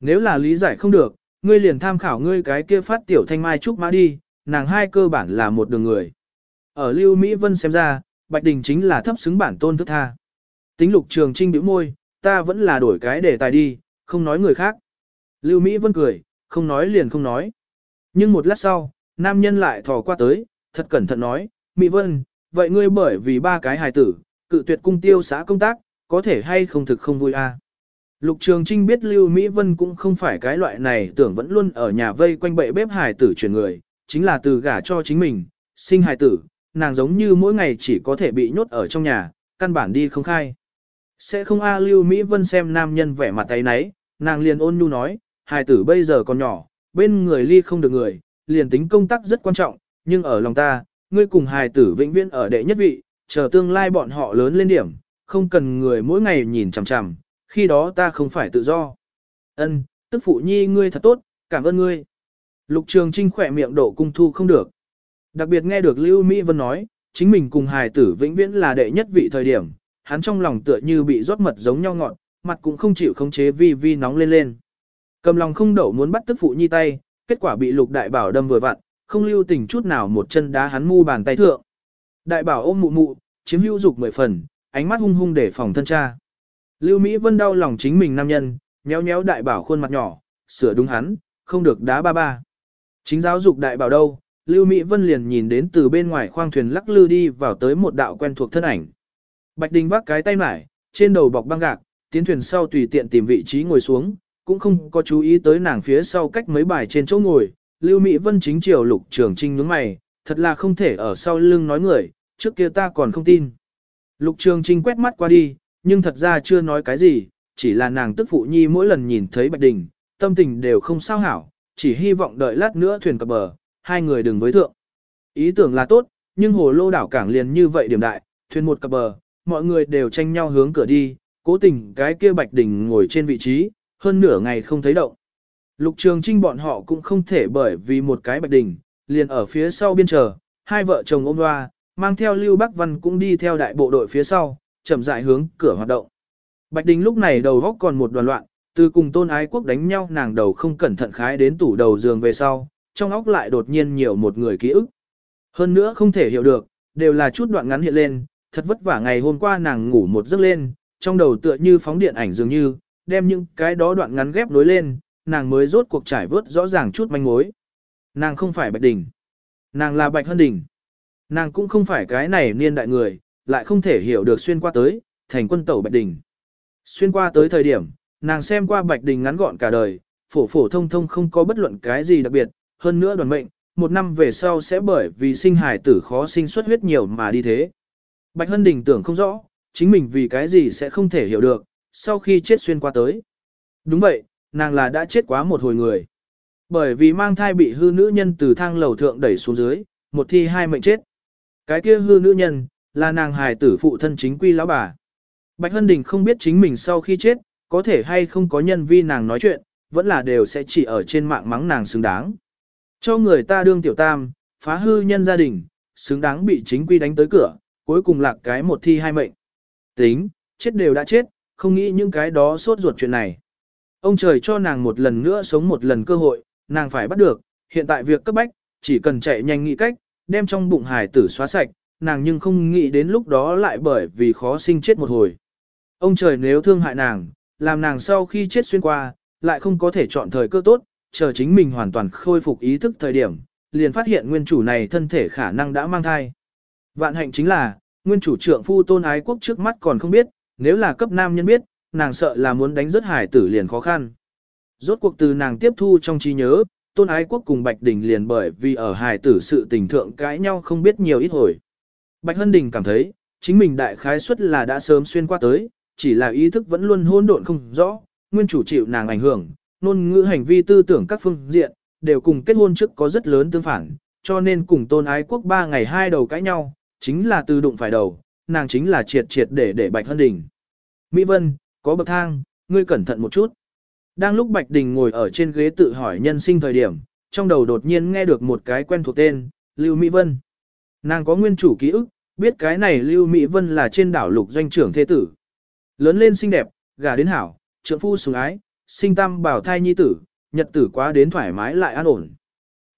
Nếu là lý giải không được, ngươi liền tham khảo ngươi cái kia phát tiểu thanh mai trúc mã đi, nàng hai cơ bản là một đường người. Ở Lưu Mỹ Vân xem ra, Bạch Đình chính là thấp xứng bản tôn thức tha. Tính lục trường trinh biểu môi, ta vẫn là đổi cái đề tài đi, không nói người khác. Lưu Mỹ Vân cười, không nói liền không nói. Nhưng một lát sau, nam nhân lại thò qua tới, thật cẩn thận nói, Mỹ Vân, vậy ngươi bởi vì ba cái hài tử, cự tuyệt cung tiêu xã công tác, có thể hay không thực không vui a? À? Lục Trường Trinh biết Lưu Mỹ Vân cũng không phải cái loại này tưởng vẫn luôn ở nhà vây quanh bệ bếp hài tử chuyển người, chính là từ gả cho chính mình, sinh hài tử, nàng giống như mỗi ngày chỉ có thể bị nhốt ở trong nhà, căn bản đi không khai. Sẽ không A Lưu Mỹ Vân xem nam nhân vẻ mặt tay nấy, nàng liền ôn nhu nói, hài tử bây giờ còn nhỏ, bên người ly không được người, liền tính công tác rất quan trọng, nhưng ở lòng ta, ngươi cùng hài tử vĩnh viễn ở đệ nhất vị, chờ tương lai bọn họ lớn lên điểm, không cần người mỗi ngày nhìn chằm chằm, khi đó ta không phải tự do. Ân, tức phụ nhi ngươi thật tốt, cảm ơn ngươi. Lục Trường Trinh khỏe miệng độ cung thu không được. Đặc biệt nghe được Lưu Mỹ Vân nói, chính mình cùng hài tử vĩnh viễn là đệ nhất vị thời điểm, hắn trong lòng tựa như bị rót mật giống nhau ngọn, mặt cũng không chịu khống chế vi vi nóng lên lên. Cầm lòng không đậu muốn bắt tức phụ nhi tay, kết quả bị lục đại bảo đâm vừa vặn, không lưu tình chút nào một chân đá hắn mu bàn tay thượng. Đại bảo ôm mụ mụ, chiếm hữu dục mười phần, ánh mắt hung hung để phòng thân cha. Lưu Mỹ Vân đau lòng chính mình nam nhân, nhéo nhéo đại bảo khuôn mặt nhỏ, sửa đúng hắn, không được đá ba ba. Chính giáo dục đại bảo đâu, Lưu Mỹ Vân liền nhìn đến từ bên ngoài khoang thuyền lắc lư đi vào tới một đạo quen thuộc thân ảnh. Bạch Đình vác cái tay mải, trên đầu bọc băng gạc, tiến thuyền sau tùy tiện tìm vị trí ngồi xuống, cũng không có chú ý tới nàng phía sau cách mấy bài trên chỗ ngồi. Lưu Mỹ Vân chính chiều lục trường trinh nhướng mày, thật là không thể ở sau lưng nói người, trước kia ta còn không tin. Lục trường trinh quét mắt qua đi, nhưng thật ra chưa nói cái gì, chỉ là nàng tức phụ nhi mỗi lần nhìn thấy Bạch Đình, tâm tình đều không sao hảo, chỉ hy vọng đợi lát nữa thuyền cập bờ, hai người đừng với thượng. Ý tưởng là tốt, nhưng hồ lô đảo cảng liền như vậy điểm đại, thuyền một cập bờ, mọi người đều tranh nhau hướng cửa đi, Cố tình cái kia Bạch Đình ngồi trên vị trí, hơn nửa ngày không thấy động. Lục Trường Trinh bọn họ cũng không thể bởi vì một cái Bạch Đình, liền ở phía sau biên chờ, hai vợ chồng ôm loa, mang theo Lưu Bắc Văn cũng đi theo đại bộ đội phía sau, chậm rãi hướng cửa hoạt động. Bạch Đình lúc này đầu góc còn một đoàn loạn, từ cùng tôn ái quốc đánh nhau nàng đầu không cẩn thận khái đến tủ đầu giường về sau, trong óc lại đột nhiên nhiều một người ký ức. Hơn nữa không thể hiểu được, đều là chút đoạn ngắn hiện lên, thật vất vả ngày hôm qua nàng ngủ một giấc lên, trong đầu tựa như phóng điện ảnh dường như, đem những cái đó đoạn ngắn ghép nối lên, nàng mới rốt cuộc trải vớt rõ ràng chút manh mối. Nàng không phải Bạch Đình. Nàng là Bạch Hân Đình. Nàng cũng không phải cái này niên đại người, lại không thể hiểu được xuyên qua tới, thành quân tẩu Bạch Đình. Xuyên qua tới thời điểm, nàng xem qua Bạch Đình ngắn gọn cả đời, phổ phổ thông thông không có bất luận cái gì đặc biệt, hơn nữa đoàn mệnh, một năm về sau sẽ bởi vì sinh hài tử khó sinh xuất huyết nhiều mà đi thế. Bạch Hân Đình tưởng không rõ, chính mình vì cái gì sẽ không thể hiểu được, sau khi chết xuyên qua tới. Đúng vậy, nàng là đã chết quá một hồi người. Bởi vì mang thai bị hư nữ nhân từ thang lầu thượng đẩy xuống dưới, một thi hai mệnh chết. Cái kia hư nữ nhân, là nàng hài tử phụ thân chính quy lão bà. Bạch Hân Đình không biết chính mình sau khi chết, có thể hay không có nhân vi nàng nói chuyện, vẫn là đều sẽ chỉ ở trên mạng mắng nàng xứng đáng. Cho người ta đương tiểu tam, phá hư nhân gia đình, xứng đáng bị chính quy đánh tới cửa, cuối cùng lạc cái một thi hai mệnh. Tính, chết đều đã chết, không nghĩ những cái đó sốt ruột chuyện này. Ông trời cho nàng một lần nữa sống một lần cơ hội, nàng phải bắt được, hiện tại việc cấp bách, chỉ cần chạy nhanh nghĩ cách, đem trong bụng hải tử xóa sạch, nàng nhưng không nghĩ đến lúc đó lại bởi vì khó sinh chết một hồi. Ông trời nếu thương hại nàng, làm nàng sau khi chết xuyên qua, lại không có thể chọn thời cơ tốt, chờ chính mình hoàn toàn khôi phục ý thức thời điểm, liền phát hiện nguyên chủ này thân thể khả năng đã mang thai. Vạn hạnh chính là, nguyên chủ trượng phu tôn ái quốc trước mắt còn không biết, nếu là cấp nam nhân biết, nàng sợ là muốn đánh rất hải tử liền khó khăn. Rốt cuộc từ nàng tiếp thu trong trí nhớ, tôn ái quốc cùng Bạch Đình liền bởi vì ở hải tử sự tình thượng cãi nhau không biết nhiều ít hồi. Bạch Hân Đình cảm thấy, chính mình đại khái suất là đã sớm xuyên qua tới, chỉ là ý thức vẫn luôn hỗn độn không rõ, nguyên chủ chịu nàng ảnh hưởng, ngôn ngữ hành vi tư tưởng các phương diện, đều cùng kết hôn trước có rất lớn tương phản, cho nên cùng tôn ái quốc ba ngày hai đầu cãi nhau, chính là từ đụng phải đầu, nàng chính là triệt triệt để để Bạch Hân Đình. Mỹ Vân, có bậc thang, ngươi cẩn thận một chút. Đang lúc Bạch Đình ngồi ở trên ghế tự hỏi nhân sinh thời điểm, trong đầu đột nhiên nghe được một cái quen thuộc tên, Lưu Mỹ Vân. Nàng có nguyên chủ ký ức, biết cái này Lưu Mỹ Vân là trên đảo lục doanh trưởng thế tử. Lớn lên xinh đẹp, gả đến hảo, trượng phu sủng ái, sinh tam bảo thai nhi tử, nhật tử quá đến thoải mái lại an ổn.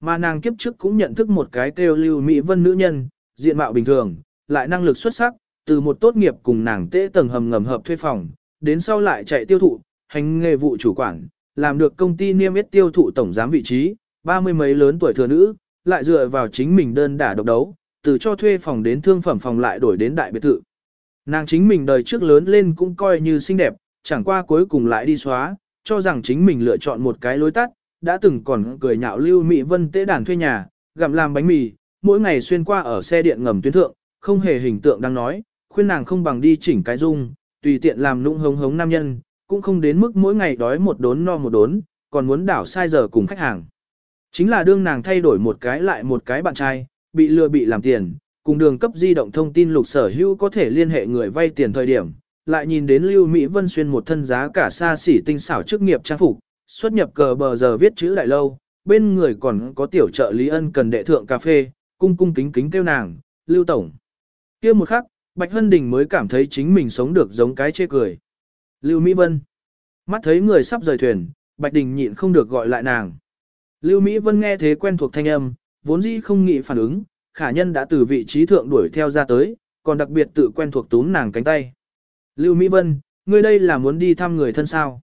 Mà nàng kiếp trước cũng nhận thức một cái kêu Lưu Mỹ Vân nữ nhân, diện mạo bình thường, lại năng lực xuất sắc, từ một tốt nghiệp cùng nàng tế tầng hầm ngầm hợp thuê phòng, đến sau lại chạy tiêu thụ, hành nghề vụ chủ quản, làm được công ty niêm yết tiêu thụ tổng giám vị trí, ba mươi mấy lớn tuổi thừa nữ, lại dựa vào chính mình đơn đả độc đấu, từ cho thuê phòng đến thương phẩm phòng lại đổi đến đại biệt thự. Nàng chính mình đời trước lớn lên cũng coi như xinh đẹp, chẳng qua cuối cùng lại đi xóa, cho rằng chính mình lựa chọn một cái lối tắt, đã từng còn cười nhạo Lưu Mỹ Vân tế đàn thuê nhà, gặm làm bánh mì, mỗi ngày xuyên qua ở xe điện ngầm tuyến thượng, không hề hình tượng đang nói, khuyên nàng không bằng đi chỉnh cái dung, tùy tiện làm nũng hống hống nam nhân, cũng không đến mức mỗi ngày đói một đốn no một đốn, còn muốn đảo sai giờ cùng khách hàng. Chính là đương nàng thay đổi một cái lại một cái bạn trai, bị lừa bị làm tiền, cùng đường cấp di động thông tin lục sở hữu có thể liên hệ người vay tiền thời điểm, lại nhìn đến Lưu Mỹ Vân xuyên một thân giá cả xa xỉ tinh xảo chức nghiệp trang phục, xuất nhập cờ bờ giờ viết chữ đại lâu, bên người còn có tiểu trợ lý ân cần đệ thượng cà phê, cung cung kính kính kêu nàng, Lưu Tổng. kia một khắc, Bạch Hân Đình mới cảm thấy chính mình sống được giống cái chê cười. Lưu Mỹ Vân. Mắt thấy người sắp rời thuyền, Bạch Đình nhịn không được gọi lại nàng. Lưu Mỹ Vân nghe thế quen thuộc thanh âm, vốn dĩ không nghĩ phản ứng, khả nhân đã từ vị trí thượng đuổi theo ra tới, còn đặc biệt tự quen thuộc túm nàng cánh tay. Lưu Mỹ Vân, ngươi đây là muốn đi thăm người thân sao?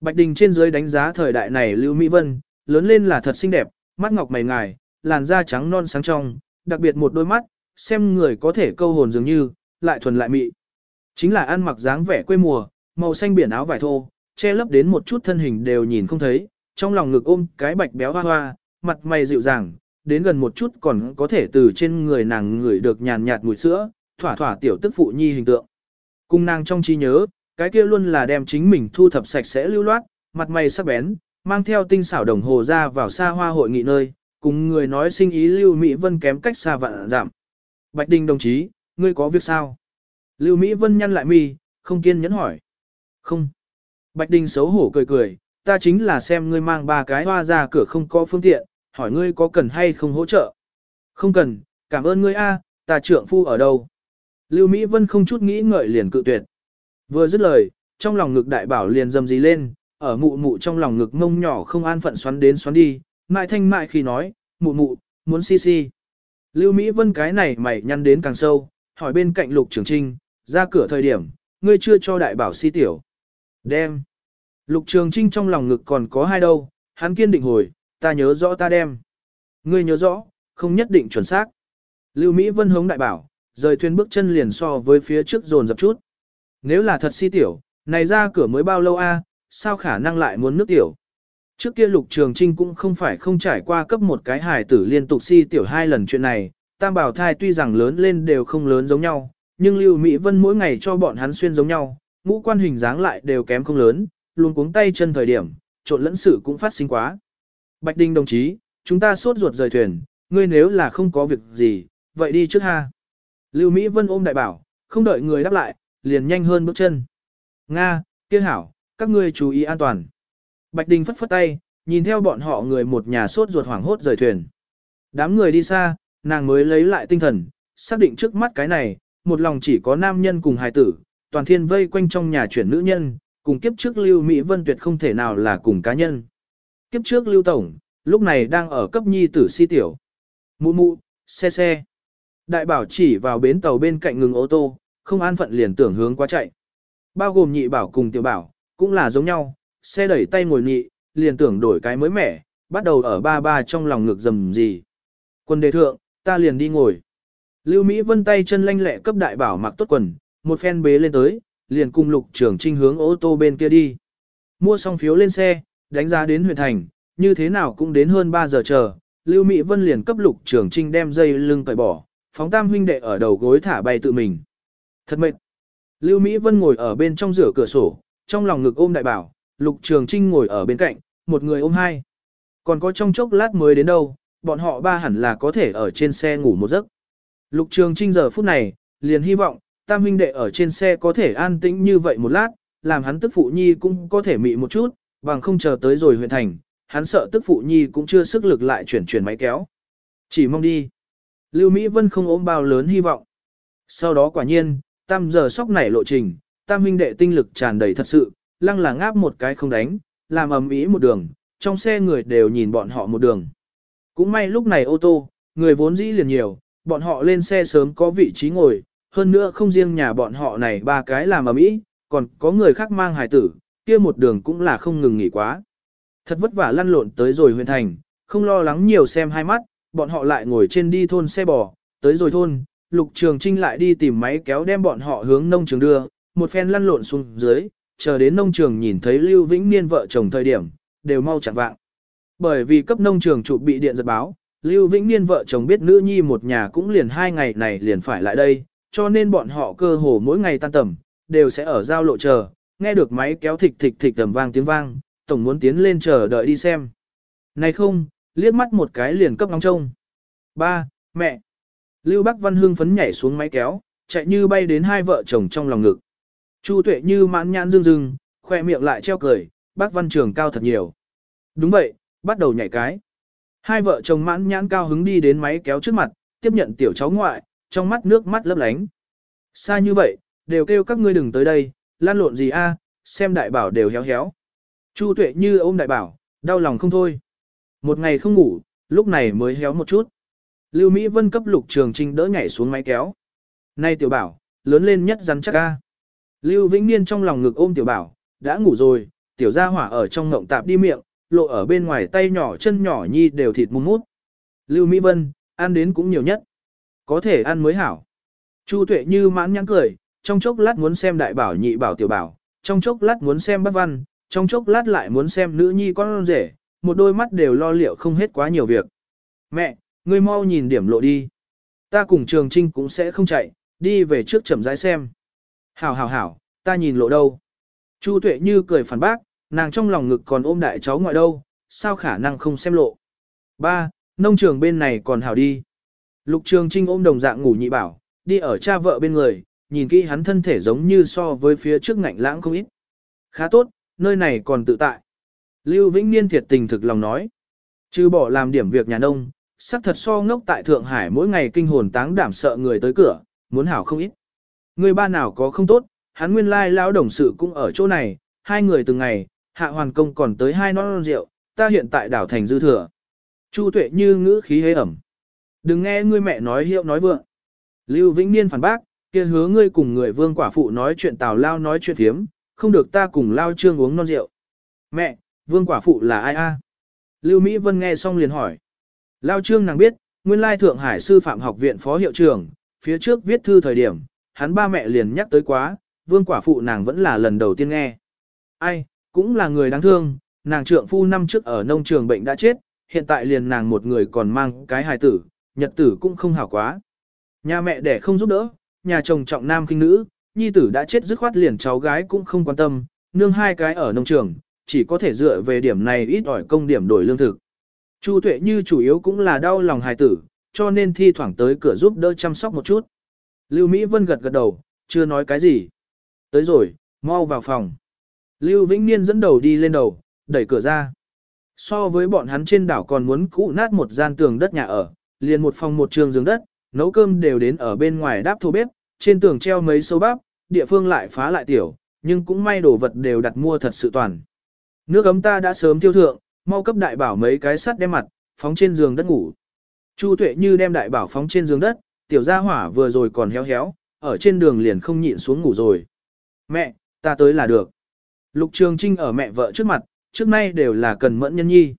Bạch Đình trên dưới đánh giá thời đại này Lưu Mỹ Vân, lớn lên là thật xinh đẹp, mắt ngọc mày ngài, làn da trắng non sáng trong, đặc biệt một đôi mắt, xem người có thể câu hồn dường như, lại thuần lại mị. Chính là ăn mặc dáng vẻ quê mùa, màu xanh biển áo vải thô, che lấp đến một chút thân hình đều nhìn không thấy, trong lòng ngực ôm cái bạch béo hoa hoa, mặt mày dịu dàng, đến gần một chút còn có thể từ trên người nàng ngửi được nhàn nhạt mùi sữa, thỏa thỏa tiểu tức phụ nhi hình tượng. Cung nàng trong trí nhớ, cái kia luôn là đem chính mình thu thập sạch sẽ lưu loát, mặt mày sắc bén, mang theo tinh xảo đồng hồ ra vào xa hoa hội nghị nơi, cùng người nói sinh ý Lưu Mỹ Vân kém cách xa vạn giảm. Bạch Đình đồng chí, ngươi có việc sao? Lưu Mỹ Vân nhăn lại mi, không kiên nhẫn hỏi. Không. Bạch Đình xấu hổ cười cười, ta chính là xem ngươi mang ba cái hoa ra cửa không có phương tiện, hỏi ngươi có cần hay không hỗ trợ. Không cần, cảm ơn ngươi a, ta trưởng phu ở đâu. Lưu Mỹ Vân không chút nghĩ ngợi liền cự tuyệt. Vừa dứt lời, trong lòng ngực đại bảo liền dầm dì lên, ở mụ mụ trong lòng ngực mông nhỏ không an phận xoắn đến xoắn đi, mại thanh mại khi nói, mụ mụ, muốn si si. Lưu Mỹ Vân cái này mày nhăn đến càng sâu, hỏi bên cạnh Lục Trường Trinh, ra cửa thời điểm, ngươi chưa cho đại bảo si tiểu. Đem. Lục Trường Trinh trong lòng ngực còn có hai đâu, hắn kiên định hồi, ta nhớ rõ ta đem. Ngươi nhớ rõ, không nhất định chuẩn xác. Lưu Mỹ Vân hống đại bảo, rời thuyền bước chân liền so với phía trước dồn dập chút. Nếu là thật si tiểu, này ra cửa mới bao lâu a, sao khả năng lại muốn nước tiểu. Trước kia Lục Trường Trinh cũng không phải không trải qua cấp một cái hài tử liên tục si tiểu hai lần chuyện này, tam bảo thai tuy rằng lớn lên đều không lớn giống nhau, nhưng Lưu Mỹ Vân mỗi ngày cho bọn hắn xuyên giống nhau, ngũ quan hình dáng lại đều kém không lớn, luôn cuống tay chân thời điểm, trộn lẫn sự cũng phát sinh quá. Bạch Đinh đồng chí, chúng ta sốt ruột rời thuyền, ngươi nếu là không có việc gì, vậy đi trước ha. Lưu Mỹ Vân ôm đại bảo, không đợi người đáp lại, liền nhanh hơn bước chân. Nga, kia hảo, các ngươi chú ý an toàn. Bạch Đình phất phất tay, nhìn theo bọn họ người một nhà sốt ruột hoảng hốt rời thuyền. Đám người đi xa, nàng mới lấy lại tinh thần, xác định trước mắt cái này, một lòng chỉ có nam nhân cùng hài tử, toàn thiên vây quanh trong nhà chuyển nữ nhân, cùng kiếp trước Lưu Mỹ Vân tuyệt không thể nào là cùng cá nhân. Kiếp trước Lưu Tổng, lúc này đang ở cấp nhi tử si tiểu. Mụ mụ, xe xe. Đại bảo chỉ vào bến tàu bên cạnh ngừng ô tô, không an phận liền tưởng hướng qua chạy. Bao gồm nhị bảo cùng tiểu bảo, cũng là giống nhau, xe đẩy tay ngồi nhị, liền tưởng đổi cái mới mẻ, bắt đầu ở ba ba trong lòng ngực dầm gì. Quân đề thượng, ta liền đi ngồi. Lưu Mỹ Vân tay chân lanh lẹ cấp đại bảo mặc tốt quần, một phen bế lên tới, liền cùng lục trưởng trinh hướng ô tô bên kia đi. Mua xong phiếu lên xe, đánh giá đến huyện thành, như thế nào cũng đến hơn 3 giờ chờ, Lưu Mỹ Vân liền cấp lục trưởng trinh đem dây lưng cởi bỏ, phóng tam huynh đệ ở đầu gối thả bay tự mình. Thật mệt. Lưu Mỹ Vân ngồi ở bên trong rửa cửa sổ, trong lòng ngực ôm đại bảo, lục trường trinh ngồi ở bên cạnh, một người ôm hai. Còn có trong chốc lát mới đến đâu, bọn họ ba hẳn là có thể ở trên xe ngủ một giấc. Lục trường trinh giờ phút này, liền hy vọng, tam huynh đệ ở trên xe có thể an tĩnh như vậy một lát, làm hắn tức phụ nhi cũng có thể mị một chút, bằng không chờ tới rồi huyện thành, hắn sợ tức phụ nhi cũng chưa sức lực lại chuyển chuyển máy kéo. Chỉ mong đi. Lưu Mỹ Vân không ôm bao lớn hy vọng. Sau đó quả nhiên, tam giờ sóc nảy lộ trình, tam huynh đệ tinh lực tràn đầy thật sự, lăng là ngáp một cái không đánh, làm ầm ĩ một đường, trong xe người đều nhìn bọn họ một đường. Cũng may lúc này ô tô, người vốn dĩ liền nhiều, bọn họ lên xe sớm có vị trí ngồi, hơn nữa không riêng nhà bọn họ này ba cái làm ầm ĩ, còn có người khác mang hài tử, kia một đường cũng là không ngừng nghỉ quá. Thật vất vả lăn lộn tới rồi huyện thành, không lo lắng nhiều xem hai mắt, bọn họ lại ngồi trên đi thôn xe bò, tới rồi thôn, Lục Trường Trinh lại đi tìm máy kéo đem bọn họ hướng nông trường đưa, một phen lăn lộn xuống dưới, chờ đến nông trường nhìn thấy Lưu Vĩnh Niên vợ chồng thời điểm, đều mau chẳng vạng. Bởi vì cấp nông trường trụ bị điện giật báo, Lưu Vĩnh Niên vợ chồng biết nữ nhi một nhà cũng liền hai ngày này liền phải lại đây, cho nên bọn họ cơ hồ mỗi ngày tan tầm, đều sẽ ở giao lộ chờ, nghe được máy kéo thịch thịch thịch tầm vang tiếng vang, tổng muốn tiến lên chờ đợi đi xem. Này không, liếc mắt một cái liền cấp nóng trông. Ba, mẹ. Lưu Bắc Văn hưng phấn nhảy xuống máy kéo, chạy như bay đến hai vợ chồng trong lòng ngực. Chu Tuệ như mãn nhãn dương dương, khoe miệng lại treo cười, bác Văn Trường cao thật nhiều. Đúng vậy, bắt đầu nhảy cái. Hai vợ chồng mãn nhãn cao hứng đi đến máy kéo trước mặt, tiếp nhận tiểu cháu ngoại, trong mắt nước mắt lấp lánh. Xa như vậy, đều kêu các ngươi đừng tới đây, lan lộn gì a, xem đại bảo đều héo héo. Chu Tuệ như ôm đại bảo, đau lòng không thôi. Một ngày không ngủ, lúc này mới héo một chút. Lưu Mỹ Vân cấp lục trường trinh đỡ nhảy xuống máy kéo. Nay tiểu bảo, lớn lên nhất rắn chắc a. Lưu Vĩnh Niên trong lòng ngực ôm tiểu bảo, đã ngủ rồi, tiểu gia hỏa ở trong ngộng tạp đi miệng, lộ ở bên ngoài tay nhỏ chân nhỏ nhi đều thịt mum mút. Lưu Mỹ Vân, ăn đến cũng nhiều nhất. Có thể ăn mới hảo. Chu tuệ như mãn nhãn cười, trong chốc lát muốn xem đại bảo nhị bảo tiểu bảo, trong chốc lát muốn xem bác văn, trong chốc lát lại muốn xem nữ nhi con rể, một đôi mắt đều lo liệu không hết quá nhiều việc. Mẹ, ngươi mau nhìn điểm lộ đi. Ta cùng trường trinh cũng sẽ không chạy, đi về trước chậm rãi xem. Hảo hảo hảo, ta nhìn lộ đâu. Chu tuệ như cười phản bác, nàng trong lòng ngực còn ôm đại cháu ngoại đâu, sao khả năng không xem lộ. Ba, nông trường bên này còn hảo đi. Lục trường trinh ôm đồng dạng ngủ nhị bảo, đi ở cha vợ bên người, nhìn kỹ hắn thân thể giống như so với phía trước ngạnh lãng không ít. Khá tốt, nơi này còn tự tại. Lưu Vĩnh Niên thiệt tình thực lòng nói. Chứ bỏ làm điểm việc nhà nông, sắc thật so ngốc tại Thượng Hải mỗi ngày kinh hồn táng đảm sợ người tới cửa, muốn hảo không ít. Người ba nào có không tốt, hắn nguyên lai lão đồng sự cũng ở chỗ này, hai người từng ngày, hạ hoàn công còn tới hai non rượu, ta hiện tại đảo thành dư thừa. Chu tuệ như ngữ khí hế ẩm. Đừng nghe ngươi mẹ nói hiệu nói vượng. Lưu Vĩnh Niên phản bác, kia hứa ngươi cùng người vương quả phụ nói chuyện tào lao nói chuyện thiếm, không được ta cùng lao trương uống non rượu. Mẹ, vương quả phụ là ai a? Lưu Mỹ Vân nghe xong liền hỏi. Lao trương nàng biết, nguyên lai Thượng Hải sư phạm học viện phó hiệu trưởng, phía trước viết thư thời điểm, hắn ba mẹ liền nhắc tới quá, vương quả phụ nàng vẫn là lần đầu tiên nghe. Ai, cũng là người đáng thương, nàng trượng phu năm trước ở nông trường bệnh đã chết, hiện tại liền nàng một người còn mang cái hài tử, nhật tử cũng không hảo quá. Nhà mẹ đẻ không giúp đỡ, nhà chồng trọng nam khinh nữ, nhi tử đã chết dứt khoát liền cháu gái cũng không quan tâm, nương hai cái ở nông trường, chỉ có thể dựa về điểm này ít ỏi công điểm đổi lương thực. Chu Tuệ Như chủ yếu cũng là đau lòng hài tử, cho nên thi thoảng tới cửa giúp đỡ chăm sóc một chút. Lưu Mỹ Vân gật gật đầu, chưa nói cái gì. Tới rồi, mau vào phòng. Lưu Vĩnh Niên dẫn đầu đi lên đầu, đẩy cửa ra. So với bọn hắn trên đảo còn muốn cũ nát một gian tường đất nhà ở, liền một phòng một trường giường đất, nấu cơm đều đến ở bên ngoài đáp thô bếp, trên tường treo mấy sâu bắp, địa phương lại phá lại tiểu, nhưng cũng may đồ vật đều đặt mua thật sự toàn. Nước ấm ta đã sớm tiêu thượng, mau cấp đại bảo mấy cái sắt đem mặt, phóng trên giường đất ngủ. Chu Tuệ Như đem đại bảo phóng trên giường đất, tiểu gia hỏa vừa rồi còn héo héo, ở trên đường liền không nhịn xuống ngủ rồi. Mẹ, ta tới là được. Lục Trường Trinh ở mẹ vợ trước mặt, trước nay đều là cần mẫn nhân nhi.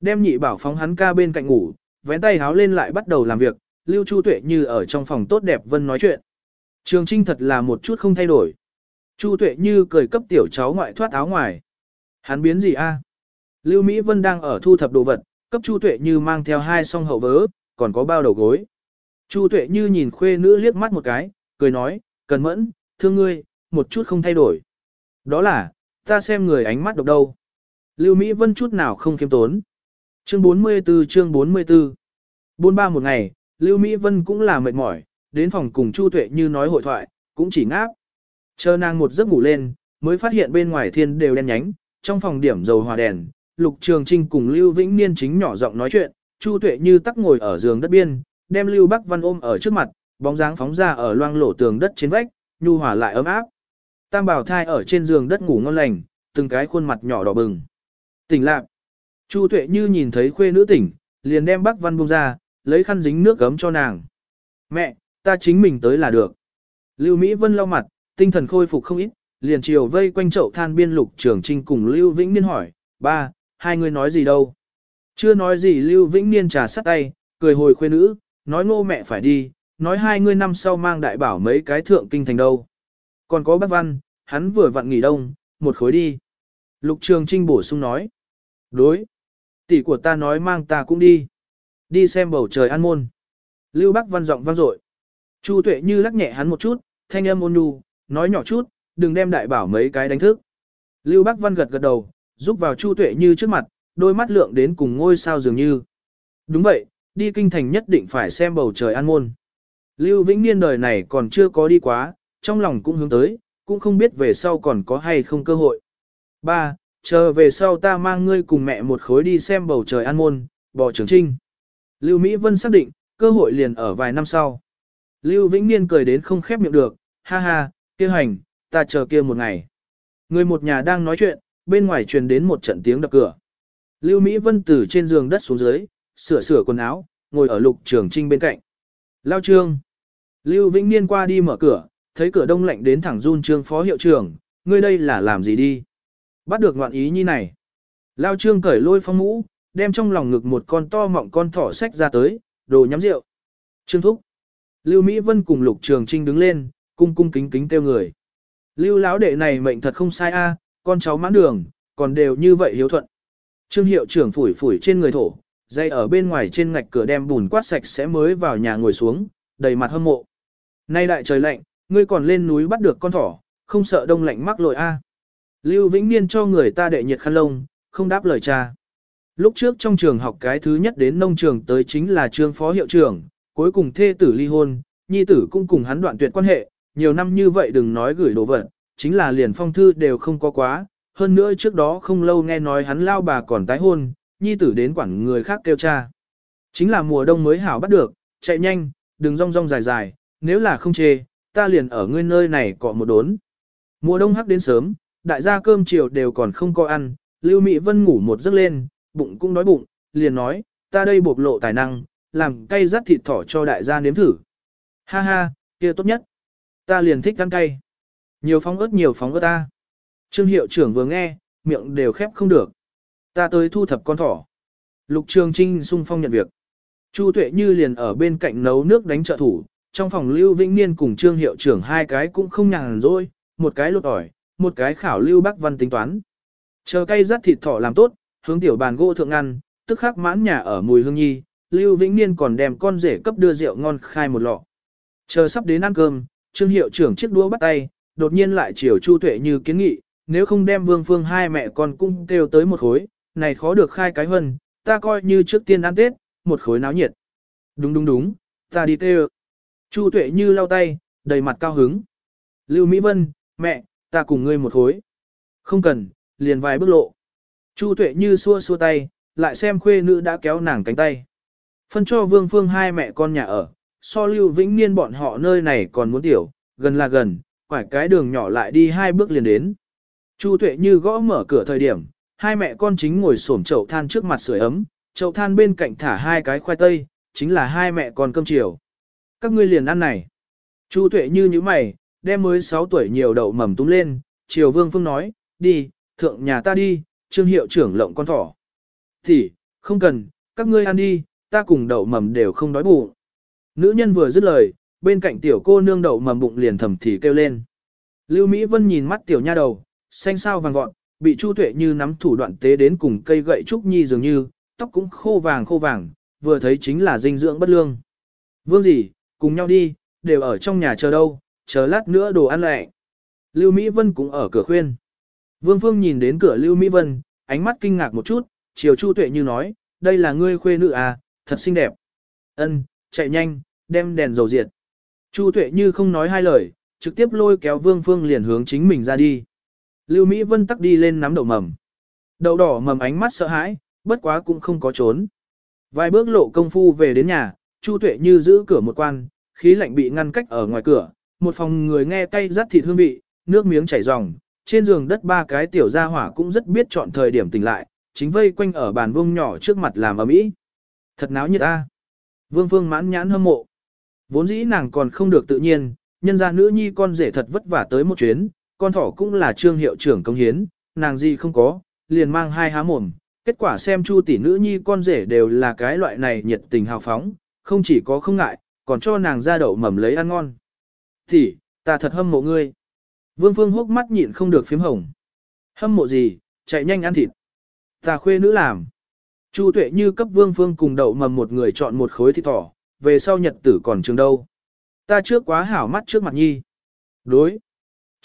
Đem nhị bảo phóng hắn ca bên cạnh ngủ, vén tay háo lên lại bắt đầu làm việc, Lưu Chu Tuệ Như ở trong phòng tốt đẹp vân nói chuyện. Trường Trinh thật là một chút không thay đổi. Chu Tuệ Như cười cấp tiểu cháu ngoại thoát áo ngoài. Hắn biến gì a? Lưu Mỹ Vân đang ở thu thập đồ vật, cấp Chu Tuệ Như mang theo hai song hậu vớ, còn có bao đầu gối. Chu Tuệ Như nhìn khuê nữ liếc mắt một cái, cười nói, cần mẫn, thương ngươi, một chút không thay đổi. Đó là, ta xem người ánh mắt độc đâu. Lưu Mỹ Vân chút nào không kiêm tốn. Chương 44 chương 44 Buôn ba một ngày, Lưu Mỹ Vân cũng là mệt mỏi, đến phòng cùng Chu Tuệ Như nói hội thoại, cũng chỉ ngáp. Chờ nàng một giấc ngủ lên, mới phát hiện bên ngoài thiên đều đen nhánh, trong phòng điểm dầu hòa đèn, Lục Trường Trinh cùng Lưu Vĩnh Niên chính nhỏ giọng nói chuyện, Chu Tuệ Như tắc ngồi ở giường đất biên, đem Lưu Bắc Văn ôm ở trước mặt, bóng dáng phóng ra ở loang lổ tường đất trên vách, nhu hòa lại ấm áp. Tam bảo thai ở trên giường đất ngủ ngon lành, từng cái khuôn mặt nhỏ đỏ bừng. Tỉnh lạc. Chu Tuệ Như nhìn thấy khuê nữ tỉnh, liền đem Bắc Văn buông ra, lấy khăn dính nước gấm cho nàng. Mẹ, ta chính mình tới là được. Lưu Mỹ Vân lau mặt, tinh thần khôi phục không ít, liền chiều vây quanh chậu than biên lục trường trinh cùng Lưu Vĩnh Niên hỏi, ba, hai người nói gì đâu. Chưa nói gì Lưu Vĩnh Niên trà sắt tay, cười hồi khuê nữ, nói ngô mẹ phải đi, nói hai người năm sau mang đại bảo mấy cái thượng kinh thành đâu. Còn có bác văn, hắn vừa vặn nghỉ đông, một khối đi. Lục Trường Trinh bổ sung nói. Đối. Tỷ của ta nói mang ta cũng đi. Đi xem bầu trời an môn. Lưu Bắc Văn giọng vang dội. Chu Tuệ như lắc nhẹ hắn một chút, thanh âm ôn nhu, nói nhỏ chút, đừng đem đại bảo mấy cái đánh thức. Lưu Bắc Văn gật gật đầu, giúp vào Chu Tuệ như trước mặt, đôi mắt lượng đến cùng ngôi sao dường như. Đúng vậy, đi kinh thành nhất định phải xem bầu trời an môn. Lưu Vĩnh Niên đời này còn chưa có đi quá, trong lòng cũng hướng tới, cũng không biết về sau còn có hay không cơ hội. Ba, chờ về sau ta mang ngươi cùng mẹ một khối đi xem bầu trời an môn, bò trường trinh. Lưu Mỹ Vân xác định, cơ hội liền ở vài năm sau. Lưu Vĩnh Niên cười đến không khép miệng được, ha ha, kia hành, ta chờ kia một ngày. Người một nhà đang nói chuyện, bên ngoài truyền đến một trận tiếng đập cửa. Lưu Mỹ Vân từ trên giường đất xuống dưới, sửa sửa quần áo, ngồi ở lục trường trinh bên cạnh. Lao trương. Lưu Vĩnh Niên qua đi mở cửa, thấy cửa đông lạnh đến thẳng run trương phó hiệu trưởng, ngươi đây là làm gì đi? Bắt được ngoạn ý như này. Lao trương cởi lôi phong mũ, đem trong lòng ngực một con to mọng con thỏ sách ra tới, đồ nhắm rượu. Trương thúc. Lưu Mỹ Vân cùng Lục Trường Trinh đứng lên, cung cung kính kính kêu người. Lưu lão đệ này mệnh thật không sai a, con cháu mãn đường, còn đều như vậy hiếu thuận. Trương hiệu trưởng phủi phủi trên người thổ, dây ở bên ngoài trên ngạch cửa đem bùn quát sạch sẽ mới vào nhà ngồi xuống, đầy mặt hâm mộ. Nay đại trời lạnh, ngươi còn lên núi bắt được con thỏ, không sợ đông lạnh mắc lội a. Lưu Vĩnh Niên cho người ta đệ nhiệt khăn lông, không đáp lời cha. Lúc trước trong trường học cái thứ nhất đến nông trường tới chính là trương phó hiệu trưởng, cuối cùng thê tử ly hôn, nhi tử cũng cùng hắn đoạn tuyệt quan hệ, nhiều năm như vậy đừng nói gửi đồ vật, chính là liền phong thư đều không có quá, hơn nữa trước đó không lâu nghe nói hắn lao bà còn tái hôn, nhi tử đến quản người khác kêu cha. Chính là mùa đông mới hảo bắt được, chạy nhanh, đừng rong rong dài dài, nếu là không chê, ta liền ở ngươi nơi này cọ một đốn. Mùa đông hắc đến sớm, đại gia cơm chiều đều còn không có ăn, Lưu Mỹ Vân ngủ một giấc lên, bụng cũng đói bụng, liền nói, ta đây bộc lộ tài năng, làm cay rắt thịt thỏ cho đại gia nếm thử. Ha ha, kia tốt nhất. Ta liền thích ăn cay. Nhiều phóng ớt nhiều phóng ớt ta. Trương hiệu trưởng vừa nghe, miệng đều khép không được. Ta tới thu thập con thỏ. Lục Trường Trinh sung phong nhận việc. Chu Tuệ Như liền ở bên cạnh nấu nước đánh trợ thủ, trong phòng Lưu Vĩnh Niên cùng Trương hiệu trưởng hai cái cũng không nhàn rỗi, một cái lột ỏi, một cái khảo Lưu Bắc Văn tính toán. Chờ cây rắt thịt thỏ làm tốt, hướng tiểu bàn gỗ thượng ăn, tức khắc mãn nhà ở mùi hương nhi, Lưu Vĩnh Niên còn đem con rể cấp đưa rượu ngon khai một lọ. Chờ sắp đến ăn cơm, Trương hiệu trưởng chiếc đũa bắt tay, đột nhiên lại chiều Chu Tuệ Như kiến nghị, nếu không đem Vương Phương hai mẹ con cung kêu tới một khối, này khó được khai cái hân, ta coi như trước tiên ăn Tết, một khối náo nhiệt. Đúng đúng đúng, ta đi kêu. Chu Tuệ Như lau tay, đầy mặt cao hứng. Lưu Mỹ Vân, mẹ, ta cùng ngươi một khối. Không cần, liền vài bước lộ. Chu Tuệ Như xua xua tay, lại xem khuê nữ đã kéo nàng cánh tay. Phân cho Vương Phương hai mẹ con nhà ở, so Lưu Vĩnh Niên bọn họ nơi này còn muốn tiểu, gần là gần, quải cái đường nhỏ lại đi hai bước liền đến. Chu Tuệ Như gõ mở cửa thời điểm, hai mẹ con chính ngồi xổm chậu than trước mặt sưởi ấm, chậu than bên cạnh thả hai cái khoai tây, chính là hai mẹ con cơm chiều. Các ngươi liền ăn này. Chu Tuệ Như như mày, đem mới 6 tuổi nhiều đậu mầm túng lên, Triều Vương Phương nói, đi, thượng nhà ta đi, trương hiệu trưởng lộng con thỏ. Thì, không cần, các ngươi ăn đi, ta cùng đậu mầm đều không đói bụng. Nữ nhân vừa dứt lời, bên cạnh tiểu cô nương đậu mầm bụng liền thầm thì kêu lên. Lưu Mỹ Vân nhìn mắt tiểu nha đầu, xanh sao vàng vọt, bị Chu Tuệ như nắm thủ đoạn tế đến cùng cây gậy trúc nhi dường như, tóc cũng khô vàng khô vàng, vừa thấy chính là dinh dưỡng bất lương. Vương gì, cùng nhau đi, đều ở trong nhà chờ đâu, chờ lát nữa đồ ăn lại. Lưu Mỹ Vân cũng ở cửa khuyên. Vương Phương nhìn đến cửa Lưu Mỹ Vân, ánh mắt kinh ngạc một chút, chiều Chu Tuệ như nói, đây là ngươi khuê nữ à, thật xinh đẹp. Ân, chạy nhanh, đem đèn dầu diệt. Chu Tuệ như không nói hai lời, trực tiếp lôi kéo Vương Phương liền hướng chính mình ra đi. Lưu Mỹ Vân tắc đi lên nắm đậu mầm. Đậu đỏ mầm ánh mắt sợ hãi, bất quá cũng không có trốn. Vài bước lộ công phu về đến nhà, Chu Tuệ như giữ cửa một quan, khí lạnh bị ngăn cách ở ngoài cửa, một phòng người nghe cay rắt thịt hương vị, nước miếng chảy ròng, trên giường đất ba cái tiểu gia hỏa cũng rất biết chọn thời điểm tỉnh lại, chính vây quanh ở bàn vuông nhỏ trước mặt làm ầm ĩ. Thật náo nhiệt a. Vương Phương mãn nhãn hâm mộ. Vốn dĩ nàng còn không được tự nhiên, nhân gia nữ nhi con rể thật vất vả tới một chuyến, con thỏ cũng là trương hiệu trưởng công hiến, nàng gì không có, liền mang hai há mồm. Kết quả xem chu tỷ nữ nhi con rể đều là cái loại này nhiệt tình hào phóng, không chỉ có không ngại, còn cho nàng ra đậu mầm lấy ăn ngon. Thì, ta thật hâm mộ ngươi. Vương Phương hốc mắt nhịn không được phím hồng. Hâm mộ gì, chạy nhanh ăn thịt. Ta khuê nữ làm. Chu tuệ như cấp Vương Phương cùng đậu mầm một người chọn một khối thịt thỏ, về sau nhật tử còn trường đâu. Ta trước quá hảo mắt trước mặt nhi. Đối.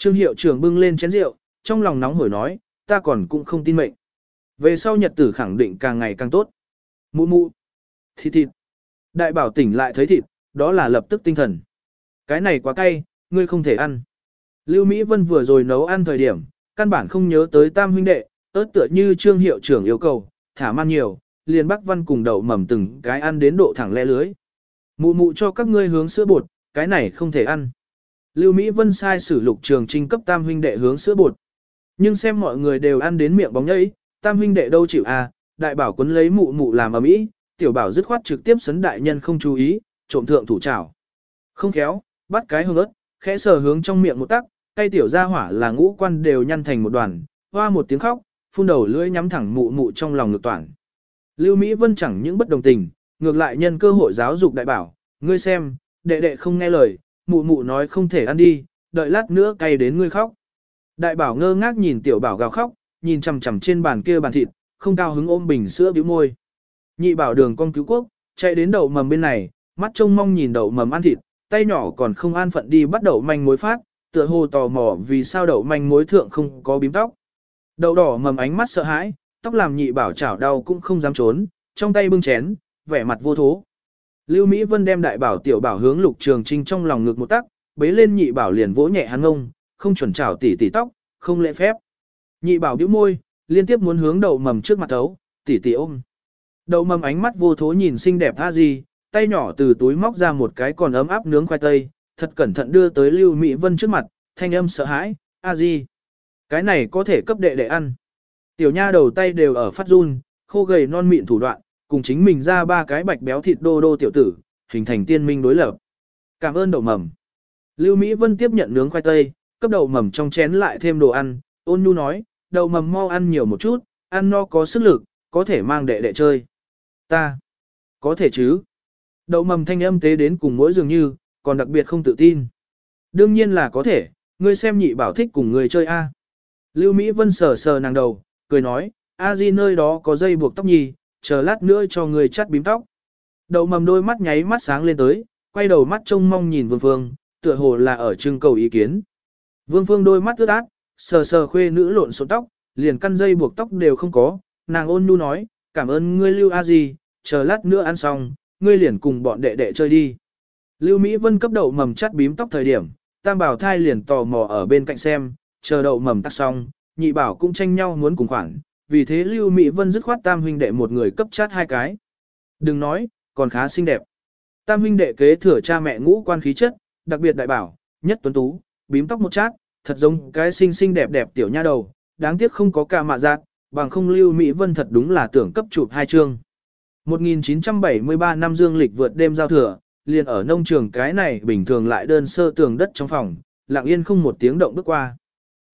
Trương hiệu trưởng bưng lên chén rượu, trong lòng nóng hổi nói, ta còn cũng không tin mệnh. Về sau nhật tử khẳng định càng ngày càng tốt. Mụ mụ. Thịt thịt. Đại bảo tỉnh lại thấy thịt, đó là lập tức tinh thần. Cái này quá cay, ngươi không thể ăn. Lưu Mỹ Vân vừa rồi nấu ăn thời điểm, căn bản không nhớ tới tam huynh đệ, ớt tựa như trương hiệu trưởng yêu cầu, thả man nhiều, liền Bắc Văn cùng đậu mầm từng cái ăn đến độ thẳng le lưới. Mụ mụ cho các ngươi hướng sữa bột, cái này không thể ăn. Lưu Mỹ Vân sai sử lục trường trinh cấp tam huynh đệ hướng sữa bột. Nhưng xem mọi người đều ăn đến miệng bóng nhấy, tam huynh đệ đâu chịu à, đại bảo quấn lấy mụ mụ làm ở mỹ, tiểu bảo dứt khoát trực tiếp sấn đại nhân không chú ý, trộm thượng thủ chảo. Không khéo, bắt cái hương ớt, khẽ sờ hướng trong miệng một tắc, cây tiểu ra hỏa là ngũ quan đều nhăn thành một đoàn, hoa một tiếng khóc, phun đầu lưỡi nhắm thẳng mụ mụ trong lòng ngược toàn. Lưu Mỹ Vân chẳng những bất đồng tình, ngược lại nhân cơ hội giáo dục đại bảo, ngươi xem, đệ đệ không nghe lời, mụ mụ nói không thể ăn đi, đợi lát nữa cay đến ngươi khóc. Đại bảo ngơ ngác nhìn tiểu bảo gào khóc, nhìn chằm chằm trên bàn kia bàn thịt, không cao hứng ôm bình sữa bĩu môi. Nhị bảo đường con cứu quốc, chạy đến đậu mầm bên này, mắt trông mong nhìn đậu mầm ăn thịt, tay nhỏ còn không an phận đi bắt đậu manh mối phát, tựa hồ tò mò vì sao đậu manh mối thượng không có bím tóc. Đậu đỏ mầm ánh mắt sợ hãi, tóc làm nhị bảo chảo đau cũng không dám trốn, trong tay bưng chén, vẻ mặt vô thố. Lưu Mỹ Vân đem đại bảo tiểu bảo hướng lục trường trinh trong lòng ngực một tắc, bế lên nhị bảo liền vỗ nhẹ hắn ngông, không chuẩn chảo tỉ tỉ tóc, không lễ phép. Nhị bảo bĩu môi, liên tiếp muốn hướng đậu mầm trước mặt thấu, tỉ tỉ ôm. Đậu mầm ánh mắt vô thố nhìn xinh đẹp tha gì, tay nhỏ từ túi móc ra một cái còn ấm áp nướng khoai tây, thật cẩn thận đưa tới Lưu Mỹ Vân trước mặt, thanh âm sợ hãi, a di. Cái này có thể cấp đệ đệ ăn. Tiểu nha đầu tay đều ở phát run, khô gầy non mịn thủ đoạn, cùng chính mình ra ba cái bạch béo thịt đô đô tiểu tử, hình thành tiên minh đối lập. Cảm ơn đậu mầm. Lưu Mỹ Vân tiếp nhận nướng khoai tây, cấp đậu mầm trong chén lại thêm đồ ăn, ôn nhu nói, đậu mầm mau ăn nhiều một chút, ăn no có sức lực, có thể mang đệ đệ chơi. Ta, có thể chứ. Đậu mầm thanh âm tế đến cùng mỗi dường như, còn đặc biệt không tự tin. Đương nhiên là có thể, ngươi xem nhị bảo thích cùng người chơi A. Lưu Mỹ Vân sờ sờ nàng đầu, cười nói, A Di nơi đó có dây buộc tóc nhì, chờ lát nữa cho người chắt bím tóc. Đậu mầm đôi mắt nháy mắt sáng lên tới, quay đầu mắt trông mong nhìn Vương Phương, tựa hồ là ở trưng cầu ý kiến. Vương Phương đôi mắt ướt át, sờ sờ khuê nữ lộn xộn tóc, liền căn dây buộc tóc đều không có, nàng ôn nhu nói, cảm ơn ngươi Lưu A Di, chờ lát nữa ăn xong, ngươi liền cùng bọn đệ đệ chơi đi. Lưu Mỹ Vân cấp đậu mầm chắt bím tóc thời điểm, tam bảo thai liền tò mò ở bên cạnh xem, chờ đậu mầm tắt xong, nhị bảo cũng tranh nhau muốn cùng khoảng vì thế Lưu Mỹ Vân dứt khoát tam huynh đệ một người cấp chát hai cái. Đừng nói, còn khá xinh đẹp. Tam huynh đệ kế thừa cha mẹ ngũ quan khí chất, đặc biệt đại bảo, nhất tuấn tú, bím tóc một chát, thật giống cái xinh xinh đẹp đẹp tiểu nha đầu, đáng tiếc không có ca mạ giác, bằng không Lưu Mỹ Vân thật đúng là tưởng cấp chụp hai chương. 1973 năm dương lịch vượt đêm giao thừa, liền ở nông trường cái này bình thường lại đơn sơ tường đất trong phòng, lặng yên không một tiếng động bước qua.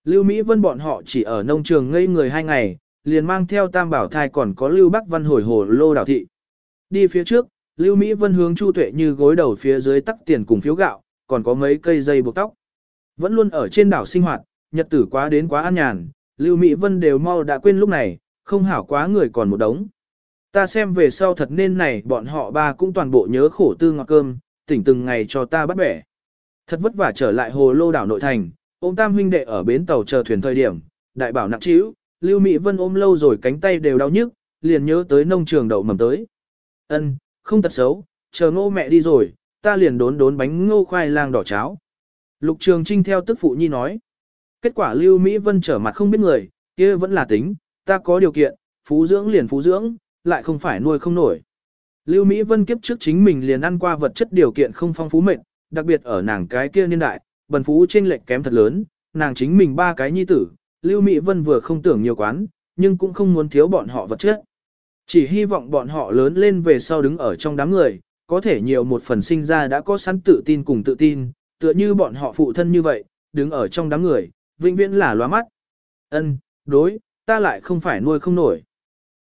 Lưu Mỹ Vân bọn họ chỉ ở nông trường ngây người hai ngày, liền mang theo tam bảo thai còn có Lưu Bắc Văn hồi hồ lô đảo thị. Đi phía trước, Lưu Mỹ Vân hướng Chu Tuệ như gối đầu phía dưới tắc tiền cùng phiếu gạo, còn có mấy cây dây buộc tóc. Vẫn luôn ở trên đảo sinh hoạt, nhật tử quá đến quá an nhàn, Lưu Mỹ Vân đều mau đã quên lúc này, không hảo quá người còn một đống. Ta xem về sau thật nên này bọn họ ba cũng toàn bộ nhớ khổ tư ngọt cơm, tỉnh từng ngày cho ta bắt bẻ. Thật vất vả trở lại hồ lô đảo nội thành, ông tam huynh đệ ở bến tàu chờ thuyền thời điểm, đại bảo nặng trĩu, Lưu Mỹ Vân ôm lâu rồi cánh tay đều đau nhức, liền nhớ tới nông trường đậu mầm tới. Ân, không tật xấu, chờ ngô mẹ đi rồi, ta liền đốn đốn bánh ngô khoai lang đỏ cháo. Lục Trường Trinh theo tức phụ nhi nói. Kết quả Lưu Mỹ Vân trở mặt không biết người, kia vẫn là tính, ta có điều kiện, phú dưỡng liền phú dưỡng, lại không phải nuôi không nổi. Lưu Mỹ Vân kiếp trước chính mình liền ăn qua vật chất điều kiện không phong phú mệnh, đặc biệt ở nàng cái kia niên đại, bần phú trên lệch kém thật lớn, nàng chính mình ba cái nhi tử, Lưu Mỹ Vân vừa không tưởng nhiều quán, nhưng cũng không muốn thiếu bọn họ vật chất. Chỉ hy vọng bọn họ lớn lên về sau đứng ở trong đám người, có thể nhiều một phần sinh ra đã có sẵn tự tin cùng tự tin, tựa như bọn họ phụ thân như vậy, đứng ở trong đám người, vĩnh viễn là loa mắt. Ân, đối, ta lại không phải nuôi không nổi.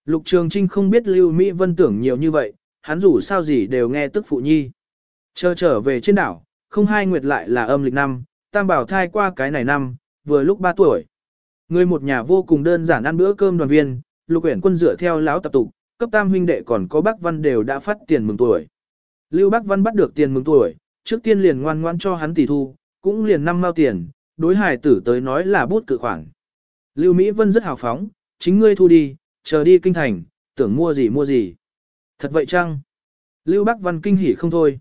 Lục Trường Trinh không biết Lưu Mỹ Vân tưởng nhiều như vậy, hắn dù sao gì đều nghe tức phụ nhi. Chờ trở về trên đảo, không hai nguyệt lại là âm lịch năm, tam bảo thai qua cái này năm, vừa lúc ba tuổi. Người một nhà vô cùng đơn giản ăn bữa cơm đoàn viên, lục uyển quân dựa theo lão tập tục, cấp tam huynh đệ còn có bác văn đều đã phát tiền mừng tuổi. Lưu bác văn bắt được tiền mừng tuổi, trước tiên liền ngoan ngoãn cho hắn tỷ thu, cũng liền năm mao tiền, đối hải tử tới nói là bút cự khoản. Lưu Mỹ Vân rất hào phóng, chính ngươi thu đi, chờ đi kinh thành, tưởng mua gì mua gì. Thật vậy chăng? Lưu Bắc Văn kinh hỉ không thôi.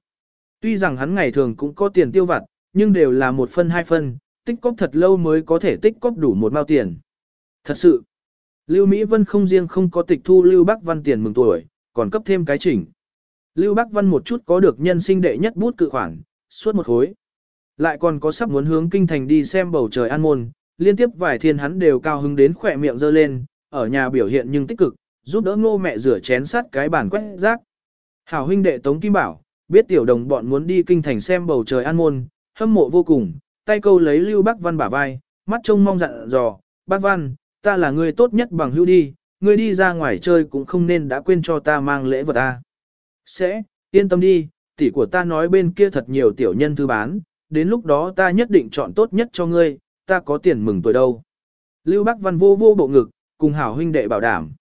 Tuy rằng hắn ngày thường cũng có tiền tiêu vặt, nhưng đều là một phân hai phân, tích cóp thật lâu mới có thể tích cóp đủ một mao tiền. Thật sự, Lưu Mỹ Vân không riêng không có tịch thu Lưu Bắc Văn tiền mừng tuổi, còn cấp thêm cái chỉnh. Lưu Bắc Văn một chút có được nhân sinh đệ nhất bút cự khoản, suốt một khối. Lại còn có sắp muốn hướng kinh thành đi xem bầu trời an môn, liên tiếp vài thiên hắn đều cao hứng đến khỏe miệng dơ lên, ở nhà biểu hiện nhưng tích cực, giúp đỡ ngô mẹ rửa chén sắt cái bàn quét rác. Hảo huynh đệ Tống Kim Bảo, biết tiểu đồng bọn muốn đi kinh thành xem bầu trời an môn, hâm mộ vô cùng, tay câu lấy Lưu Bác Văn bả vai, mắt trông mong dặn dò, Bác Văn, ta là người tốt nhất bằng hữu đi, ngươi đi ra ngoài chơi cũng không nên đã quên cho ta mang lễ vật ta. Sẽ, yên tâm đi, tỷ của ta nói bên kia thật nhiều tiểu nhân thư bán, đến lúc đó ta nhất định chọn tốt nhất cho ngươi, ta có tiền mừng tuổi đâu. Lưu Bắc Văn vô vô bộ ngực, cùng hảo huynh đệ bảo đảm.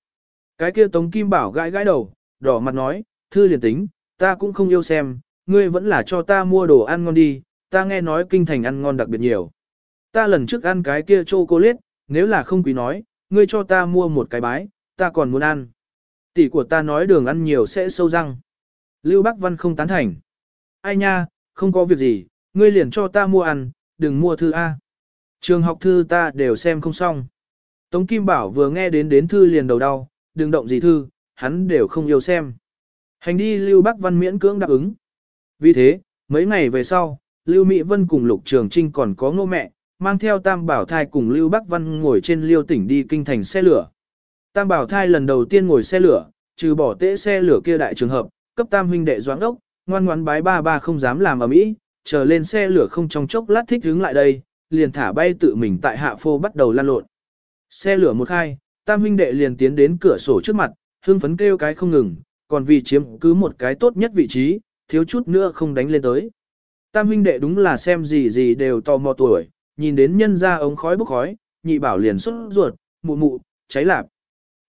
Cái kia Tống Kim Bảo gãi gãi đầu, đỏ mặt nói, thư liền tính, ta cũng không yêu xem, ngươi vẫn là cho ta mua đồ ăn ngon đi, ta nghe nói kinh thành ăn ngon đặc biệt nhiều. Ta lần trước ăn cái kia chocolate, nếu là không quý nói, ngươi cho ta mua một cái bái, ta còn muốn ăn. Tỷ của ta nói đường ăn nhiều sẽ sâu răng. Lưu Bắc Văn không tán thành. Ai nha, không có việc gì, ngươi liền cho ta mua ăn, đừng mua thư A. Trường học thư ta đều xem không xong. Tống Kim Bảo vừa nghe đến đến thư liền đầu đau, đừng động gì thư, hắn đều không yêu xem. Hành đi Lưu Bắc Văn miễn cưỡng đáp ứng. Vì thế, mấy ngày về sau, Lưu Mỹ Vân cùng Lục Trường Trinh còn có ngô mẹ, mang theo Tam Bảo Thai cùng Lưu Bắc Văn ngồi trên liêu tỉnh đi kinh thành xe lửa. Tam Bảo Thai lần đầu tiên ngồi xe lửa, trừ bỏ tễ xe lửa kia đại trường hợp, cấp Tam huynh đệ doãn đốc, ngoan ngoãn bái ba ba không dám làm ở mỹ, chờ lên xe lửa không trong chốc lát thích đứng lại đây, liền thả bay tự mình tại hạ phô bắt đầu lan lộn. Xe lửa một khai, Tam huynh đệ liền tiến đến cửa sổ trước mặt, hưng phấn kêu cái không ngừng, còn vì chiếm cứ một cái tốt nhất vị trí, thiếu chút nữa không đánh lên tới. Tam huynh đệ đúng là xem gì gì đều tò mò tuổi, nhìn đến nhân ra ống khói bốc khói, nhị bảo liền xuất ruột, mụ mụ, cháy lạp.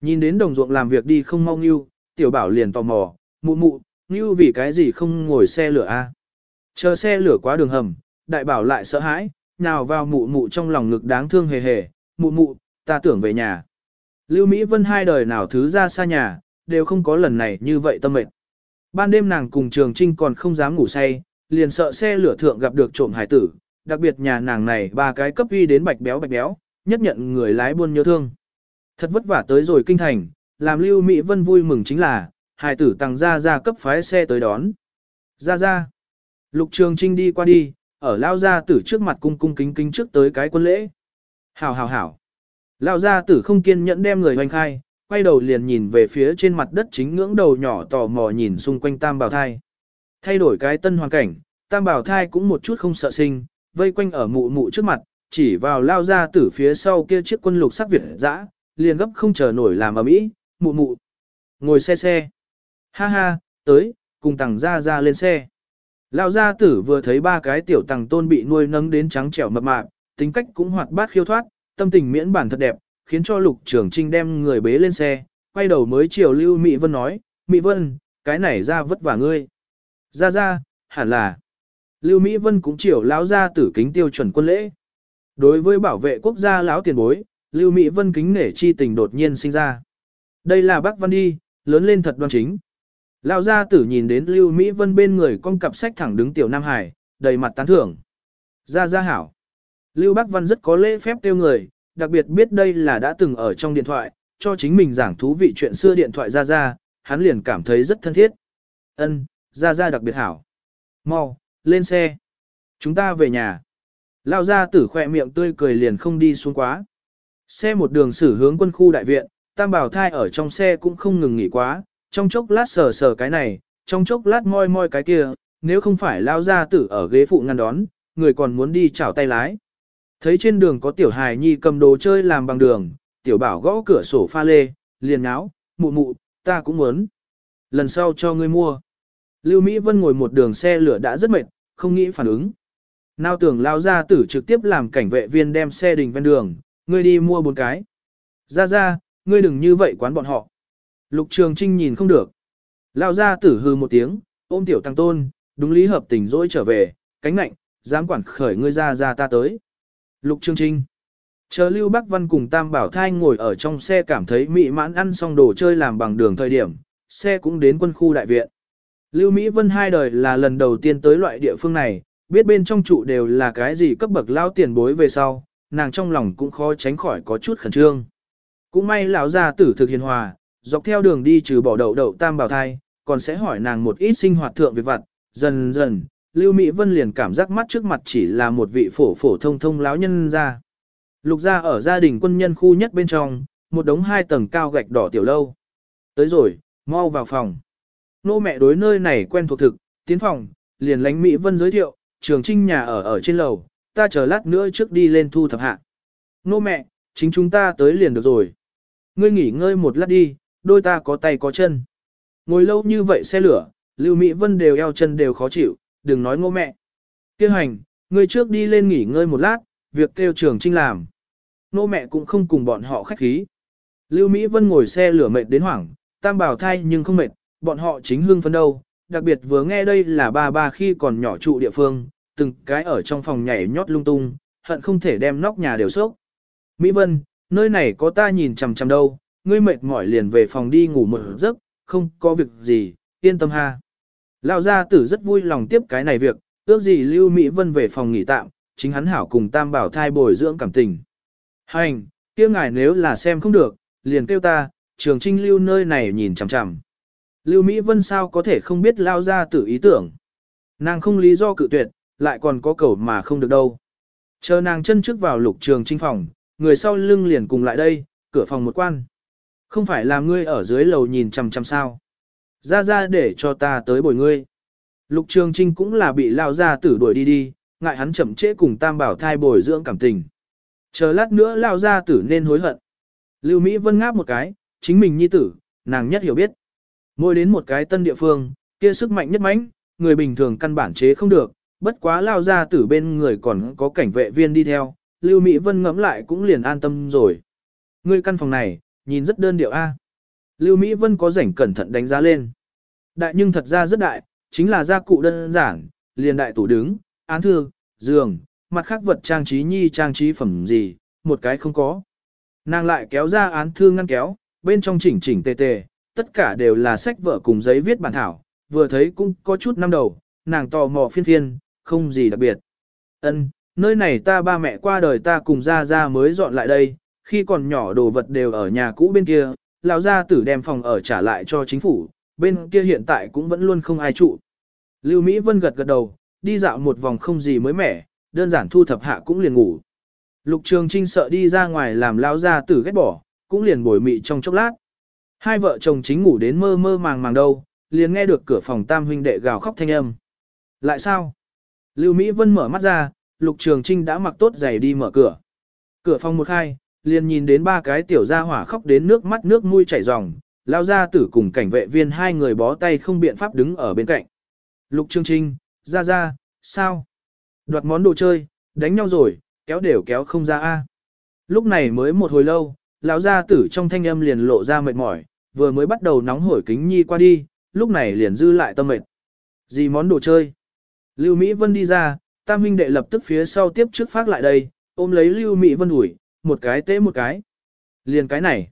Nhìn đến đồng ruộng làm việc đi không mau nghiêu, tiểu bảo liền tò mò, mụ mụ, nghiêu vì cái gì không ngồi xe lửa a? Chờ xe lửa qua đường hầm, đại bảo lại sợ hãi, nào vào mụ mụ trong lòng ngực đáng thương hề hề, mụ mụ, ta tưởng về nhà. Lưu Mỹ Vân hai đời nào thứ ra xa nhà, đều không có lần này như vậy tâm mệt. Ban đêm nàng cùng Trường Trinh còn không dám ngủ say, liền sợ xe lửa thượng gặp được trộm hải tử, đặc biệt nhà nàng này ba cái cấp uy đến bạch béo bạch béo, nhất nhận người lái buôn nhớ thương. Thật vất vả tới rồi kinh thành, làm Lưu Mỹ Vân vui mừng chính là, hải tử tăng ra ra cấp phái xe tới đón. Ra ra. Lục Trường Trinh đi qua đi, ở lao ra tử trước mặt cung cung kính kính trước tới cái quân lễ. Hảo hảo hảo. Lao ra tử không kiên nhẫn đem người hoành khai, quay đầu liền nhìn về phía trên mặt đất chính ngưỡng đầu nhỏ tò mò nhìn xung quanh tam bảo thai. Thay đổi cái tân hoàn cảnh, tam bảo thai cũng một chút không sợ sinh, vây quanh ở mụ mụ trước mặt, chỉ vào lao ra tử phía sau kia chiếc quân lục sắc Việt dã, liền gấp không chờ nổi làm ở mỹ, mụ mụ. Ngồi xe xe. Ha ha, tới, cùng tàng ra ra lên xe. Lao gia tử vừa thấy ba cái tiểu tàng tôn bị nuôi nấng đến trắng trẻo mập mạp, tính cách cũng hoạt bát khiêu thoát, tâm tình miễn bản thật đẹp, khiến cho lục trưởng trinh đem người bế lên xe, quay đầu mới chiều Lưu Mỹ Vân nói, Mỹ Vân, cái này ra vất vả ngươi. Ra ra, hẳn là. Lưu Mỹ Vân cũng chiều lão gia tử kính tiêu chuẩn quân lễ. Đối với bảo vệ quốc gia lão tiền bối, Lưu Mỹ Vân kính nể chi tình đột nhiên sinh ra. Đây là bác Văn đi, lớn lên thật đoan chính. Lão gia tử nhìn đến Lưu Mỹ Vân bên người con cặp sách thẳng đứng tiểu Nam Hải, đầy mặt tán thưởng. Gia gia hảo. Lưu Bác Văn rất có lễ phép tiêu người, đặc biệt biết đây là đã từng ở trong điện thoại, cho chính mình giảng thú vị chuyện xưa điện thoại ra ra, hắn liền cảm thấy rất thân thiết. Ân, ra ra đặc biệt hảo. Mau, lên xe. Chúng ta về nhà. Lao ra tử khỏe miệng tươi cười liền không đi xuống quá. Xe một đường xử hướng quân khu đại viện, tam bảo thai ở trong xe cũng không ngừng nghỉ quá, trong chốc lát sờ sờ cái này, trong chốc lát moi moi cái kia, nếu không phải lao ra tử ở ghế phụ ngăn đón, người còn muốn đi chảo tay lái. Thấy trên đường có tiểu hài nhi cầm đồ chơi làm bằng đường, tiểu bảo gõ cửa sổ pha lê, liền áo mụ mụ, ta cũng muốn. Lần sau cho ngươi mua. Lưu Mỹ Vân ngồi một đường xe lửa đã rất mệt, không nghĩ phản ứng. Nào tưởng lao ra tử trực tiếp làm cảnh vệ viên đem xe đình ven đường, ngươi đi mua bốn cái. Ra ra, ngươi đừng như vậy quán bọn họ. Lục Trường Trinh nhìn không được. Lao ra tử hư một tiếng, ôm tiểu tăng tôn, đúng lý hợp tình dỗi trở về, cánh nạnh, dám quản khởi ngươi ra ra ta tới. Lục Trường Trinh. Chờ Lưu Bắc Văn cùng Tam Bảo Thai ngồi ở trong xe cảm thấy mị mãn ăn xong đồ chơi làm bằng đường thời điểm, xe cũng đến quân khu đại viện. Lưu Mỹ Vân hai đời là lần đầu tiên tới loại địa phương này, biết bên trong trụ đều là cái gì cấp bậc lao tiền bối về sau, nàng trong lòng cũng khó tránh khỏi có chút khẩn trương. Cũng may lão gia tử thực hiền hòa, dọc theo đường đi trừ bỏ đậu đậu Tam Bảo Thai, còn sẽ hỏi nàng một ít sinh hoạt thượng việc vặt, dần dần, Lưu Mỹ Vân liền cảm giác mắt trước mặt chỉ là một vị phổ phổ thông thông lão nhân ra. Lục gia ở gia đình quân nhân khu nhất bên trong, một đống hai tầng cao gạch đỏ tiểu lâu. Tới rồi, mau vào phòng. Nô mẹ đối nơi này quen thuộc thực, tiến phòng, liền lánh Mỹ Vân giới thiệu, trường trinh nhà ở ở trên lầu, ta chờ lát nữa trước đi lên thu thập hạ. Nô mẹ, chính chúng ta tới liền được rồi. Ngươi nghỉ ngơi một lát đi, đôi ta có tay có chân. Ngồi lâu như vậy xe lửa, Lưu Mỹ Vân đều eo chân đều khó chịu, đừng nói ngô mẹ. Kêu hành, ngươi trước đi lên nghỉ ngơi một lát, việc kêu trường trinh làm. Nô mẹ cũng không cùng bọn họ khách khí. Lưu Mỹ Vân ngồi xe lửa mệt đến hoảng, tam bảo thai nhưng không mệt, bọn họ chính hương phấn đâu. Đặc biệt vừa nghe đây là ba ba khi còn nhỏ trụ địa phương, từng cái ở trong phòng nhảy nhót lung tung, hận không thể đem nóc nhà đều sốc. Mỹ Vân, nơi này có ta nhìn chằm chằm đâu, ngươi mệt mỏi liền về phòng đi ngủ một giấc, không có việc gì, yên tâm ha. Lão gia tử rất vui lòng tiếp cái này việc, ước gì Lưu Mỹ Vân về phòng nghỉ tạm, chính hắn hảo cùng tam bảo thai bồi dưỡng cảm tình. Hành, kia ngài nếu là xem không được, liền kêu ta, trường trinh lưu nơi này nhìn chằm chằm. Lưu Mỹ Vân sao có thể không biết lao ra tử ý tưởng. Nàng không lý do cự tuyệt, lại còn có cầu mà không được đâu. Chờ nàng chân trước vào lục trường trinh phòng, người sau lưng liền cùng lại đây, cửa phòng một quan. Không phải là ngươi ở dưới lầu nhìn chằm chằm sao. Ra ra để cho ta tới bồi ngươi. Lục trường trinh cũng là bị lao ra tử đuổi đi đi, ngại hắn chậm trễ cùng tam bảo thai bồi dưỡng cảm tình. Chờ lát nữa lao ra tử nên hối hận. Lưu Mỹ Vân ngáp một cái, chính mình nhi tử, nàng nhất hiểu biết. Mỗi đến một cái tân địa phương, kia sức mạnh nhất mãnh, người bình thường căn bản chế không được, bất quá lao ra tử bên người còn có cảnh vệ viên đi theo, Lưu Mỹ Vân ngẫm lại cũng liền an tâm rồi. Người căn phòng này, nhìn rất đơn điệu a. Lưu Mỹ Vân có rảnh cẩn thận đánh giá lên. Đại nhưng thật ra rất đại, chính là gia cụ đơn giản, liền đại tủ đứng, án thư, giường, mặt khác vật trang trí nhi trang trí phẩm gì, một cái không có. Nàng lại kéo ra án thư ngăn kéo, bên trong chỉnh chỉnh tề tề, tất cả đều là sách vở cùng giấy viết bản thảo, vừa thấy cũng có chút năm đầu, nàng tò mò phiên phiên, không gì đặc biệt. Ân, nơi này ta ba mẹ qua đời ta cùng ra ra mới dọn lại đây, khi còn nhỏ đồ vật đều ở nhà cũ bên kia, lão gia tử đem phòng ở trả lại cho chính phủ, bên kia hiện tại cũng vẫn luôn không ai trụ. Lưu Mỹ Vân gật gật đầu, đi dạo một vòng không gì mới mẻ, đơn giản thu thập hạ cũng liền ngủ. Lục Trường Trinh sợ đi ra ngoài làm lão gia tử ghét bỏ, cũng liền bồi mị trong chốc lát. Hai vợ chồng chính ngủ đến mơ mơ màng màng đâu, liền nghe được cửa phòng tam huynh đệ gào khóc thanh âm. Lại sao? Lưu Mỹ Vân mở mắt ra, Lục Trường Trinh đã mặc tốt giày đi mở cửa. Cửa phòng một khai, liền nhìn đến ba cái tiểu gia hỏa khóc đến nước mắt nước mũi chảy ròng, lao ra tử cùng cảnh vệ viên hai người bó tay không biện pháp đứng ở bên cạnh. Lục Trường Trinh, ra ra, sao? Đoạt món đồ chơi, đánh nhau rồi, kéo đều kéo không ra a. Lúc này mới một hồi lâu, lão gia tử trong thanh âm liền lộ ra mệt mỏi, vừa mới bắt đầu nóng hổi kính nhi qua đi, lúc này liền dư lại tâm mệt. Gì món đồ chơi? Lưu Mỹ Vân đi ra, Tam huynh đệ lập tức phía sau tiếp trước phát lại đây, ôm lấy Lưu Mỹ Vân ủi, một cái tế một cái. Liền cái này.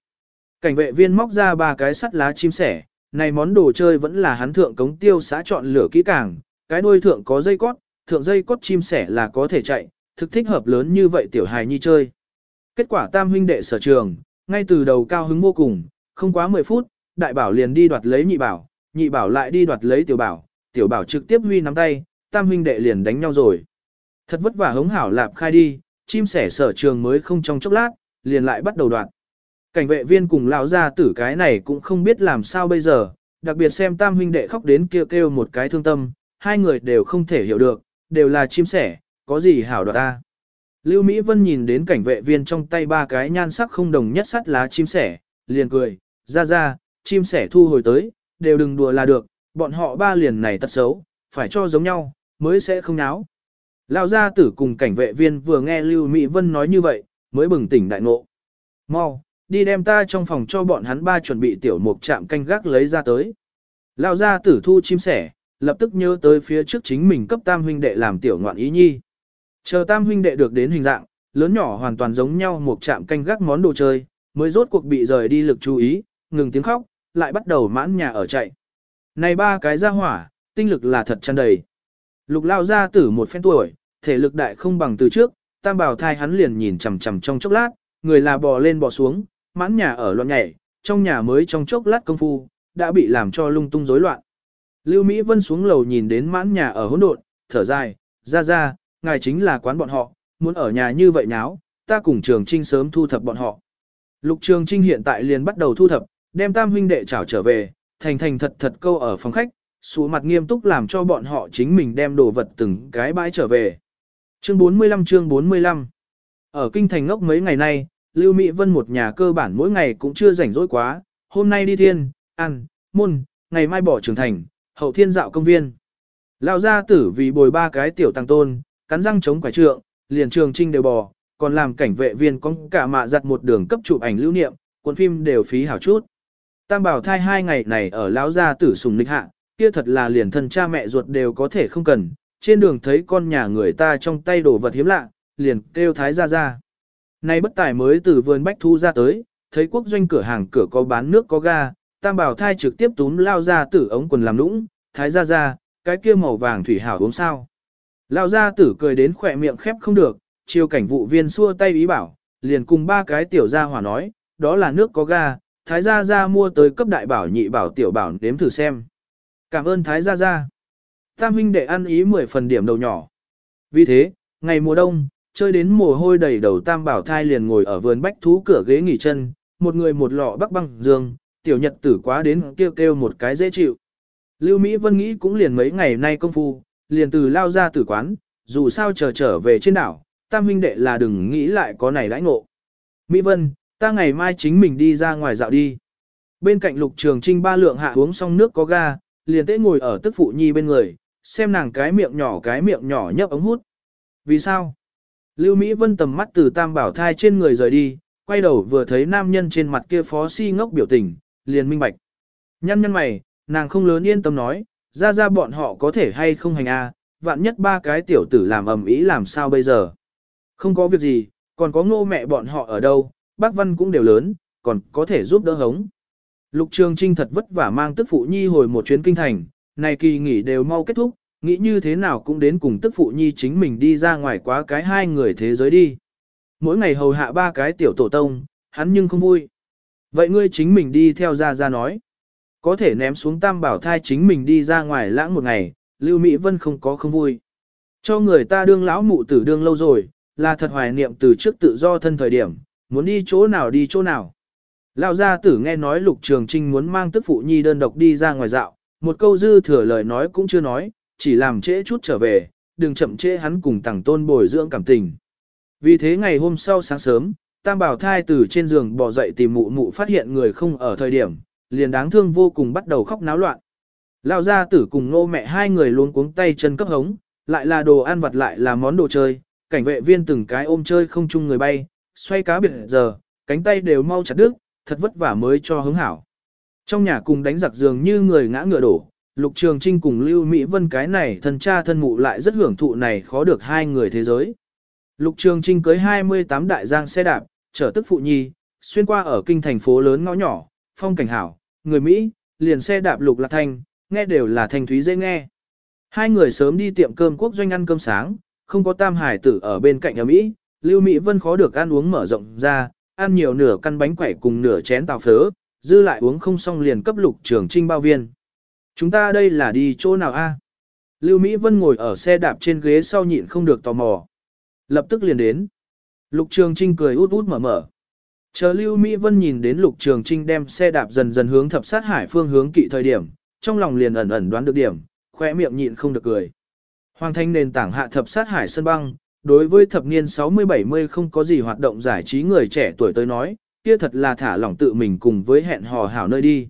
Cảnh vệ viên móc ra ba cái sắt lá chim sẻ, này món đồ chơi vẫn là hắn thượng cống tiêu xã chọn lửa kỹ càng, cái đuôi thượng có dây cót, thượng dây cót chim sẻ là có thể chạy, thực thích hợp lớn như vậy tiểu hài nhi chơi. Kết quả tam huynh đệ sở trường, ngay từ đầu cao hứng vô cùng, không quá 10 phút, đại bảo liền đi đoạt lấy nhị bảo, nhị bảo lại đi đoạt lấy tiểu bảo, tiểu bảo trực tiếp huy nắm tay, tam huynh đệ liền đánh nhau rồi. Thật vất vả hống hảo lạp khai đi, chim sẻ sở trường mới không trong chốc lát, liền lại bắt đầu đoạt. Cảnh vệ viên cùng lão gia tử cái này cũng không biết làm sao bây giờ, đặc biệt xem tam huynh đệ khóc đến kêu kêu một cái thương tâm, hai người đều không thể hiểu được, đều là chim sẻ, có gì hảo đoạt ta. Lưu Mỹ Vân nhìn đến cảnh vệ viên trong tay ba cái nhan sắc không đồng nhất sắt lá chim sẻ, liền cười, ra ra, chim sẻ thu hồi tới, đều đừng đùa là được, bọn họ ba liền này tật xấu, phải cho giống nhau, mới sẽ không náo. Lão gia tử cùng cảnh vệ viên vừa nghe Lưu Mỹ Vân nói như vậy, mới bừng tỉnh đại ngộ. Mau, đi đem ta trong phòng cho bọn hắn ba chuẩn bị tiểu mục chạm canh gác lấy ra tới. Lão gia tử thu chim sẻ, lập tức nhớ tới phía trước chính mình cấp tam huynh đệ làm tiểu ngoạn ý nhi. Chờ tam huynh đệ được đến hình dạng, lớn nhỏ hoàn toàn giống nhau một chạm canh gác món đồ chơi, mới rốt cuộc bị rời đi lực chú ý, ngừng tiếng khóc, lại bắt đầu mãn nhà ở chạy. Này ba cái ra hỏa, tinh lực là thật tràn đầy. Lục lao ra tử một phen tuổi, thể lực đại không bằng từ trước, tam bảo thai hắn liền nhìn chằm chằm trong chốc lát, người là bò lên bò xuống, mãn nhà ở loạn nhảy, trong nhà mới trong chốc lát công phu, đã bị làm cho lung tung rối loạn. Lưu Mỹ Vân xuống lầu nhìn đến mãn nhà ở hỗn độn, thở dài, ra ra, ngài chính là quán bọn họ, muốn ở nhà như vậy náo, ta cùng Trường Trinh sớm thu thập bọn họ. Lục Trường Trinh hiện tại liền bắt đầu thu thập, đem tam huynh đệ trảo trở về, thành thành thật thật câu ở phòng khách, xuống mặt nghiêm túc làm cho bọn họ chính mình đem đồ vật từng cái bãi trở về. Chương 45 chương 45 Ở kinh thành ngốc mấy ngày nay, Lưu Mỹ Vân một nhà cơ bản mỗi ngày cũng chưa rảnh rỗi quá, hôm nay đi thiên, ăn, môn, ngày mai bỏ trường thành, hậu thiên dạo công viên. Lão gia tử vì bồi ba cái tiểu tăng tôn, cắn răng chống quải trượng, liền trường trinh đều bò, còn làm cảnh vệ viên có cả mạ giặt một đường cấp chụp ảnh lưu niệm, cuốn phim đều phí hảo chút. Tam bảo thai hai ngày này ở lão gia tử sùng nịch hạ, kia thật là liền thân cha mẹ ruột đều có thể không cần, trên đường thấy con nhà người ta trong tay đồ vật hiếm lạ, liền kêu thái ra ra. Nay bất tài mới từ vườn bách thu ra tới, thấy quốc doanh cửa hàng cửa có bán nước có ga, tam bảo thai trực tiếp túm lao ra tử ống quần làm nũng, thái ra ra, cái kia màu vàng thủy hảo uống sao. lao gia tử cười đến khỏe miệng khép không được, chiều cảnh vụ viên xua tay ý bảo, liền cùng ba cái tiểu gia hỏa nói, đó là nước có ga, thái gia gia mua tới cấp đại bảo nhị bảo tiểu bảo nếm thử xem. Cảm ơn thái gia gia. Tam huynh đệ ăn ý 10 phần điểm đầu nhỏ. Vì thế, ngày mùa đông, chơi đến mồ hôi đầy đầu tam bảo thai liền ngồi ở vườn bách thú cửa ghế nghỉ chân, một người một lọ bắc băng dương, tiểu nhật tử quá đến kêu kêu một cái dễ chịu. Lưu Mỹ Vân nghĩ cũng liền mấy ngày nay công phu, liền từ lao ra tử quán, dù sao chờ trở về trên đảo, tam huynh đệ là đừng nghĩ lại có này đãi ngộ. Mỹ Vân, ta ngày mai chính mình đi ra ngoài dạo đi. Bên cạnh lục trường trinh ba lượng hạ uống xong nước có ga, liền tế ngồi ở tức phụ nhi bên người, xem nàng cái miệng nhỏ cái miệng nhỏ nhấp ống hút. Vì sao? Lưu Mỹ Vân tầm mắt từ tam bảo thai trên người rời đi, quay đầu vừa thấy nam nhân trên mặt kia phó si ngốc biểu tình, liền minh bạch. Nhăn nhăn mày, nàng không lớn yên tâm nói, ra ra bọn họ có thể hay không hành a, vạn nhất ba cái tiểu tử làm ầm ĩ làm sao bây giờ. Không có việc gì, còn có ngô mẹ bọn họ ở đâu, bác Văn cũng đều lớn, còn có thể giúp đỡ hống. Lục Trường Trinh thật vất vả mang tức phụ nhi hồi một chuyến kinh thành, này kỳ nghỉ đều mau kết thúc, nghĩ như thế nào cũng đến cùng tức phụ nhi chính mình đi ra ngoài quá cái hai người thế giới đi. Mỗi ngày hầu hạ ba cái tiểu tổ tông, hắn nhưng không vui. Vậy ngươi chính mình đi theo ra ra nói. Có thể ném xuống tam bảo thai chính mình đi ra ngoài lãng một ngày, Lưu Mỹ Vân không có không vui. Cho người ta đương lão mụ tử đương lâu rồi, là thật hoài niệm từ trước tự do thân thời điểm, muốn đi chỗ nào đi chỗ nào. Lão gia tử nghe nói Lục Trường Trinh muốn mang tức phụ nhi đơn độc đi ra ngoài dạo, một câu dư thừa lời nói cũng chưa nói, chỉ làm trễ chút trở về, đừng chậm trễ hắn cùng tàng tôn bồi dưỡng cảm tình. Vì thế ngày hôm sau sáng sớm, Tam Bảo Thai từ trên giường bò dậy tìm mụ mụ phát hiện người không ở thời điểm, liền đáng thương vô cùng bắt đầu khóc náo loạn. Lão gia tử cùng nô mẹ hai người luôn cuống tay chân cấp hống, lại là đồ ăn vặt lại là món đồ chơi, cảnh vệ viên từng cái ôm chơi không chung người bay, xoay cá biệt giờ, cánh tay đều mau chặt đứt, thật vất vả mới cho hứng hảo. Trong nhà cùng đánh giặc giường như người ngã ngựa đổ, Lục Trường Trinh cùng Lưu Mỹ Vân cái này thân cha thân mụ lại rất hưởng thụ này khó được hai người thế giới. Lục Trường Trinh cưới 28 đại giang xe đạp, chở tức phụ nhi, xuyên qua ở kinh thành phố lớn ngõ nhỏ, phong cảnh hảo, người Mỹ, liền xe đạp lục lạc thanh, nghe đều là thanh thúy dễ nghe. Hai người sớm đi tiệm cơm quốc doanh ăn cơm sáng, không có tam hải tử ở bên cạnh ở Mỹ, Lưu Mỹ Vân khó được ăn uống mở rộng ra, ăn nhiều nửa căn bánh quẩy cùng nửa chén tàu phớ, dư lại uống không xong liền cấp lục trường trinh bao viên. Chúng ta đây là đi chỗ nào a? Lưu Mỹ Vân ngồi ở xe đạp trên ghế sau nhịn không được tò mò. Lập tức liền đến. Lục Trường Trinh cười út út mở mở. Chờ Lưu Mỹ Vân nhìn đến Lục Trường Trinh đem xe đạp dần dần hướng thập sát hải phương hướng kỵ thời điểm, trong lòng liền ẩn ẩn đoán được điểm, khỏe miệng nhịn không được cười. Hoàng thanh nền tảng hạ thập sát hải sân băng, đối với thập niên 60-70 không có gì hoạt động giải trí người trẻ tuổi tới nói, kia thật là thả lỏng tự mình cùng với hẹn hò hảo nơi đi.